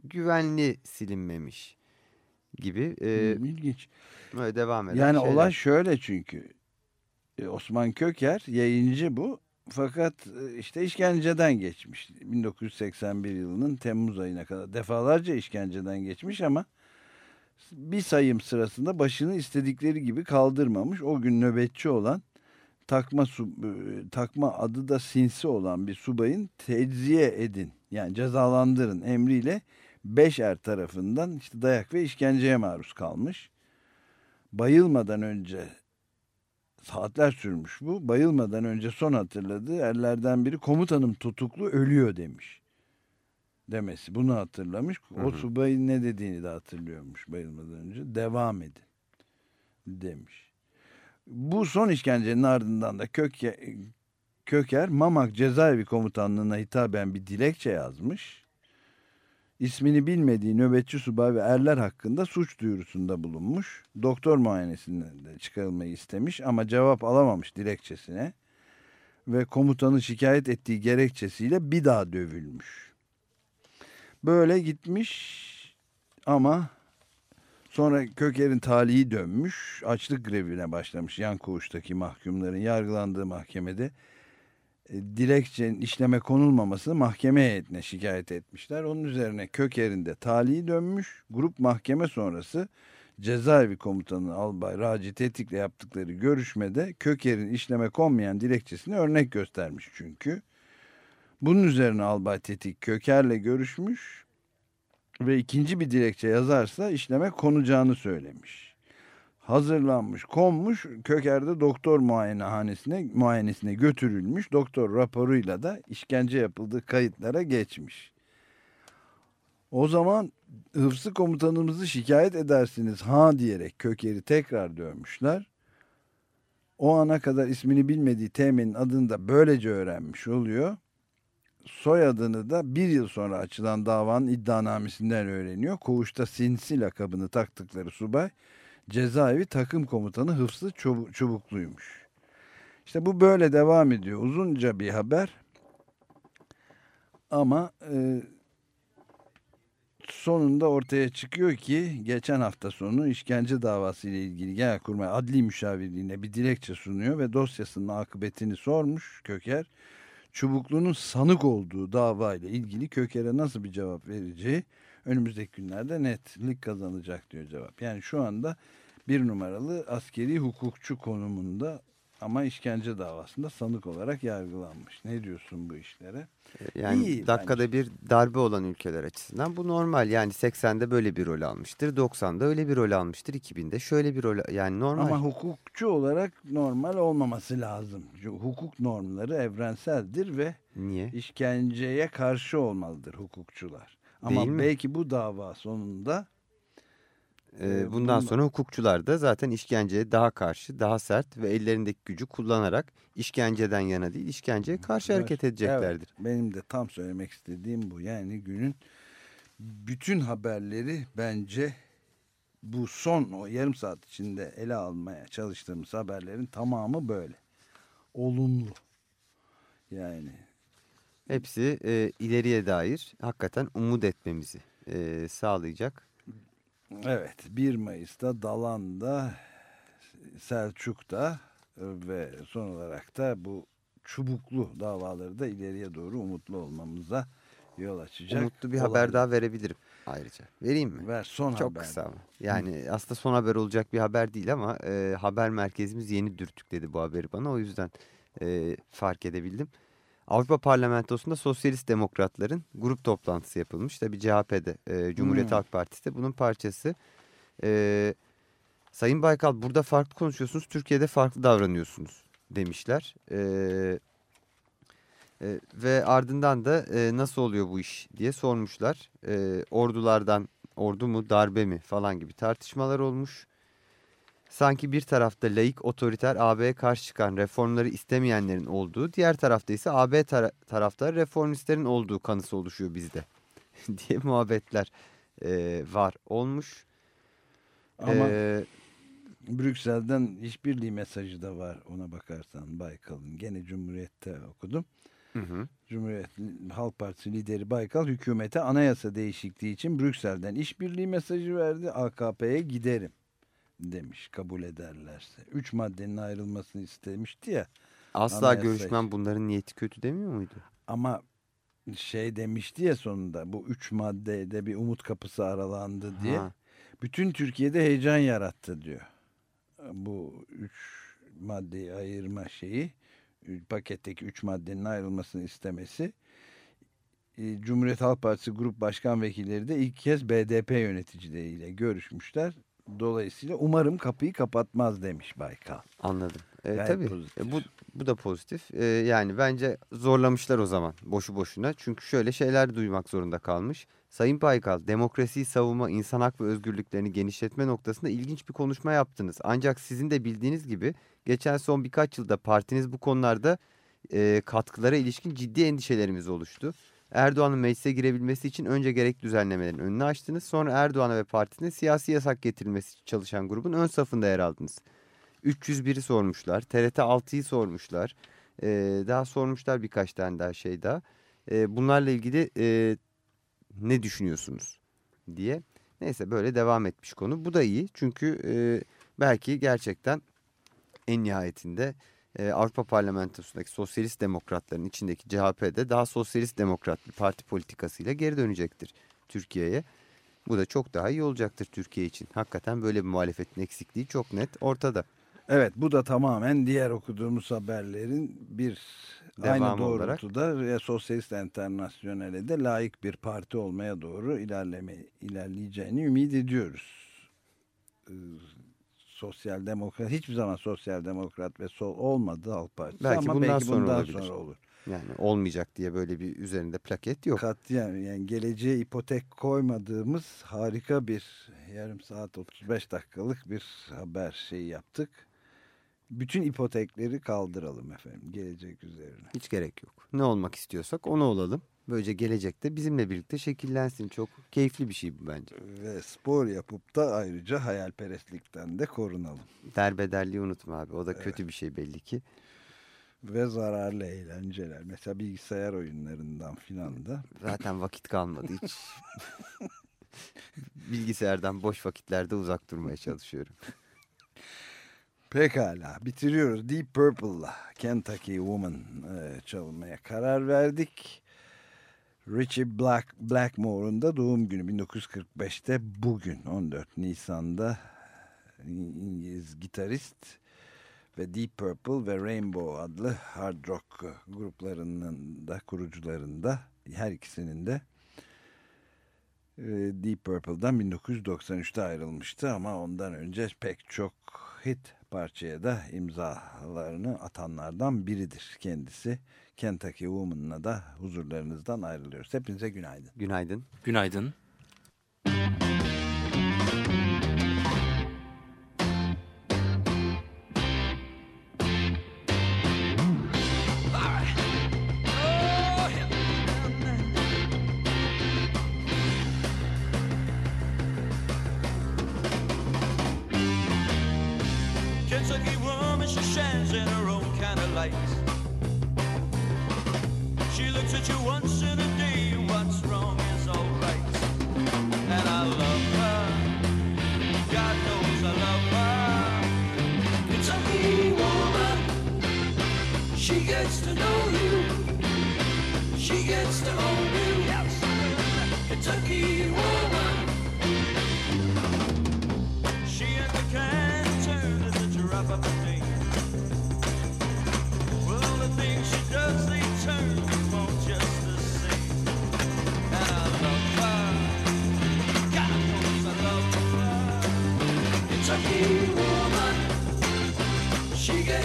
güvenli silinmemiş gibi. Ee, İlginç. Böyle devam eden Yani şeyler. olay şöyle çünkü. E, Osman Köker yayıncı bu. Fakat e, işte işkenceden geçmiş. 1981 yılının Temmuz ayına kadar defalarca işkenceden geçmiş ama bir sayım sırasında başını istedikleri gibi kaldırmamış. O gün nöbetçi olan takma e, takma adı da sinsi olan bir subayın tecziye edin yani cezalandırın emriyle beş er tarafından işte dayak ve işkenceye maruz kalmış. Bayılmadan önce saatler sürmüş bu. Bayılmadan önce son hatırladığı erlerden biri komutanım tutuklu ölüyor demiş. Demesi bunu hatırlamış. O Hı hı. subayın ne dediğini de hatırlıyormuş bayılmadan önce. Devam edin demiş. Bu son işkencenin ardından da Köke, Köker Mamak Cezaevi Komutanlığı'na hitaben bir dilekçe yazmış. İsmini bilmediği nöbetçi subay ve erler hakkında suç duyurusunda bulunmuş. Doktor muayenesinden de çıkarılmayı istemiş ama cevap alamamış dilekçesine. Ve komutanı şikayet ettiği gerekçesiyle bir daha dövülmüş. Böyle gitmiş ama sonra Köker'in talihi dönmüş. Açlık grevine başlamış yan koğuştaki mahkumların yargılandığı mahkemede dilekçenin işleme konulmamasını mahkeme heyetine şikayet etmişler. Onun üzerine Köker'in de talihi dönmüş. Grup mahkeme sonrası cezaevi komutanı Albay Raci Tetik'le yaptıkları görüşmede Köker'in işleme konmayan dilekçesini örnek göstermiş çünkü. Bunun üzerine Albay Tetik Köker'le görüşmüş ve ikinci bir dilekçe yazarsa işleme konacağını söylemiş. Hazırlanmış, konmuş, Köker'de doktor muayenehanesine, muayenesine götürülmüş. Doktor raporuyla da işkence yapıldığı kayıtlara geçmiş. O zaman hıfzı komutanımızı şikayet edersiniz ha diyerek Köker'i tekrar dövmüşler. O ana kadar ismini bilmediği Teğmen'in adını da böylece öğrenmiş oluyor. Soyadını da bir yıl sonra açılan davanın iddianamesinden öğreniyor. Koğuşta sinsi lakabını taktıkları subay cezaevi takım komutanı Hıfzı Çubu- Çubukluymuş. İşte bu böyle devam ediyor. Uzunca bir haber. Ama e, sonunda ortaya çıkıyor ki geçen hafta sonu işkence davası ile ilgili Genelkurmay Adli Müşavirliğine bir dilekçe sunuyor ve dosyasının akıbetini sormuş Köker. Çubuklu'nun sanık olduğu dava ile ilgili Köker'e nasıl bir cevap vereceği önümüzdeki günlerde netlik kazanacak diyor cevap. Yani şu anda bir numaralı askeri hukukçu konumunda ama işkence davasında sanık olarak yargılanmış. Ne diyorsun bu işlere? Yani İyi dakikada bir darbe olan ülkeler açısından bu normal. Yani 80'de böyle bir rol almıştır. 90'da öyle bir rol almıştır. 2000'de şöyle bir rol yani normal. Ama hukukçu olarak normal olmaması lazım. Hukuk normları evrenseldir ve Niye? işkenceye karşı olmalıdır hukukçular. Ama Değil mi? belki bu dava sonunda Bundan bunun- sonra hukukçular da zaten işkenceye daha karşı, daha sert ve ellerindeki gücü kullanarak işkenceden yana değil, işkenceye karşı hareket edeceklerdir. Evet, benim de tam söylemek istediğim bu. Yani günün bütün haberleri bence bu son o yarım saat içinde ele almaya çalıştığımız haberlerin tamamı böyle. Olumlu. Yani Hepsi e, ileriye dair hakikaten umut etmemizi e, sağlayacak. Evet 1 Mayıs'ta Dalan'da Selçuk'ta ve son olarak da bu çubuklu davaları da ileriye doğru umutlu olmamıza yol açacak. Umutlu bir haber olaylar. daha verebilirim ayrıca. Vereyim mi? Ver son Çok haber. kısa ama. Yani aslında son haber olacak bir haber değil ama e, haber merkezimiz yeni dürtükledi bu haberi bana. O yüzden e, fark edebildim. Avrupa Parlamentosu'nda Sosyalist Demokratların grup toplantısı yapılmış. Tabii CHP'de, e, Cumhuriyet Hmm. Halk Partisi de bunun parçası. E, Sayın Baykal burada farklı konuşuyorsunuz, Türkiye'de farklı davranıyorsunuz demişler. E, e, ve ardından da e, nasıl oluyor bu iş diye sormuşlar. E, ordulardan ordu mu darbe mi falan gibi tartışmalar olmuş. Sanki bir tarafta laik otoriter AB'ye karşı çıkan reformları istemeyenlerin olduğu, diğer tarafta ise AB tara taraftarı reformistlerin olduğu kanısı oluşuyor bizde diye muhabbetler e, var olmuş. Ama E, Brüksel'den işbirliği mesajı da var ona bakarsan Baykal'ın. Gene Cumhuriyet'te okudum. hı hı. Cumhuriyet Halk Partisi lideri Baykal hükümete anayasa değişikliği için Brüksel'den işbirliği mesajı verdi. AKP'ye giderim demiş kabul ederlerse. Üç maddenin ayrılmasını istemişti ya. Asla görüşmem bunların niyeti kötü demiyor muydu? Ama şey demişti ya sonunda bu üç maddede bir umut kapısı aralandı diye. Ha. bütün Türkiye'de heyecan yarattı diyor. Bu üç maddeyi ayırma şeyi paketteki üç maddenin ayrılmasını istemesi e, Cumhuriyet Halk Partisi Grup Başkan Vekilleri de ilk kez BDP yöneticileriyle görüşmüşler. Dolayısıyla umarım kapıyı kapatmaz demiş Baykal. Anladım. E, tabii pozitif. E, bu, bu da pozitif. E, yani bence zorlamışlar o zaman boşu boşuna. Çünkü şöyle şeyler duymak zorunda kalmış. Sayın Baykal demokrasiyi savunma, insan hak ve özgürlüklerini genişletme noktasında ilginç bir konuşma yaptınız. Ancak sizin de bildiğiniz gibi geçen son birkaç yılda partiniz bu konularda e, katkılara ilişkin ciddi endişelerimiz oluştu. Erdoğan'ın meclise girebilmesi için önce gerek düzenlemelerin önünü açtınız. Sonra Erdoğan'a ve partisine siyasi yasak getirilmesi için çalışan grubun ön safında yer aldınız. 301'i sormuşlar. TRT 6'yı sormuşlar. Ee, daha sormuşlar birkaç tane daha şey daha. Ee, bunlarla ilgili e, ne düşünüyorsunuz diye. Neyse böyle devam etmiş konu. Bu da iyi çünkü e, belki gerçekten en nihayetinde e, Avrupa Parlamentosu'ndaki sosyalist demokratların içindeki CHP'de daha sosyalist demokrat bir parti politikasıyla geri dönecektir Türkiye'ye. Bu da çok daha iyi olacaktır Türkiye için. Hakikaten böyle bir muhalefetin eksikliği çok net ortada. Evet bu da tamamen diğer okuduğumuz haberlerin bir Devamı aynı olarak. doğrultuda ve Sosyalist Enternasyonel'e de layık bir parti olmaya doğru ilerleme ilerleyeceğini ümit ediyoruz. Sosyal demokrat hiçbir zaman sosyal demokrat ve sol olmadı Halk Partisi Belki ama bundan belki sonra bundan olabilir. sonra olur. Yani olmayacak diye böyle bir üzerinde plaket yok. Katiyen yani geleceğe ipotek koymadığımız harika bir yarım saat 35 dakikalık bir haber şeyi yaptık. Bütün ipotekleri kaldıralım efendim gelecek üzerine. Hiç gerek yok. Ne olmak istiyorsak onu olalım. Böylece gelecekte bizimle birlikte şekillensin. Çok keyifli bir şey bu bence. Ve spor yapıp da ayrıca hayalperestlikten de korunalım. Derbederliği unutma abi. O da kötü bir şey belli ki. Ve zararlı eğlenceler. Mesela bilgisayar oyunlarından filan da. Zaten vakit kalmadı hiç. Bilgisayardan boş vakitlerde uzak durmaya çalışıyorum. Pekala bitiriyoruz. Deep Purple'la Kentucky Woman e, çalmaya karar verdik. Richie Black, Blackmore'un da doğum günü 1945'te bugün 14 Nisan'da İngiliz gitarist ve Deep Purple ve Rainbow adlı hard rock gruplarının da kurucularında her ikisinin de e, Deep Purple'dan 1993'te ayrılmıştı ama ondan önce pek çok hit parçaya da imzalarını atanlardan biridir kendisi. Kentucky Woman'la da huzurlarınızdan ayrılıyoruz. Hepinize günaydın. Günaydın. Günaydın. Kentucky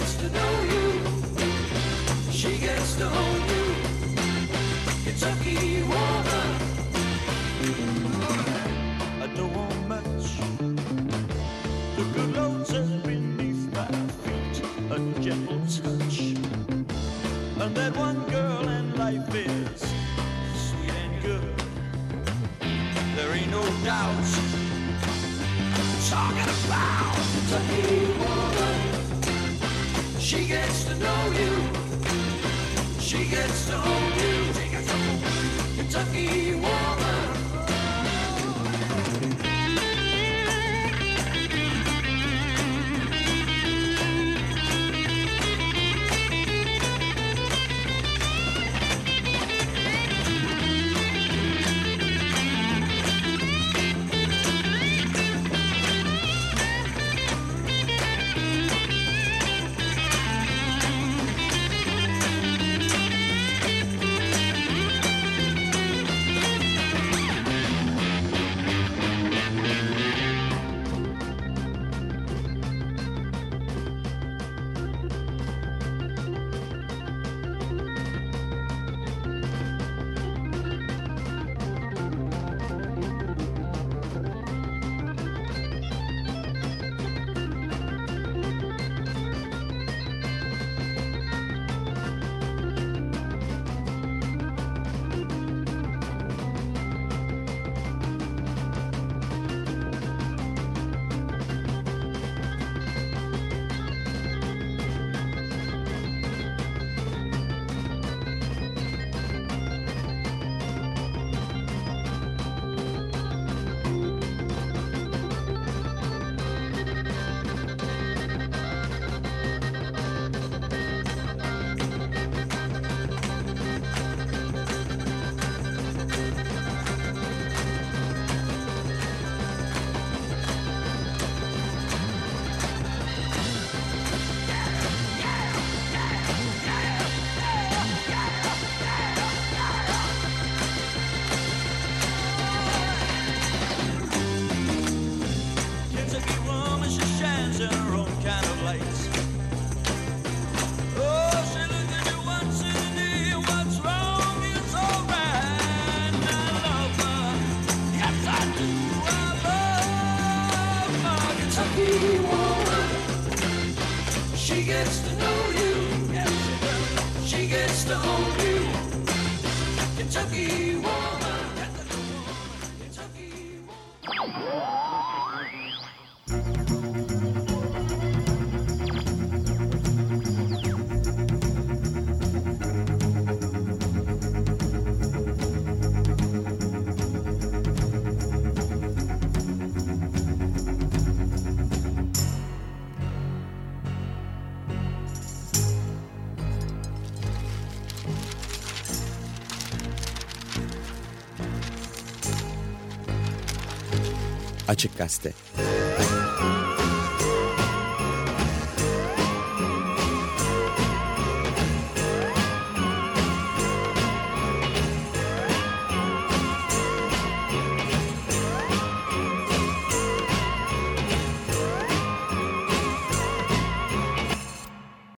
gets to know you. She gets to own Açık Gazete.